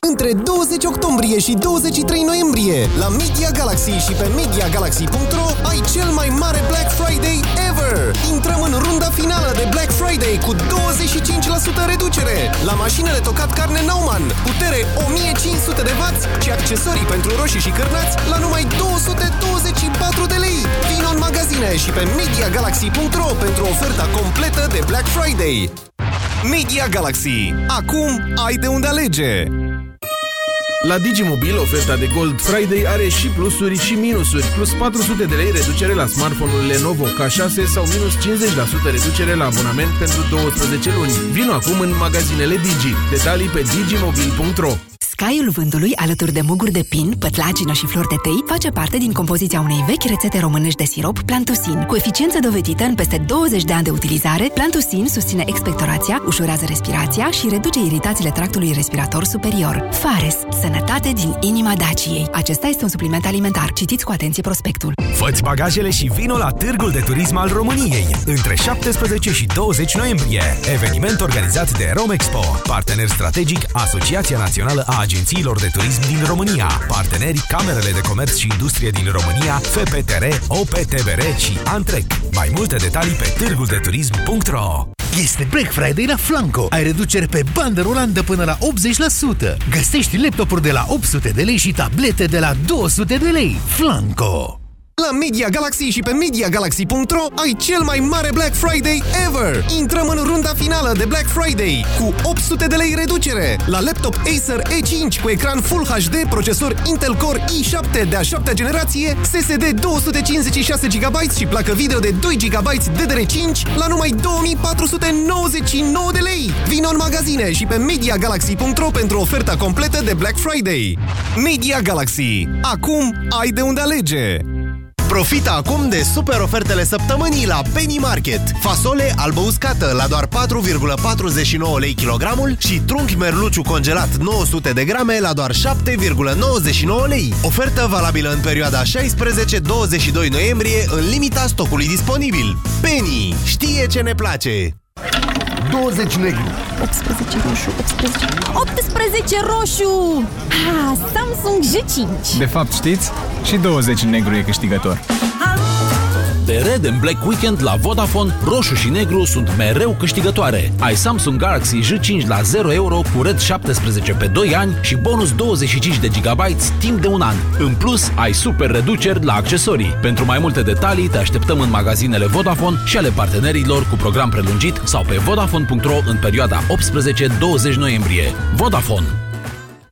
Speaker 17: Între 20 octombrie și 23 noiembrie, la Media Galaxy și pe MediaGalaxy.ro ai cel mai mare Black Friday ever! Intrăm în runda finală de Black Friday cu 25% reducere la mașinile tocat carne Nauman, putere 1500 de W și accesorii pentru roșii și cârnați la numai 224 de lei. Vino în magazine și pe MediaGalaxy.ro pentru oferta completă de Black Friday. Media Galaxy. Acum ai de unde alege!
Speaker 11: La Digimobil, oferta de Gold Friday are și plusuri și minusuri, plus 400 de lei reducere la smartphone-ul Lenovo K6 sau minus 50% reducere la abonament pentru 12 luni. Vino acum în magazinele Digi. Detalii pe digimobil.ro
Speaker 36: Scaiul vântului, alături de muguri de pin, pătlagină și flori de tei, face parte din compoziția unei vechi rețete românești de sirop, Plantusin. Cu eficiență dovedită în peste 20 de ani de utilizare, Plantusin susține expectorația, ușurează respirația și reduce iritațiile tractului respirator superior. Fares. Sănătate din inima Daciei. Acesta este un supliment alimentar. Citiți cu atenție prospectul.
Speaker 72: Făți bagajele și vino la Târgul de Turism al României între 17 și 20 noiembrie. Eveniment organizat de Romexpo, partener strategic Asociația Națională a Agențiilor de Turism din România, parteneri Camerele de Comerț și Industrie din România, FPTR, OPTBR și Antrec. Mai multe detalii pe târguldeturism.ro
Speaker 7: Este Black Friday la Flanco. Ai reducere pe bandă rulantă până la 80%. Găsești laptopuri de la 800 de lei și tablete de la 200 de lei. Flanco!
Speaker 17: La Media Galaxy și pe MediaGalaxy.ro ai cel mai mare Black Friday ever! Intrăm în runda finală de Black Friday cu 800 de lei reducere la laptop Acer E5 cu ecran Full HD, procesor Intel Core i7 de a 7 generație, SSD 256 GB și placă video de 2 GB DDR5 la numai 2499 de lei! Vino în magazine și pe MediaGalaxy.ro pentru oferta completă de Black Friday. Media Galaxy. Acum ai de unde alege!
Speaker 73: Profită acum de super ofertele săptămânii la Penny Market. Fasole albă uscată la doar 4,49 lei kilogramul și trunchi merluciu congelat 900 de grame la doar 7,99 lei. Ofertă valabilă în perioada 16-22 noiembrie în limita stocului disponibil. Penny știe ce ne place!
Speaker 74: 20 negru.
Speaker 33: 18 roșu, 18... 18 roșu! Ah, Samsung J5.
Speaker 75: De fapt, știți? Și 20 negru e câștigător.
Speaker 15: De red în Black Weekend la Vodafone, roșu și negru sunt mereu câștigătoare. Ai Samsung Galaxy J5 la 0 euro cu red 17 pe 2 ani și bonus 25 de GB timp de un an. În plus, ai super reduceri la accesorii. Pentru mai multe detalii, te așteptăm în magazinele Vodafone și ale partenerilor cu program prelungit sau pe vodafone.ro în perioada 18-20 noiembrie. Vodafone.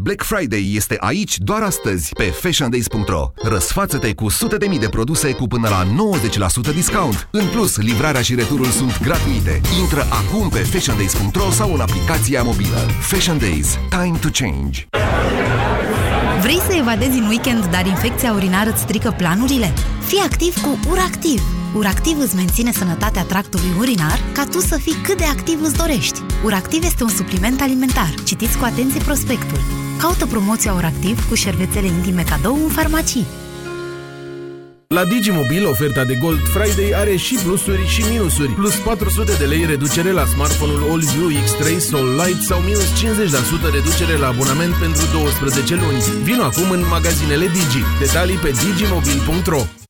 Speaker 14: Black Friday este aici doar astăzi pe fashiondays.ro. Răsfață-te cu sute de mii de produse cu până la 90% discount. În plus, livrarea și returul sunt gratuite. Intră acum pe fashiondays.ro sau în aplicația mobilă. Fashion Days. Time to change.
Speaker 36: Vrei să evadezi în weekend, dar infecția urinară îți strică planurile? Fii activ cu URACTIV! URACTIV îți menține sănătatea tractului urinar ca tu să fii cât de activ îți dorești. URACTIV este un supliment alimentar. Citiți cu atenție prospectul. Caută promoția URACTIV cu șervețele intime cadou în farmacii.
Speaker 76: La Digimobil, oferta de Gold Friday are și plusuri și minusuri. Plus 400 de lei reducere la smartphone-ul AllView X3 Soul Light sau minus 50% reducere la abonament pentru 12 luni. Vino acum în magazinele Digi. Detalii pe digimobil.ro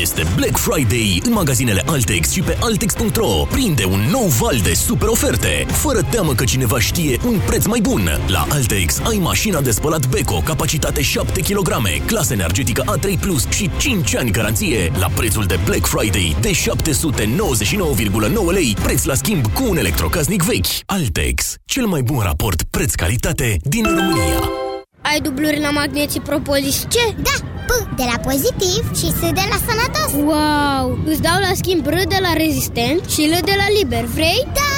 Speaker 15: Este Black Friday în magazinele Altex și pe Altex.ro. Prinde un nou val de super oferte, fără teamă că cineva știe un preț mai bun. La Altex ai mașina de spălat Beko, capacitate 7 kg, clasă energetică A3+, Plus și 5 ani garanție, la prețul de Black Friday de 799,9 lei, preț la schimb cu un electrocasnic vechi. Altex, cel mai bun raport preț-calitate din România.
Speaker 77: Ai dubluri la magneții propolis ce?
Speaker 78: Da, P de la pozitiv și S de la sănătos
Speaker 77: Wow! Îți dau la schimb R de la rezistent și L de la liber, vrei?
Speaker 78: Da!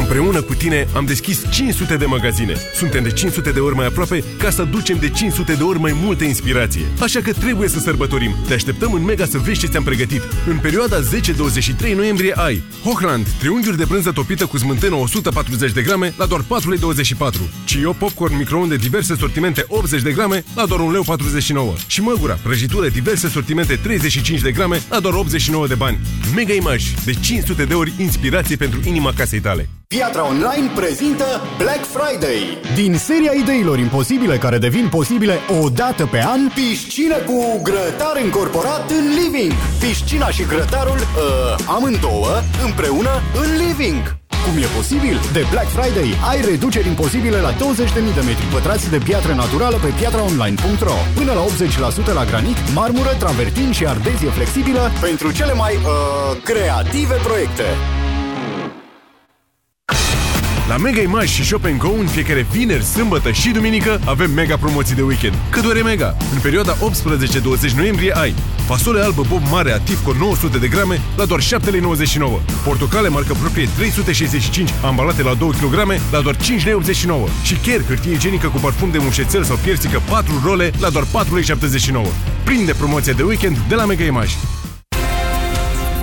Speaker 11: Împreună cu tine am deschis 500 de magazine. Suntem de 500 de ori mai aproape ca să ducem de 500 de ori mai multă inspirație. Așa că trebuie să sărbătorim. Te așteptăm în Mega să vezi ce ți-am pregătit. În perioada 10-23 noiembrie ai Hochland, triunghiuri de brânză topită cu smântână 140 de grame la doar 4,24 lei. Cio popcorn microunde diverse sortimente 80 de grame la doar 1,49 lei. Și Măgura, prăjitură diverse sortimente 35 de grame la doar 89 de bani. Mega Image, de 500 de ori inspirație pentru inima casei tale.
Speaker 66: Piatra Online prezintă Black Friday. Din seria ideilor imposibile care devin posibile o dată pe an, piscină cu grătar încorporat în living. Piscina și grătarul, uh, amândouă, împreună în living. Cum e posibil? De Black Friday ai reduceri imposibile la 20.000 de metri pătrați de piatră naturală pe piatraonline.ro Până la 80% la granit, marmură, travertin și ardezie flexibilă pentru cele mai uh, creative proiecte.
Speaker 11: La Mega Image și Shop Go în fiecare vineri, sâmbătă și duminică avem mega promoții de weekend. Cât doar e mega! În perioada 18-20 noiembrie ai fasole albă Bob Mare Ativco 900 de grame la doar 7,99 lei. Portocale marcă proprie 365 ambalate la 2 kg la doar 5,89 lei. Și chiar hârtie igienică cu parfum de mușețel sau piersică 4 role la doar 4,79 lei. Prinde promoția de weekend de la Mega Image.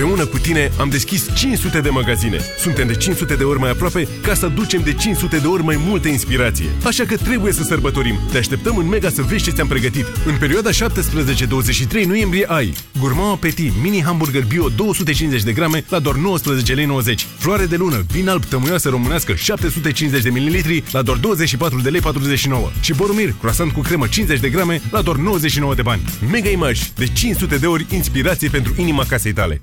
Speaker 11: Împreună cu tine am deschis 500 de magazine. Suntem de 500 de ori mai aproape ca să ducem de 500 de ori mai multă inspirație. Așa că trebuie să sărbătorim. Te așteptăm în Mega să vezi ce ți-am pregătit. În perioada 17-23 noiembrie ai Gourmand Petit Mini Hamburger Bio 250 de grame la doar 19 lei 90. Floare de lună, vin alb tămâioasă românească 750 de ml la doar 24 de lei 49. Și Borumir, croissant cu cremă 50 de grame la doar 99 de bani. Mega Image, de 500 de ori inspirație pentru inima casei tale.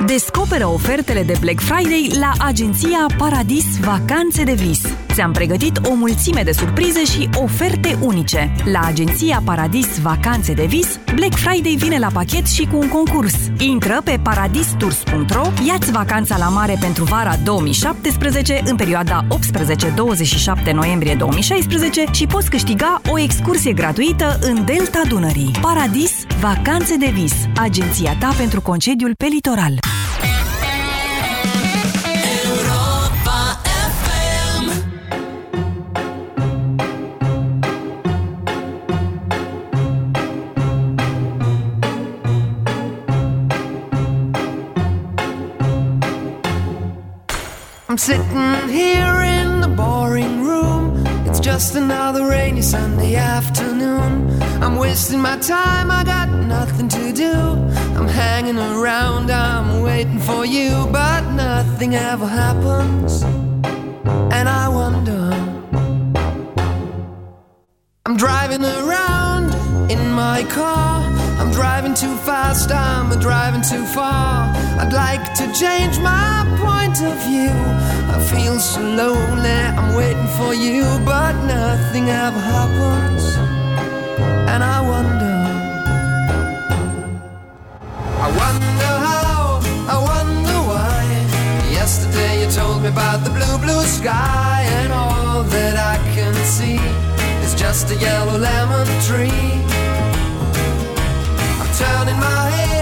Speaker 36: Descoperă ofertele de Black Friday la agenția Paradis Vacanțe de Vis. Ți-am pregătit o mulțime de surprize și oferte unice. La agenția Paradis Vacanțe de Vis, Black Friday vine la pachet și cu un concurs. Intră pe paradistours.ro, ia-ți vacanța la mare pentru vara 2017 în perioada 18-27 noiembrie 2016 și poți câștiga o excursie gratuită în Delta Dunării. Paradis Vacanțe de Vis, agenția ta pentru concediul pe litoral.
Speaker 53: I'm sitting here in the boring room. It's just another rainy Sunday afternoon. I'm wasting my time, I got nothing to do. I'm hanging around, I'm waiting for you, but nothing ever happens. And I wonder. I'm driving around in my car. I'm driving too fast, I'm driving too far. I'd like to change my point of view. I feel so lonely, I'm waiting for you, but nothing ever happens. And I wonder, I wonder how, I wonder why. Yesterday you told me about the blue, blue sky, and all that I can see is just a yellow lemon tree. I'm turning my head.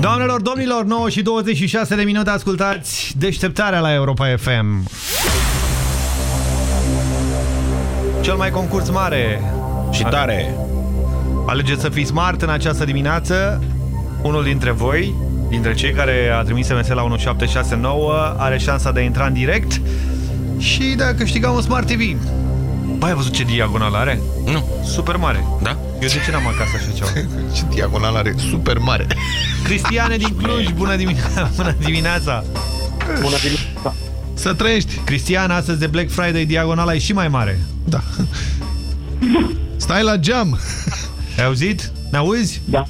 Speaker 3: Doamnelor, domnilor, 9 și 26 de minute ascultați deșteptarea la Europa FM. Cel mai concurs mare.
Speaker 21: Și tare.
Speaker 3: Alegeți să fiți smart în această dimineață. Unul dintre voi, dintre cei care a trimis SMS la 1769, are șansa de a intra în direct și de a câștiga un Smart TV. Băi, ai văzut ce diagonal are?
Speaker 21: Nu.
Speaker 3: Super mare.
Speaker 21: Da?
Speaker 3: Eu de ce n-am acasă așa ceva? [laughs]
Speaker 4: ce diagonal are? Super mare.
Speaker 3: Cristiane din Cluj, bună, dimine [laughs] bună dimineața!
Speaker 79: Bună dimineața!
Speaker 3: Să trăiești! Cristian, astăzi de Black Friday diagonala e și mai mare.
Speaker 4: Da. Stai la geam!
Speaker 3: Ai auzit? Ne auzi?
Speaker 79: Da.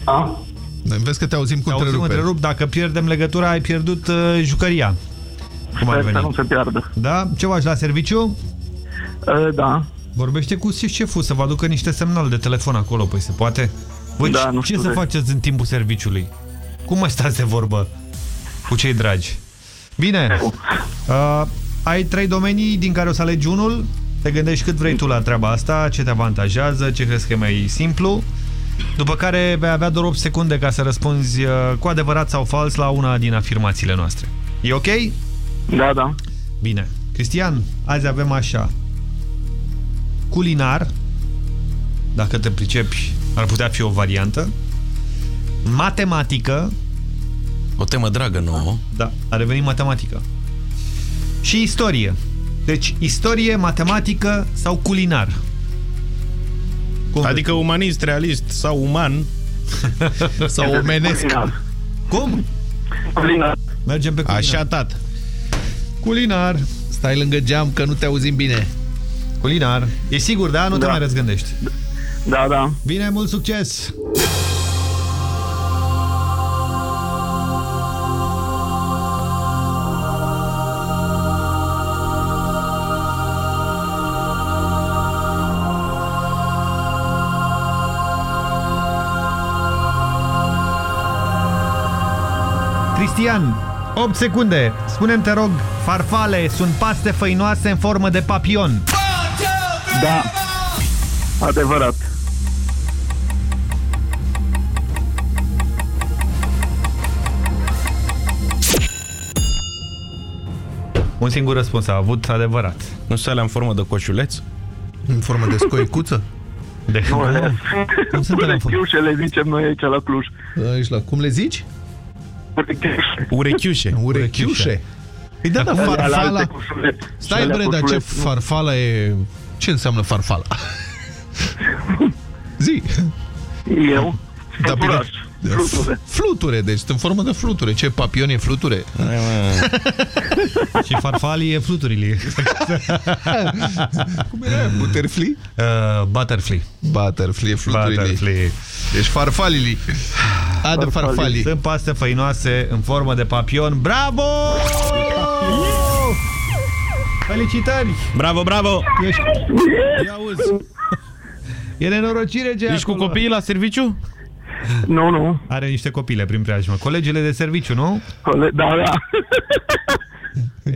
Speaker 4: Vezi că te auzim cu
Speaker 3: Te auzim
Speaker 4: întrerupere.
Speaker 3: întrerup. Dacă pierdem legătura, ai pierdut uh, jucăria. Cum ar
Speaker 79: Sper să
Speaker 3: veni?
Speaker 79: nu se piardă.
Speaker 3: Da? Ce faci la serviciu?
Speaker 79: Uh, da.
Speaker 3: Vorbește cu șeful să vă aducă niște semnal de telefon acolo, păi se poate? Voi
Speaker 79: Da,
Speaker 3: ce-
Speaker 79: nu
Speaker 3: ce
Speaker 79: știu
Speaker 3: să
Speaker 79: de-
Speaker 3: faceți în timpul serviciului? Cum mai stați de vorbă cu cei dragi? Bine, [laughs] uh, ai trei domenii din care o să alegi unul, te gândești cât vrei tu la treaba asta, ce te avantajează, ce crezi că e mai simplu, după care vei avea doar 8 secunde ca să răspunzi uh, cu adevărat sau fals la una din afirmațiile noastre. E ok?
Speaker 79: Da, da.
Speaker 3: Bine. Cristian, azi avem așa. Culinar, dacă te pricepi, ar putea fi o variantă. Matematică.
Speaker 21: O temă dragă nouă.
Speaker 3: Da, a revenit matematica. Și istorie. Deci, istorie, matematică sau culinar. Cum
Speaker 21: Adică umanist, realist sau uman [laughs]
Speaker 4: sau omenesc.
Speaker 3: Cum?
Speaker 79: Culinar.
Speaker 3: Mergem pe culinar.
Speaker 4: Așa, tat.
Speaker 3: Culinar.
Speaker 4: Stai lângă geam că nu te auzim bine.
Speaker 3: Culinar. E sigur, da? Nu te
Speaker 79: Da.
Speaker 3: mai răzgândești.
Speaker 79: Da, da.
Speaker 3: Bine, mult succes! Cristian, 8 secunde. Spune-mi, te rog, farfale sunt paste făinoase în formă de papion.
Speaker 79: Da. Adevărat.
Speaker 3: Un singur răspuns a avut adevărat.
Speaker 21: Nu sunt alea în formă de coșuleț?
Speaker 4: În formă de scoicuță?
Speaker 3: De
Speaker 79: Nu, le-
Speaker 3: Cum sunt alea în formă?
Speaker 79: Urechiușe le zicem noi aici la Cluj.
Speaker 4: Aici la, cum le zici?
Speaker 21: Urechiușe.
Speaker 4: Urechiușe. Păi da, da,
Speaker 79: Alea alte
Speaker 4: farfala.
Speaker 79: coșuleț.
Speaker 4: Stai
Speaker 79: Alea
Speaker 4: bre, dar ce
Speaker 79: coșuleț, nu.
Speaker 4: farfala e... Ce înseamnă farfala? Zi.
Speaker 79: Eu?
Speaker 4: Da, bine.
Speaker 79: Fluturaș. Fluture.
Speaker 4: Fluture, deci sunt în formă de fluture. Ce, papion e fluture? [laughs]
Speaker 3: Și farfalii e fluturile. [laughs]
Speaker 4: Cum era? Butterfly?
Speaker 3: Uh, butterfly.
Speaker 4: Butterfly, e fluturile.
Speaker 3: Butterfly.
Speaker 4: Deci farfalili. A, de farfalii.
Speaker 3: Sunt paste făinoase în formă de papion. Bravo! Felicitări!
Speaker 21: Bravo, bravo!
Speaker 3: Ești... Ia auzi. E nenorocire ce
Speaker 21: Ești cu copiii la serviciu?
Speaker 79: Nu, nu.
Speaker 3: Are niște copile prin preajmă. Colegele de serviciu, nu?
Speaker 79: Cole- Da, da.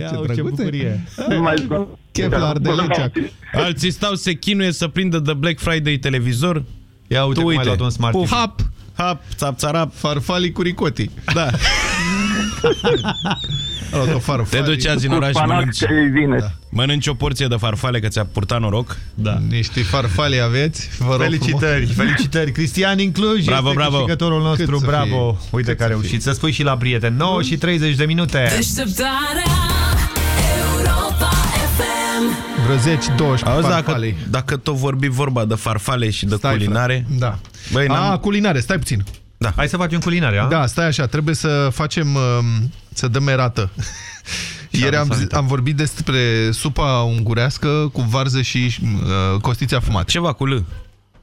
Speaker 3: Ia ce, ce bucurie.
Speaker 79: Nu mai zic.
Speaker 4: Kevlar de Lecea.
Speaker 21: Alții stau, se chinuie să prindă de Black Friday televizor.
Speaker 3: Ia uite
Speaker 21: tu
Speaker 3: cum ai
Speaker 21: uite.
Speaker 3: luat un Smart
Speaker 21: Puf,
Speaker 3: TV.
Speaker 21: hap, hap, țap, țarap.
Speaker 4: Farfalii cu ricoti.
Speaker 21: Da. [laughs]
Speaker 4: A luat o farfalii.
Speaker 21: Te duci azi în oraș,
Speaker 79: Panac
Speaker 21: mănânci,
Speaker 79: că îi vine.
Speaker 21: da. mănânci o porție de farfale că ți-a purtat noroc.
Speaker 3: Da.
Speaker 4: Niște farfalii aveți? Vă rog
Speaker 3: Felicitări,
Speaker 4: frumos.
Speaker 3: felicitări. Cristian din Cluj
Speaker 21: Bravo,
Speaker 3: este
Speaker 21: bravo.
Speaker 3: câștigătorul nostru.
Speaker 4: Cât să
Speaker 3: Bravo.
Speaker 4: fie?
Speaker 3: Uite
Speaker 4: Cât
Speaker 3: că a
Speaker 4: să
Speaker 3: reușit să spui și la prieten. 9 și 30 de minute.
Speaker 33: Deșteptarea Europa FM
Speaker 4: Vreo 10, 12
Speaker 21: Auzi, dacă,
Speaker 4: farfalii.
Speaker 21: dacă tot vorbi vorba de farfale și de
Speaker 4: Stai,
Speaker 21: culinare...
Speaker 4: frate. Da.
Speaker 21: Băi, n-am-
Speaker 4: A, culinare, stai puțin.
Speaker 21: Da.
Speaker 3: Hai să facem culinare, a?
Speaker 4: Da, stai așa, trebuie să facem, um, să dăm erată. [laughs] Ieri am, zi- am vorbit despre supa ungurească cu varză și uh, costiți afumate.
Speaker 21: Ceva cu L.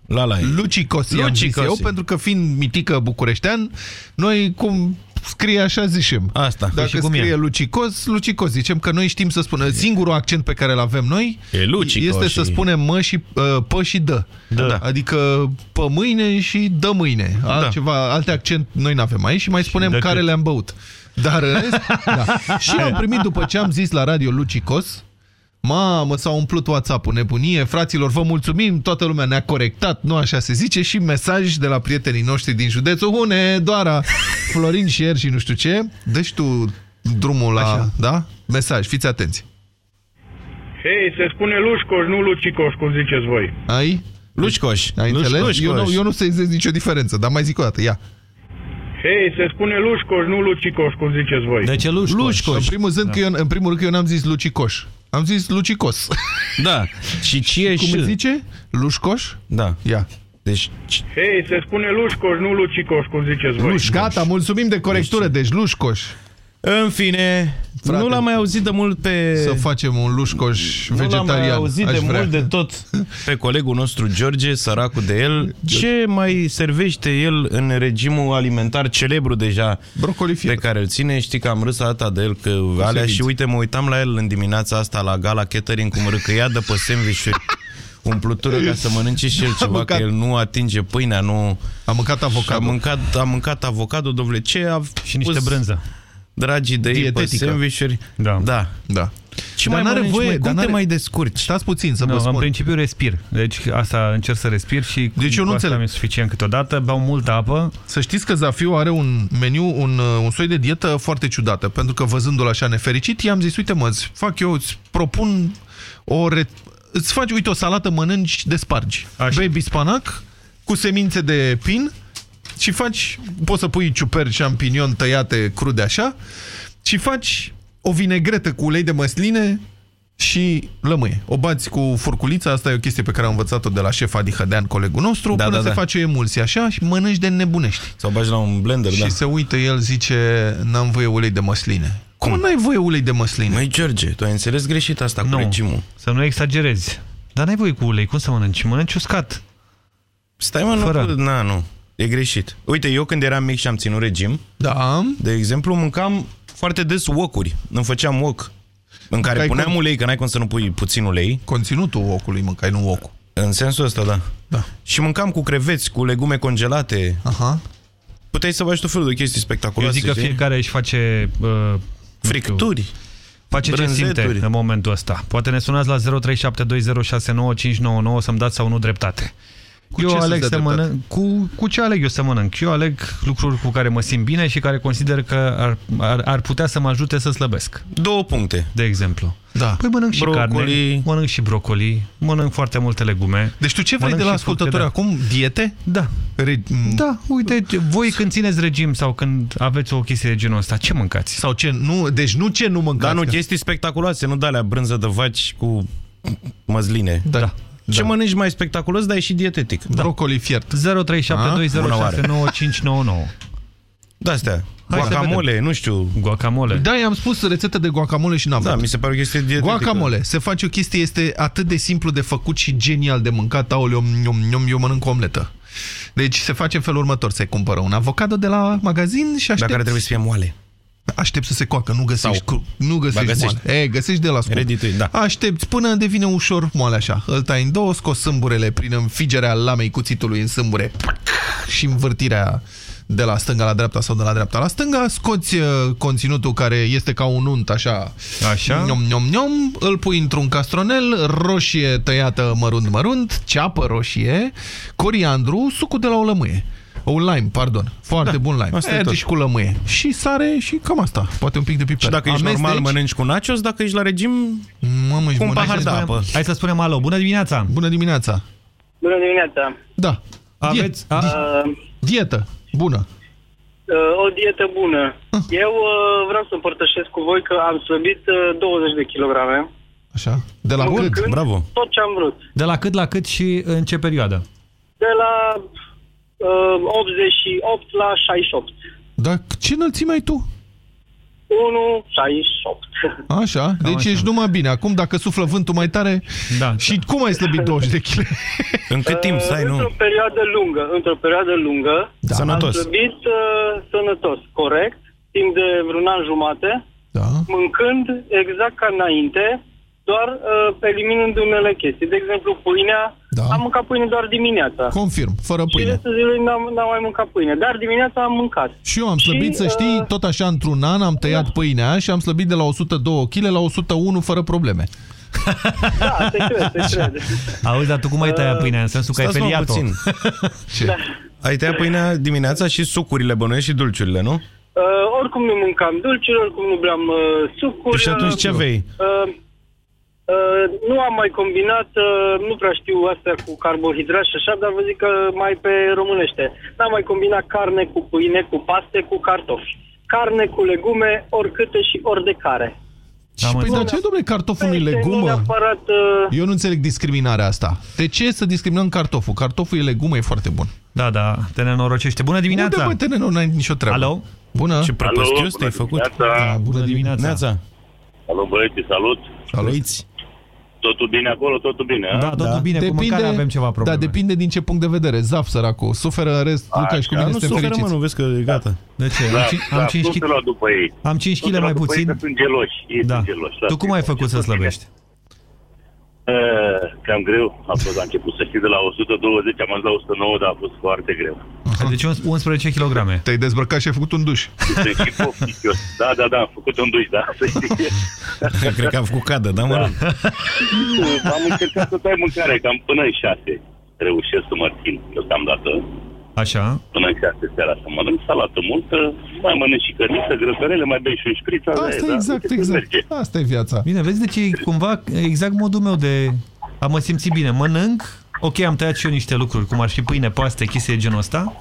Speaker 21: La la e.
Speaker 4: Lucicosi am zis
Speaker 21: Lucicosi.
Speaker 4: eu, pentru că fiind mitică bucureștean, noi cum scrie așa zicem.
Speaker 21: Asta.
Speaker 4: Dacă
Speaker 3: și cum e?
Speaker 4: scrie Lucicos, Lucicos. Zicem că noi știm să spunem. Singurul accent pe care îl avem noi
Speaker 21: E Lucicos
Speaker 4: este să
Speaker 21: și-
Speaker 4: spunem mă și uh, pă și dă.
Speaker 3: Da.
Speaker 4: Adică pă mâine și dă mâine. Altceva, alte accent noi nu avem aici și mai spunem
Speaker 3: dă
Speaker 4: care
Speaker 3: cât.
Speaker 4: le-am băut. Dar în rest, [laughs] da. Și am primit după ce am zis la radio Lucicos, Mamă, s-a umplut WhatsApp-ul, nebunie, fraților, vă mulțumim, toată lumea ne-a corectat, nu așa se zice, și mesaj de la prietenii noștri din județul Hune, Doara, [laughs] Florin Șier și nu știu ce. Deci tu drumul la...
Speaker 3: Așa.
Speaker 4: Da? Mesaj, fiți atenți.
Speaker 80: Hei, se spune Lușcoș, nu Lucicoș, cum ziceți voi.
Speaker 4: Ai?
Speaker 21: Lușcoș.
Speaker 4: Ai
Speaker 21: Lușcoș.
Speaker 4: înțeles? Eu nu, eu nu sezez nicio diferență, dar mai zic o dată, ia.
Speaker 80: Hei, se spune Lușcoș, nu Lucicoș, cum ziceți voi.
Speaker 3: De ce Lușcoș?
Speaker 4: Lușcoș. În primul, rând că eu, în primul rând că eu n-am zis Lucicoș. Am zis Lucicos.
Speaker 21: Da. Și cie
Speaker 4: Cum
Speaker 21: și...
Speaker 4: îi zice? Lușcoș?
Speaker 21: Da.
Speaker 4: Ia.
Speaker 21: Deci,
Speaker 80: Hei, se spune Lușcoș, nu Lucicoș, cum ziceți voi.
Speaker 4: Luș. Gata, mulțumim de corectură, deci Lușcoș.
Speaker 21: În fine,
Speaker 4: Frate.
Speaker 21: nu l-am mai auzit de mult pe...
Speaker 4: Să facem un lușcoș
Speaker 21: Nu l-am mai
Speaker 4: vegetarian.
Speaker 21: auzit
Speaker 4: aș
Speaker 21: de
Speaker 4: vrea.
Speaker 21: mult de tot [laughs] pe colegul nostru George, săracul de el. Ce mai servește el în regimul alimentar celebru deja
Speaker 4: Brocoli
Speaker 21: pe care îl ține? Știi că am râs atâta de el că alea
Speaker 4: semințe.
Speaker 21: și uite, mă uitam la el în dimineața asta la gala catering cum râcăia de pe sandwich [laughs] umplutură ca să mănânce și el ceva,
Speaker 4: mâncat-
Speaker 21: că el nu atinge pâinea, nu...
Speaker 4: A mâncat
Speaker 21: A
Speaker 4: avocado.
Speaker 21: mâncat, a mâncat avocado, dovle, ce a
Speaker 3: Și niște
Speaker 21: pus
Speaker 3: brânză.
Speaker 21: Dragii de ei pe
Speaker 4: Dietetică.
Speaker 21: sandwich-uri.
Speaker 3: Da.
Speaker 21: da.
Speaker 4: Da.
Speaker 21: Ce
Speaker 4: Dar
Speaker 21: mai
Speaker 4: n-are
Speaker 21: mănânci,
Speaker 4: voie,
Speaker 21: măi?
Speaker 4: dar
Speaker 21: Cum te
Speaker 4: n-are-
Speaker 21: mai descurci?
Speaker 4: Stați puțin să
Speaker 3: Nu,
Speaker 4: vă
Speaker 3: în
Speaker 4: spun.
Speaker 3: principiu respir. Deci asta încerc să respir și
Speaker 4: Deci eu nu
Speaker 3: cu asta
Speaker 4: înțeleg.
Speaker 3: mi-e suficient câteodată. Beau multă apă.
Speaker 4: Să știți că Zafiu are un meniu, un, uh, un soi de dietă foarte ciudată, pentru că văzându-l așa nefericit, i-am zis, uite mă, îți fac eu, îți propun o... Re... Îți faci, uite, o salată mănânci de spargi.
Speaker 3: Așa.
Speaker 4: Baby spanac cu semințe de pin și faci, poți să pui ciuperci, șampinion tăiate crude așa și faci o vinegretă cu ulei de măsline și lămâie. O bați cu furculița, asta e o chestie pe care am învățat-o de la șef Adi Hădean, colegul nostru,
Speaker 21: Da,
Speaker 4: până
Speaker 21: da,
Speaker 4: se
Speaker 21: da.
Speaker 4: face o emulsie așa și mănânci de nebunești.
Speaker 21: Sau bagi la un blender,
Speaker 4: Și
Speaker 21: da.
Speaker 4: se uită, el zice, n-am voie ulei de măsline. Cum n-ai voie ulei de măsline?
Speaker 21: Măi, George, tu ai înțeles greșit asta cu
Speaker 3: Nu.
Speaker 21: regimul.
Speaker 3: Să nu exagerezi. Dar n-ai voie cu ulei. Cum să mănânci? Mănânci uscat.
Speaker 21: Stai mă,
Speaker 3: Fără.
Speaker 21: nu, na, nu. E greșit. Uite, eu când eram mic și am ținut regim,
Speaker 4: Da,
Speaker 21: de exemplu, mâncam foarte des wokuri. Îmi făceam wok. În care
Speaker 4: Mâncai
Speaker 21: puneam
Speaker 4: con-
Speaker 21: ulei, că n-ai cum să nu pui puțin ulei.
Speaker 4: conținutul ocului mâncai, nu ocul.
Speaker 21: În sensul ăsta, da.
Speaker 4: Da.
Speaker 21: Și mâncam cu creveți, cu legume congelate.
Speaker 4: Aha.
Speaker 21: Puteai să faci tot felul de chestii
Speaker 3: Eu
Speaker 21: spectaculoase.
Speaker 3: zic că
Speaker 21: știi?
Speaker 3: fiecare își face... Uh, nu știu,
Speaker 21: Fricturi.
Speaker 3: Face ce
Speaker 21: brânzeturi.
Speaker 3: simte în momentul ăsta. Poate ne sunați la 0372069599 să-mi dați sau nu dreptate.
Speaker 4: Cu
Speaker 3: eu
Speaker 4: ce să-ți
Speaker 3: aleg
Speaker 4: dea
Speaker 3: să
Speaker 4: dreptate?
Speaker 3: mănânc, cu, cu ce aleg eu să mănânc? Eu aleg lucruri cu care mă simt bine și care consider că ar, ar, ar putea să mă ajute să slăbesc.
Speaker 21: Două puncte.
Speaker 3: De exemplu.
Speaker 4: Da.
Speaker 3: Păi mănânc și
Speaker 21: Brocoli.
Speaker 3: carne, mănânc și brocoli, mănânc foarte multe legume.
Speaker 4: Deci tu ce vrei
Speaker 3: Mănânc
Speaker 4: de la
Speaker 3: și fructe,
Speaker 4: ascultători
Speaker 3: da.
Speaker 4: acum? Diete?
Speaker 3: Da.
Speaker 4: Re...
Speaker 3: Da, uite, voi când țineți regim sau când aveți o chestie de genul ăsta, ce mâncați?
Speaker 4: Sau ce? Nu, deci nu ce nu mâncați.
Speaker 21: Dar nu,
Speaker 4: că-
Speaker 21: chestii spectaculoase, nu de alea brânză de vaci cu măsline.
Speaker 4: Da.
Speaker 3: Da.
Speaker 21: Ce mănânci mai spectaculos, dar e și dietetic.
Speaker 4: Brocoli fiert.
Speaker 3: 0372069599.
Speaker 21: De-astea.
Speaker 3: Hai să
Speaker 21: Guacamole, nu știu.
Speaker 3: Guacamole.
Speaker 4: Da, i-am spus rețetă de guacamole și n-am
Speaker 21: Da,
Speaker 4: vrut.
Speaker 21: mi se pare o chestie dietetică.
Speaker 4: Guacamole. Se face o chestie, este atât de simplu de făcut și genial de mâncat. Aoleu, eu, eu, eu mănânc o omletă. Deci se face în felul următor. Se cumpără un avocado de la magazin și
Speaker 21: Dar
Speaker 4: aștept,
Speaker 21: care trebuie să fie moale.
Speaker 4: Aștept să se coacă. Nu găsești,
Speaker 21: Sau-
Speaker 4: cru, nu găsești,
Speaker 21: Ba, găsești.
Speaker 4: moale. E, găsești de la scump.
Speaker 21: Ready to eat, da.
Speaker 4: Aștepți până devine ușor moale așa. Îl tai în două, scoți sâmburele prin înfigerea lamei cuțitului în sâmbure și învârtirea de la stânga la dreapta sau de la dreapta la stânga, scoți uh, conținutul care este ca un unt așa,
Speaker 3: Așa.
Speaker 4: Niom, niom, niom, îl pui într-un castronel, roșie tăiată mărunt, mărunt, ceapă roșie, coriandru, sucul de la o lămâie. Un lime, pardon. Foarte
Speaker 21: Da,
Speaker 4: bun lime.
Speaker 21: asta e
Speaker 4: E,
Speaker 21: tot.
Speaker 4: deci cu lămâie. Și sare și cam asta. Poate un pic de piper.
Speaker 21: Și dacă ești
Speaker 4: Amesteci,
Speaker 21: normal, mănânci cu nachos, dacă ești la regim,
Speaker 4: Mamă, ești
Speaker 21: cu un
Speaker 4: bun.
Speaker 21: pahar
Speaker 4: Hai
Speaker 21: de
Speaker 4: să
Speaker 21: apă.
Speaker 3: Hai să spunem alo. Bună dimineața!
Speaker 4: Bună dimineața!
Speaker 81: Bună dimineața!
Speaker 4: Da.
Speaker 3: Aveți... A,
Speaker 81: Uh,
Speaker 4: Dietă. Bună.
Speaker 81: uh, o dietă bună. Eu uh, vreau să împărtășesc cu voi că am slăbit uh, 20 de kilograme.
Speaker 4: Așa. De la cât?
Speaker 81: Mâncând
Speaker 21: Bravo.
Speaker 81: Tot ce am vrut.
Speaker 3: de la cât la cât și în ce perioadă?
Speaker 81: De la uh, 88 la 68.
Speaker 4: Dar ce înălțime ai tu?
Speaker 81: 1, 68. [laughs]
Speaker 4: Așa. Deci
Speaker 3: așa.
Speaker 4: ești numai bine. Acum, dacă suflă vântul mai tare...
Speaker 3: Da.
Speaker 4: Și cum ai slăbit 20 de kg?
Speaker 21: În cât timp stai,
Speaker 81: Uh,
Speaker 21: nu?
Speaker 81: Într-o perioadă lungă, într-o perioadă lungă,
Speaker 4: Da.
Speaker 21: Sănătos.
Speaker 81: am slăbit uh, sănătos, corect, timp de vreun an jumate,
Speaker 4: Da.
Speaker 81: mâncând exact ca înainte, doar uh, eliminând unele chestii. De exemplu, pâinea,
Speaker 4: Da.
Speaker 81: am mâncat pâine doar dimineața.
Speaker 4: Confirm. Fără
Speaker 81: Și
Speaker 4: pâine.
Speaker 81: restul zilei n-am, n-am mai mâncat pâine, dar dimineața am mâncat.
Speaker 4: Și eu am slăbit,
Speaker 81: Și,
Speaker 4: să știi,
Speaker 81: uh,
Speaker 4: tot așa într-un an am tăiat pâinea și am slăbit de la 102 kg la 101 fără probleme.
Speaker 81: Da, se crede, se crede.
Speaker 3: Auzi, dar tu cum ai tăiat pâinea? În sensul că ai
Speaker 21: Stați mă
Speaker 3: feliat-o.
Speaker 21: puțin. [laughs]
Speaker 4: Ce?
Speaker 21: Ai tăiat pâinea dimineața și sucurile bănuiești și dulciurile, nu?
Speaker 81: Uh, oricum nu mâncam dulciuri, oricum nu beam uh, sucuri.
Speaker 21: Păi și atunci ce
Speaker 81: uh,
Speaker 21: vei?
Speaker 81: Uh, Uh, nu am mai combinat, uh, nu prea știu astea cu carbohidrați și așa, dar vă zic că mai pe românește. N-am mai combinat carne cu pâine, cu paste, cu cartofi. Carne cu legume, oricâte și ori de care.
Speaker 4: Și păi de ce, domnule, cartoful nu e
Speaker 81: Nu
Speaker 4: legumă?
Speaker 81: neapărat... Uh,
Speaker 4: Eu nu înțeleg discriminarea asta. De ce să discriminăm cartoful? Cartoful e legumă, e foarte bun.
Speaker 3: Da, da, te nenorocește. Bună dimineața!
Speaker 4: Unde, bă, te nenor, n-ai nicio treabă.
Speaker 3: Alo?
Speaker 4: Bună!
Speaker 21: Ce prăpăstios te-ai făcut?
Speaker 3: Da, bună dimineața!
Speaker 21: Neața.
Speaker 82: Alo, băieți, salut!
Speaker 21: Salut!
Speaker 82: Totul bine acolo, totul bine, a?
Speaker 3: Da, totul bine, cu mâncarea avem ceva probleme.
Speaker 4: Da, depinde din ce punct de vedere. Zaf, săracu. Suferă în rest, Luca și cu mine
Speaker 21: nu
Speaker 4: suntem
Speaker 21: suferă,
Speaker 4: fericiți.
Speaker 21: mă, nu vezi că e gata.
Speaker 3: De ce?
Speaker 82: Da,
Speaker 3: am, ci-
Speaker 82: da,
Speaker 3: am 5
Speaker 82: nu te
Speaker 3: kg.
Speaker 82: lua după ei.
Speaker 3: Am 5
Speaker 82: Nu te
Speaker 3: kg
Speaker 82: lua
Speaker 3: mai
Speaker 82: după
Speaker 3: puțin.
Speaker 82: Ei, că sunt geloși. Ei
Speaker 3: Da.
Speaker 82: sunt geloși.
Speaker 3: Tu cum ai făcut să slăbești?
Speaker 82: Uh, cam greu a fost la început, să știi, de la 120 am ajuns la 109, dar a fost foarte greu.
Speaker 3: Deci 11 kg.
Speaker 4: Te-ai dezbrăcat și ai făcut un duș.
Speaker 82: Sunt și poftichios. Da, da, da, am făcut un duș, da, să știi. [laughs]
Speaker 21: Cred că am făcut cadă, da, mă rog.
Speaker 82: am încercat să tai mâncare, cam până în 6 reușesc să mă țin deocamdată.
Speaker 3: Așa.
Speaker 82: Până în 6 seara să mănânc salată multă, mai mănânc și cărniță, grăsărele, mai bei și un șpriț.
Speaker 4: Asta e exact, exact. Asta e viața.
Speaker 3: Bine, vezi de ce e cumva exact modul meu de a mă simți bine. Mănânc, ok, am tăiat și eu niște lucruri, cum ar fi pâine, paste, chestii de genul ăsta.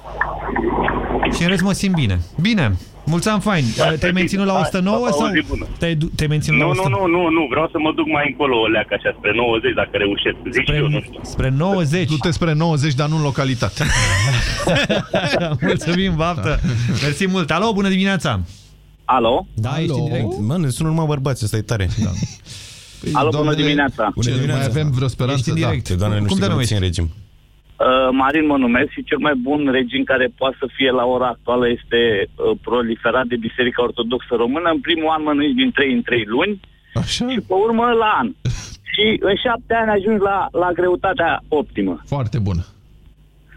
Speaker 3: Și în rest mă simt bine. Bine, mulți ani fain. Te-ai menținut la 109
Speaker 82: Hai,
Speaker 3: sau
Speaker 82: o zi bună.
Speaker 3: te-ai te menținut la
Speaker 82: Nu, nu,
Speaker 3: 109?
Speaker 82: nu, nu, nu, vreau să mă duc mai încolo o leacă așa, spre 90, dacă reușesc. Zic și eu, nu știu.
Speaker 3: Spre 90.
Speaker 4: Du-te spre 90, dar nu în localitate. [laughs]
Speaker 3: Mulțumim, baftă. Mersi mult. Alo, bună dimineața.
Speaker 83: Alo?
Speaker 3: Da, ești în direct.
Speaker 21: Mă, ne sună numai bărbați, asta e tare. Da.
Speaker 83: Alo, bună dimineața.
Speaker 21: Bună
Speaker 4: Ce,
Speaker 21: dimineața.
Speaker 4: mai avem vreo speranță?
Speaker 3: Ești în direct.
Speaker 21: Da. Doamne, nu
Speaker 3: Cum
Speaker 21: știu
Speaker 3: te
Speaker 21: că nu
Speaker 3: numești?
Speaker 21: țin regim.
Speaker 83: Uh, Marin mă numesc și cel mai bun regim care poate să fie la ora actuală este uh, proliferat de Biserica Ortodoxă Română. În primul an mănânci din 3 în 3 luni
Speaker 4: Așa?
Speaker 83: și pe urmă la an. [laughs] Și în 7 ani ajungi la, la greutatea optimă.
Speaker 4: Foarte bună.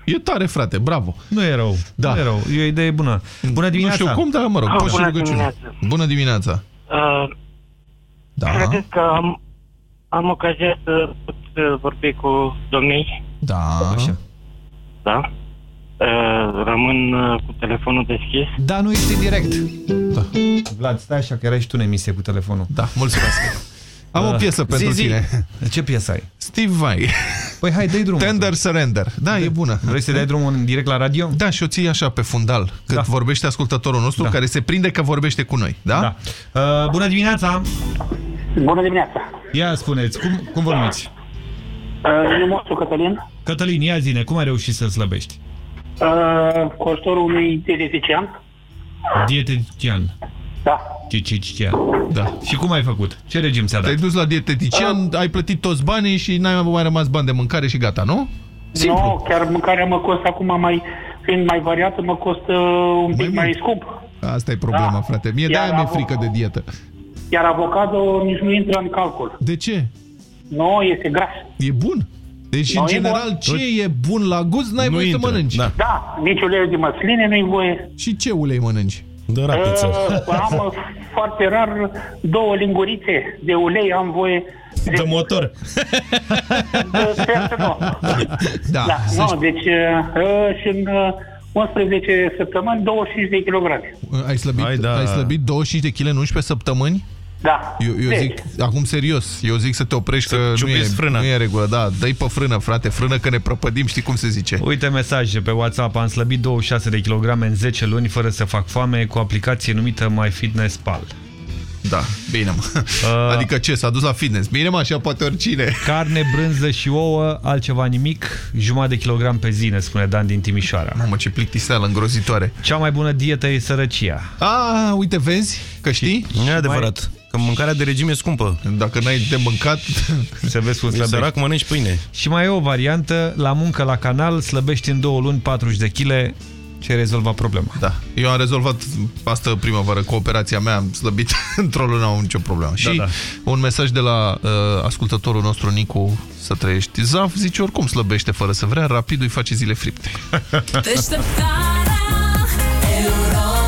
Speaker 4: E tare, frate, bravo.
Speaker 3: Nu e rău.
Speaker 4: Da.
Speaker 3: Nu e rău. E o idee bună. Bună dimineața.
Speaker 4: Nu știu cum, dar mă rog,
Speaker 83: Ah,
Speaker 4: poți și
Speaker 83: bună
Speaker 4: rugăciune.
Speaker 83: dimineața.
Speaker 4: Bună dimineața.
Speaker 83: Uh,
Speaker 4: Da.
Speaker 83: Credeți că am, am ocazia să pot uh, vorbi cu domnii?
Speaker 4: Da.
Speaker 3: Așa.
Speaker 83: Da? Uh, rămân uh, cu telefonul deschis?
Speaker 3: Da, nu ești în direct.
Speaker 4: Da.
Speaker 3: Vlad, stai așa că erai și tu în emisie cu telefonul.
Speaker 4: Da, mulțumesc. [laughs] Am o
Speaker 3: Uh,
Speaker 4: piesă
Speaker 3: zi,
Speaker 4: pentru
Speaker 3: zi.
Speaker 4: tine. [laughs]
Speaker 3: Ce piesă ai?
Speaker 4: Steve Vai.
Speaker 3: Păi hai, dă-i drumul.
Speaker 4: Tender Surrender. Da, e bună.
Speaker 3: Vrei să dai drumul în direct la radio?
Speaker 4: Da, și o ții așa pe fundal, cât
Speaker 3: Da.
Speaker 4: vorbește ascultătorul nostru,
Speaker 3: Da.
Speaker 4: care se prinde că vorbește cu noi. Da?
Speaker 3: Da. Uh, bună dimineața!
Speaker 83: Bună dimineața!
Speaker 3: Ia spuneți, cum, cum vă numiți?
Speaker 83: Uh, eu mă Cătălin,
Speaker 3: Cătălin, ia zine, cum ai reușit să slăbești?
Speaker 83: uh, cu ajutorul unui dietetician.
Speaker 3: Dietetician.
Speaker 83: Da.
Speaker 3: Dietetician.
Speaker 4: Da.
Speaker 3: Și cum ai făcut? Ce regim ți-a dat?
Speaker 4: Te-ai dus la dietetician, ai plătit toți banii și n-ai mai rămas bani de mâncare și gata, nu? Simplu.
Speaker 83: Nu, chiar mâncarea mă costă acum mai, fiind mai variată, mă costă un pic mai, scump.
Speaker 4: Asta e problema,
Speaker 83: Da.
Speaker 4: frate. Mie
Speaker 83: Iar
Speaker 4: de-aia mi-e
Speaker 83: avo-
Speaker 4: frică de dietă.
Speaker 83: Iar avocado nici nu intră în calcul.
Speaker 4: De ce?
Speaker 83: Nu, este gras.
Speaker 4: E bun. Deci,
Speaker 83: Nu,
Speaker 4: în
Speaker 83: e
Speaker 4: general,
Speaker 83: bun.
Speaker 4: ce e bun la gust, n-ai
Speaker 21: Nu
Speaker 4: voie să
Speaker 21: intră,
Speaker 4: mănânci.
Speaker 21: da.
Speaker 83: Da, nici ulei de măsline nu-i voie.
Speaker 4: Și ce ulei mănânci?
Speaker 21: De rapiță.
Speaker 83: Uh, am uh, foarte rar două lingurițe de ulei, am voie
Speaker 21: De motor.
Speaker 83: de sfert, nu.
Speaker 4: Da,
Speaker 83: Da,
Speaker 4: să
Speaker 83: nu, deci uh, și în uh, 11 săptămâni 25 de kilograme.
Speaker 4: Ai slăbit,
Speaker 21: Hai, da.
Speaker 4: ai slăbit 25 de kg în 11 săptămâni?
Speaker 83: Da.
Speaker 4: Eu, eu
Speaker 83: Deci,
Speaker 4: zic, acum serios, eu zic să te oprești
Speaker 21: Să
Speaker 4: că nu e,
Speaker 21: ciupiți frâna.
Speaker 4: nu e regulă. Da, dă pe frână, frate, frână că ne prăpădim, știi cum se zice.
Speaker 3: Uite mesaje pe WhatsApp. Am slăbit 26 de kilograme în 10 luni fără să fac foame cu aplicație numită MyFitnessPal.
Speaker 4: Da, bine mă.
Speaker 3: Uh,
Speaker 4: Adică ce, s-a dus la fitness? Bine mă, așa poate oricine.
Speaker 3: Carne, brânză și ouă, altceva nimic, jumătate de kilogram pe zi, ne spune Dan din Timișoara.
Speaker 4: Mamă, ce plictiseală îngrozitoare.
Speaker 3: Cea mai bună dietă e sărăcia.
Speaker 4: A, uite, vezi că știi?
Speaker 21: Nu e adevărat. Că mâncarea de regim e scumpă.
Speaker 4: Dacă n-ai de mâncat... [laughs]
Speaker 3: Să vezi cum
Speaker 21: E
Speaker 3: slăbești.
Speaker 21: sărac, mănânci pâine.
Speaker 3: Și mai e o variantă, la muncă la canal, slăbești în două luni 40 de kg și ai rezolvat problema.
Speaker 4: Da, eu am rezolvat asta primăvară cu operația mea, am slăbit [laughs] într-o lună, n-am nicio problemă. și
Speaker 3: da.
Speaker 4: un mesaj de la uh, ascultătorul nostru, Nicu, să trăiești. Zaf zice, oricum slăbește fără să vrea, rapid îi face zile fripte.
Speaker 33: Deșteptarea Europa FM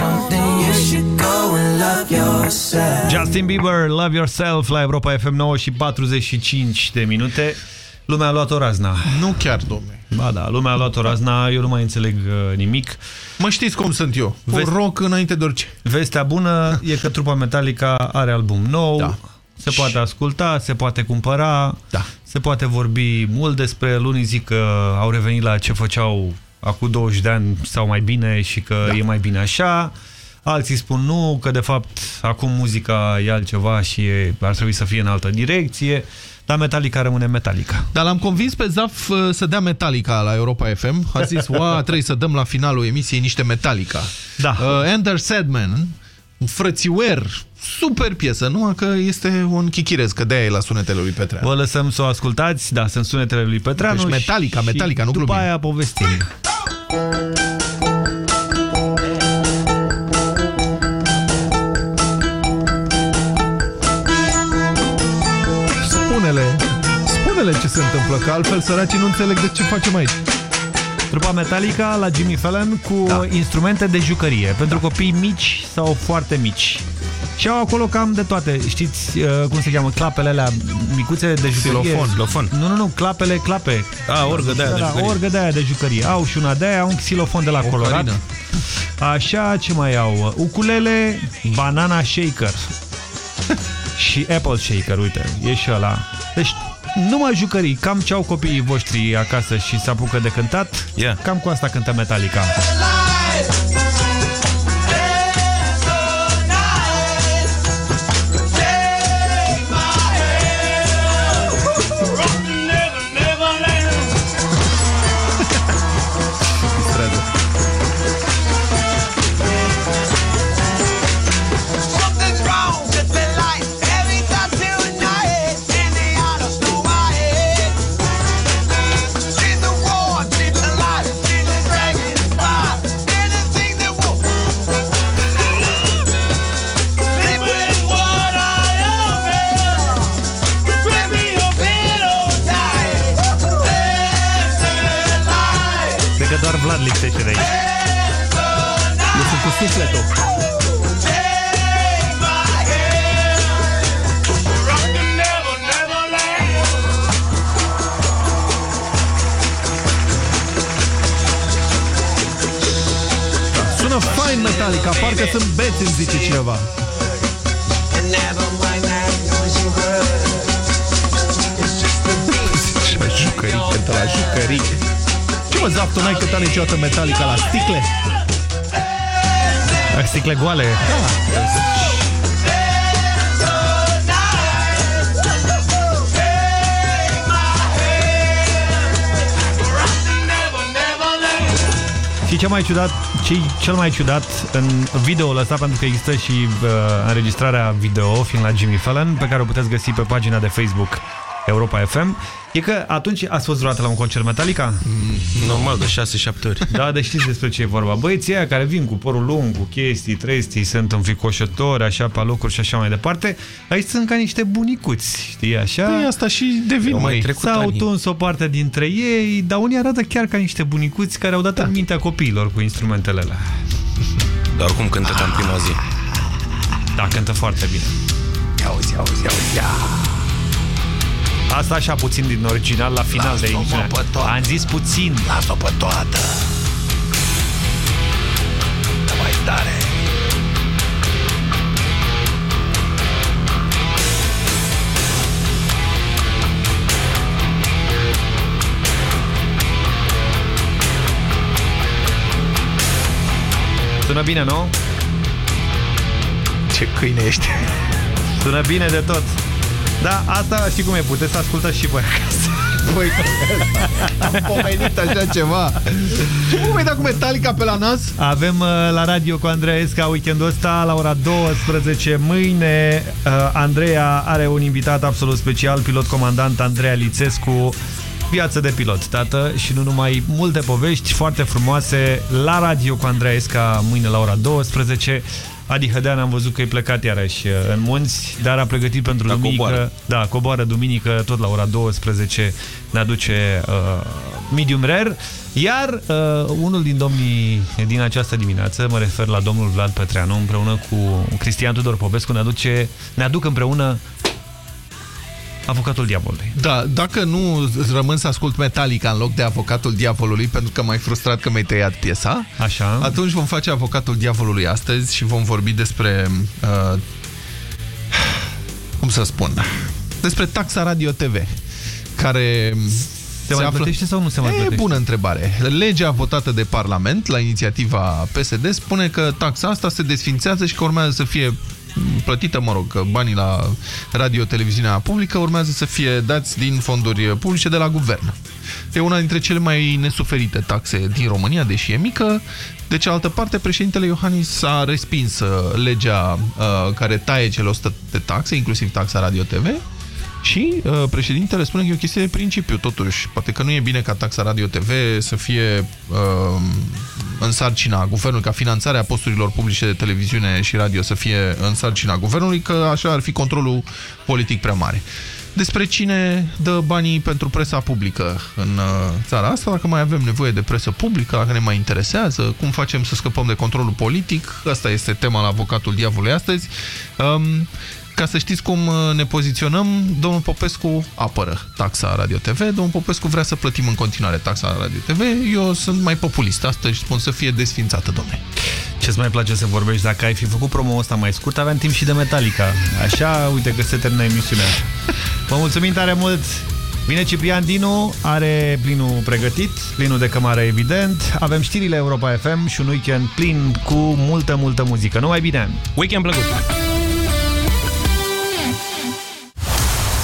Speaker 58: to something, you should go and love yourself.
Speaker 3: Justin Bieber, Love Yourself la Europa FM 9 și 45 de minute. Lumea a luat o razna.
Speaker 84: Nu chiar, domne.
Speaker 3: Ba da, lumea a luat o razna, eu nu mai înțeleg uh, nimic.
Speaker 84: Mă știți cum sunt eu.
Speaker 3: Vest...
Speaker 84: Un rock înainte de orice.
Speaker 3: Vestea bună e că trupa Metallica are album nou, da. se poate asculta, se poate cumpăra,
Speaker 84: da.
Speaker 3: se poate vorbi mult despre el. Unii zic că au revenit la ce făceau acum 20 de ani sau mai bine și că da. e mai bine așa. Alții spun nu, că de fapt acum muzica e altceva și e, ar trebui să fie în altă direcție. Dar Metallica rămâne Metallica.
Speaker 84: Dar l-am convins pe Zaf uh, să dea Metallica la Europa FM. A zis, oa, [laughs] trebuie să dăm la finalul emisiei niște Metallica.
Speaker 3: Da.
Speaker 84: Uh, Ender Sadman, un frățiuer, super piesă, nu? Că este un chichirez, că de-aia e la sunetele lui Petreanu.
Speaker 3: Vă lăsăm să o ascultați, da, sunt sunetele lui Petreanu.
Speaker 84: Deci Metallica, Metallica, nu
Speaker 3: după
Speaker 84: glumim.
Speaker 3: aia povestim.
Speaker 84: Spune-le, spune-le ce se întâmplă, că altfel săracii nu înțeleg de ce facem aici.
Speaker 3: Trupa Metallica la Jimmy Fallon cu da. instrumente de jucărie pentru copii mici sau foarte mici. Și au acolo cam de toate. Știți uh, cum se cheamă? Clapele alea micuțe de jucărie.
Speaker 21: Xilofon, xilofon.
Speaker 3: Nu, nu, nu, clapele, clape.
Speaker 21: A, orgă de aia de
Speaker 3: Da,
Speaker 21: jucărie.
Speaker 3: orgă de aia de jucărie. Au și una de aia, un xilofon de la Colorado.
Speaker 84: Ocarina.
Speaker 3: Așa, ce mai au? Ukulele, banana shaker. [laughs] și Apple Shaker, uite, e și ăla. Deci, numai jucării, cam ce au copiii voștri acasă și se apucă de cântat,
Speaker 21: yeah.
Speaker 3: cam cu asta cântă Metallica.
Speaker 4: Sufletul. Sună fain Metallica, parcă sunt beți, îmi zice cineva. La jucării, cântă la jucării. Ce mă, Zafto, n-ai cântat niciodată Metallica la sticle?
Speaker 3: La sticle goale.
Speaker 4: Da.
Speaker 3: Și ce mai ciudat, ce cel mai ciudat în videoul ăsta, pentru că există și uh, înregistrarea video, fiind la Jimmy Fallon, pe care o puteți găsi pe pagina de Facebook Europa FM, e că atunci ați fost vreodată la un concert Metallica?
Speaker 21: Normal, de 6-7 ori.
Speaker 3: Da, deci știți despre ce e vorba. Băieții aia care vin cu părul lung, cu chestii, trestii, sunt înfricoșători, așa, pe locuri și așa mai departe, aici sunt ca niște bunicuți, știi, așa?
Speaker 4: Păi asta și devin,
Speaker 3: mai
Speaker 4: măi.
Speaker 3: trecut S-au tuns o parte dintre ei, dar unii arată chiar ca niște bunicuți care au dat da. în mintea copiilor cu instrumentele alea.
Speaker 21: Dar oricum cântă ca în prima zi.
Speaker 3: Da, cântă foarte bine.
Speaker 4: Auzi, auzi, auzi, ia.
Speaker 3: Asta așa puțin din original la final de emisiune. Am zis puțin.
Speaker 4: Las-o pe toată. Mai tare.
Speaker 3: Sună bine, nu?
Speaker 4: Ce câine ești.
Speaker 3: Sună bine de tot. Da, asta știi cum e, puteți să ascultați și voi acasă. [laughs]
Speaker 4: Băi, am pomenit așa ceva. Ce pomenit cu Metallica pe la nas?
Speaker 3: Avem uh, la radio cu Andreea Esca weekendul ăsta la ora 12. Mâine uh, Andreea are un invitat absolut special, pilot comandant Andreea Lițescu, viață de pilot, tată, și nu numai multe povești foarte frumoase la radio cu Andreea Esca mâine la ora 12. Adi Hădean am văzut că e plecat iarăși uh, în munți, dar a pregătit pentru
Speaker 21: Da,
Speaker 3: duminică.
Speaker 21: coboară.
Speaker 3: Da, coboară duminică, tot la ora 12 ne aduce uh, medium rare. Iar uh, unul din domnii din această dimineață, mă refer la domnul Vlad Petreanu, împreună cu Cristian Tudor Popescu, ne, aduce, ne aduc împreună Avocatul Diavolului.
Speaker 4: Da, dacă nu îți rămân să ascult Metallica în loc de Avocatul Diavolului, pentru că m-ai frustrat că mi-ai tăiat piesa,
Speaker 3: Așa.
Speaker 4: atunci vom face Avocatul Diavolului astăzi și vom vorbi despre... Uh, cum să spun? Despre taxa Radio TV, care...
Speaker 3: Se mai plătește sau nu se mai
Speaker 4: e,
Speaker 3: plătește?
Speaker 4: bună întrebare. Legea votată de Parlament la inițiativa PSD spune că taxa asta se desfințează și că urmează să fie plătită, mă rog, că banii la radio-televiziunea publică urmează să fie dați din fonduri publice de la guvern. E una dintre cele mai nesuferite taxe din România, deși e mică. De cealaltă parte, președintele Iohannis a respins uh, legea uh, care taie cele 100 de taxe, inclusiv taxa Radio-TV, și uh, președintele spune că e o chestie de principiu, totuși. Poate că nu e bine ca taxa Radio-TV să fie uh, în sarcina guvernului, ca finanțarea posturilor publice de televiziune și radio să fie în sarcina guvernului, că așa ar fi controlul politic prea mare. Despre cine dă banii pentru presa publică în uh, țara asta, dacă mai avem nevoie de presă publică, dacă ne mai interesează, cum facem să scăpăm de controlul politic, asta este tema la avocatul diavolului astăzi. Um, ca să știți cum uh, ne poziționăm, domnul Popescu apără taxa Radio TV, domnul Popescu vrea să plătim în continuare taxa Radio TV, eu sunt mai populist, astăzi spun să fie desfințată, domne.
Speaker 3: Ce-ți mai place să vorbești? Dacă ai fi făcut promo ăsta mai scurt, aveam timp și de Metallica. Așa, uite că se termină emisiunea. Vă mulțumim tare mult! Vine Ciprian Dinu, are plinul pregătit, plinul de cămară evident. Avem știrile Europa FM și un weekend plin cu multă, multă muzică. Numai bine!
Speaker 85: Weekend plăcut!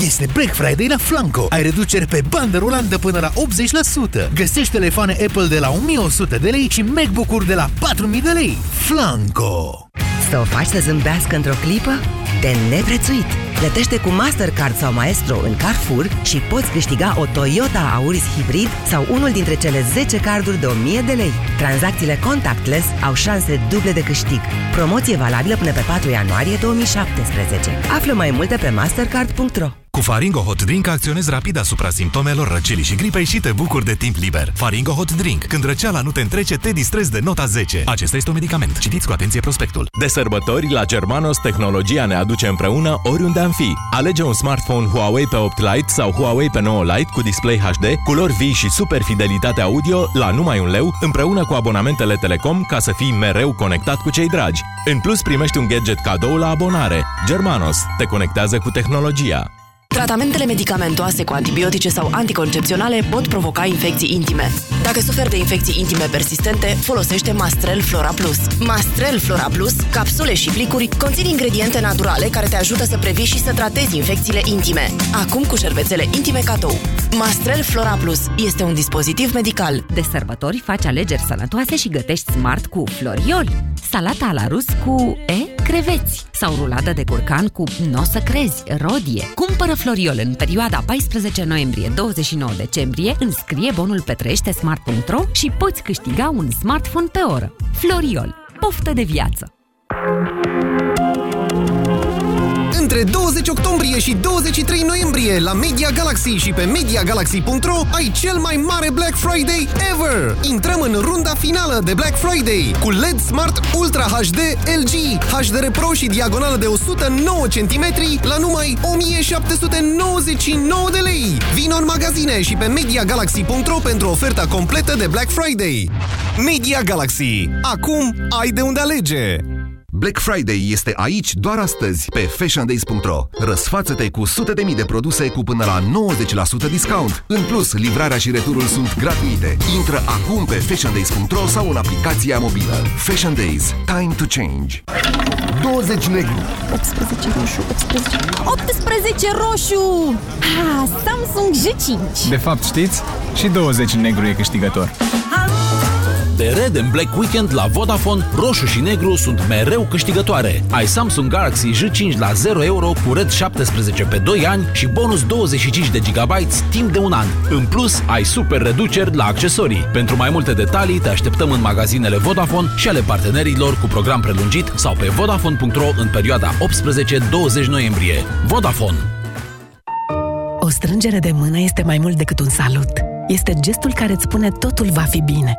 Speaker 7: Este Black Friday la Flanco. Ai reduceri pe bandă rulantă până la 80%. Găsești telefoane Apple de la 1100 de lei și MacBook-uri de la 4000 de lei. Flanco!
Speaker 18: Să o faci să zâmbească într-o clipă? De neprețuit! Plătește cu Mastercard sau Maestro în Carrefour și poți câștiga o Toyota Auris Hybrid sau unul dintre cele 10 carduri de 1000 de lei. Tranzacțiile contactless au șanse duble de câștig. Promoție valabilă până pe 4 ianuarie 2017. Află mai multe pe mastercard.ro
Speaker 86: Cu Faringo Hot Drink acționezi rapid asupra simptomelor răcelii și gripei și te bucuri de timp liber. Faringo Hot Drink. Când răceala nu te întrece, te distrezi de nota 10. Acesta este un medicament. Citiți cu atenție prospectul.
Speaker 20: De sărbători, la Germanos, tehnologia ne aduce împreună oriunde am fi. Alege un smartphone Huawei pe 8 Lite sau Huawei pe 9 Lite cu display HD, culori vii și super fidelitate audio la numai un leu, împreună cu abonamentele Telecom ca să fii mereu conectat cu cei dragi. În plus, primești un gadget cadou la abonare. Germanos te conectează cu tehnologia.
Speaker 87: Tratamentele medicamentoase cu antibiotice sau anticoncepționale pot provoca infecții intime. Dacă suferi de infecții intime persistente, folosește Mastrel Flora Plus. Mastrel Flora Plus, capsule și plicuri, conțin ingrediente naturale care te ajută să previi și să tratezi infecțiile intime. Acum cu șervețele intime cadou. Mastrel Flora Plus este un dispozitiv medical.
Speaker 31: De sărbători faci alegeri sănătoase și gătești smart cu Floriol. Salata la rus cu E, creveți. Sau rulată de curcan cu n-o să crezi, rodie. Cumpără Floriol în perioada 14 noiembrie-29 decembrie, înscrie bonul Petrește Smart.ro și poți câștiga un smartphone pe oră. Floriol. Poftă de viață!
Speaker 17: Între 20 octombrie și 23 noiembrie la Media Galaxy și pe MediaGalaxy.ro ai cel mai mare Black Friday ever! Intrăm în runda finală de Black Friday cu LED Smart Ultra HD LG, HDR Pro și diagonală de 109 cm la numai 1799 de lei! Vino în magazine și pe MediaGalaxy.ro pentru oferta completă de Black Friday. Media Galaxy. Acum ai de unde alege!
Speaker 14: Black Friday este aici doar astăzi pe fashiondays.ro. Răsfață-te cu sute de mii de produse cu până la 90% discount. În plus, livrarea și returul sunt gratuite. Intră acum pe fashiondays.ro sau în aplicația mobilă. Fashion Days. Time to change.
Speaker 88: 20 negru
Speaker 33: 18 roșu, 18... 18 roșu! Ah, Samsung J5!
Speaker 89: De fapt, știți? Și 20 negru e câștigător.
Speaker 15: De red în Black Weekend la Vodafone, roșu și negru sunt mereu câștigătoare. Ai Samsung Galaxy J5 la 0 euro cu red 17 pe 2 ani și bonus 25 de GB timp de un an. În plus, ai super reduceri la accesorii. Pentru mai multe detalii, te așteptăm în magazinele Vodafone și ale partenerilor cu program prelungit sau pe vodafone.ro în perioada 18-20 noiembrie. Vodafone.
Speaker 90: O strângere de mână este mai mult decât un salut. Este gestul care îți spune totul va fi bine,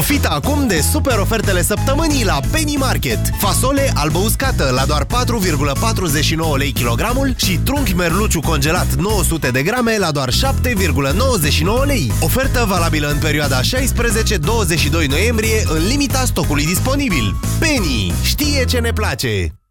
Speaker 17: Profită acum de super ofertele săptămânii la Penny Market. Fasole albă uscată la doar 4,49 lei kilogramul și trunchi merluciu congelat 900 de grame la doar 7,99 lei. Ofertă valabilă în perioada 16-22 noiembrie în limita stocului disponibil. Penny știe ce ne place!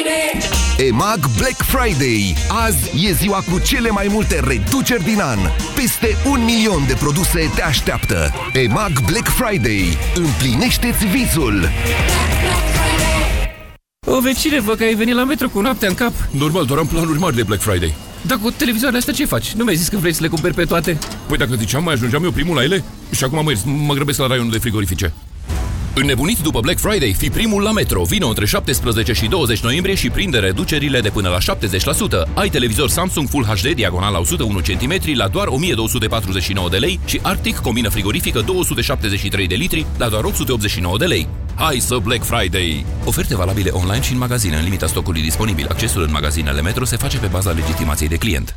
Speaker 91: Friday
Speaker 14: EMAG Black Friday. Azi e ziua cu cele mai multe reduceri din an. Peste un milion de produse te așteaptă. EMAG Black Friday. Împlinește-ți visul!
Speaker 92: O vecine, vă că ai venit la metro cu noaptea în cap.
Speaker 15: Normal, doar am planuri mari de Black Friday.
Speaker 92: Dar cu televizoarele astea ce faci? Nu mi-ai zis că vrei să le cumperi pe toate?
Speaker 15: Păi dacă ziceam, mai ajungeam eu primul la ele? Și acum mă, mă grăbesc la raionul de frigorifice. Înnebuniți după Black Friday, fi primul la Metro. Vino între 17 și 20 noiembrie și prinde reducerile de până la 70%. Ai televizor Samsung Full HD diagonal la 101 cm la doar 1249 de lei și Arctic combină frigorifică 273 de litri la doar 889 de lei. Hai să Black Friday! Oferte valabile online și în magazine în limita stocului disponibil. Accesul în magazinele Metro se face pe baza legitimației de client.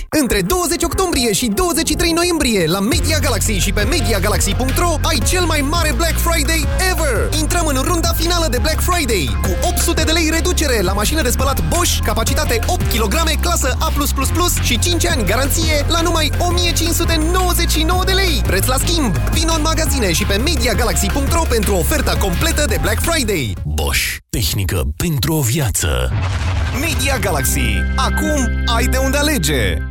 Speaker 17: Între 20 octombrie și 23 noiembrie la Media Galaxy și pe MediaGalaxy.ro ai cel mai mare Black Friday ever! Intrăm în runda finală de Black Friday cu 800 de lei reducere la mașină de spălat Bosch, capacitate 8 kg, clasă A+++ și 5 ani garanție la numai 1599 de lei. Preț la schimb! Vino în magazine și pe MediaGalaxy.ro pentru oferta completă de Black Friday.
Speaker 20: Bosch. Tehnică pentru o viață.
Speaker 17: Media Galaxy. Acum ai de unde alege!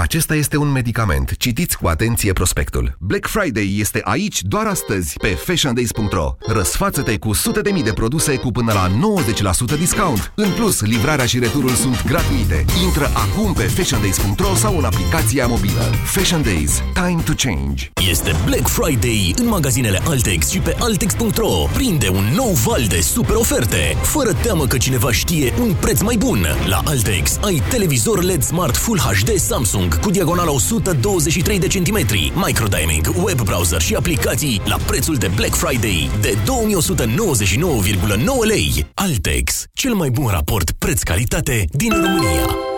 Speaker 14: Acesta este un medicament. Citiți cu atenție prospectul. Black Friday este aici doar astăzi pe fashiondays.ro. Răsfață-te cu sute de mii de produse cu până la 90% discount. În plus, livrarea și returul sunt gratuite. Intră acum pe fashiondays.ro sau în aplicația mobilă. Fashion Days. Time to change.
Speaker 20: Este Black Friday în magazinele Altex și pe Altex.ro. Prinde un nou val de super oferte. Fără teamă că cineva știe un preț mai bun. La Altex ai televizor LED Smart Full HD Samsung cu diagonala 123 de centimetri, microdiming, web browser și aplicații la prețul de Black Friday de 2199,9 lei. Altex, cel mai bun raport preț-calitate din România.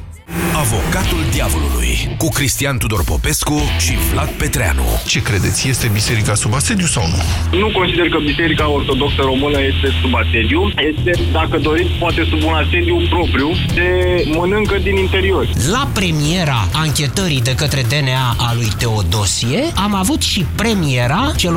Speaker 16: Avocatul diavolului cu Cristian Tudor Popescu și Vlad Petreanu.
Speaker 4: Ce credeți? Este biserica sub asediu sau nu?
Speaker 27: Nu consider că Biserica Ortodoxă Română este sub asediu. Este, dacă doriți, poate sub un asediu propriu. Se mănâncă din interior.
Speaker 93: La premiera anchetării de către DNA a lui Teodosie am avut și premiera celor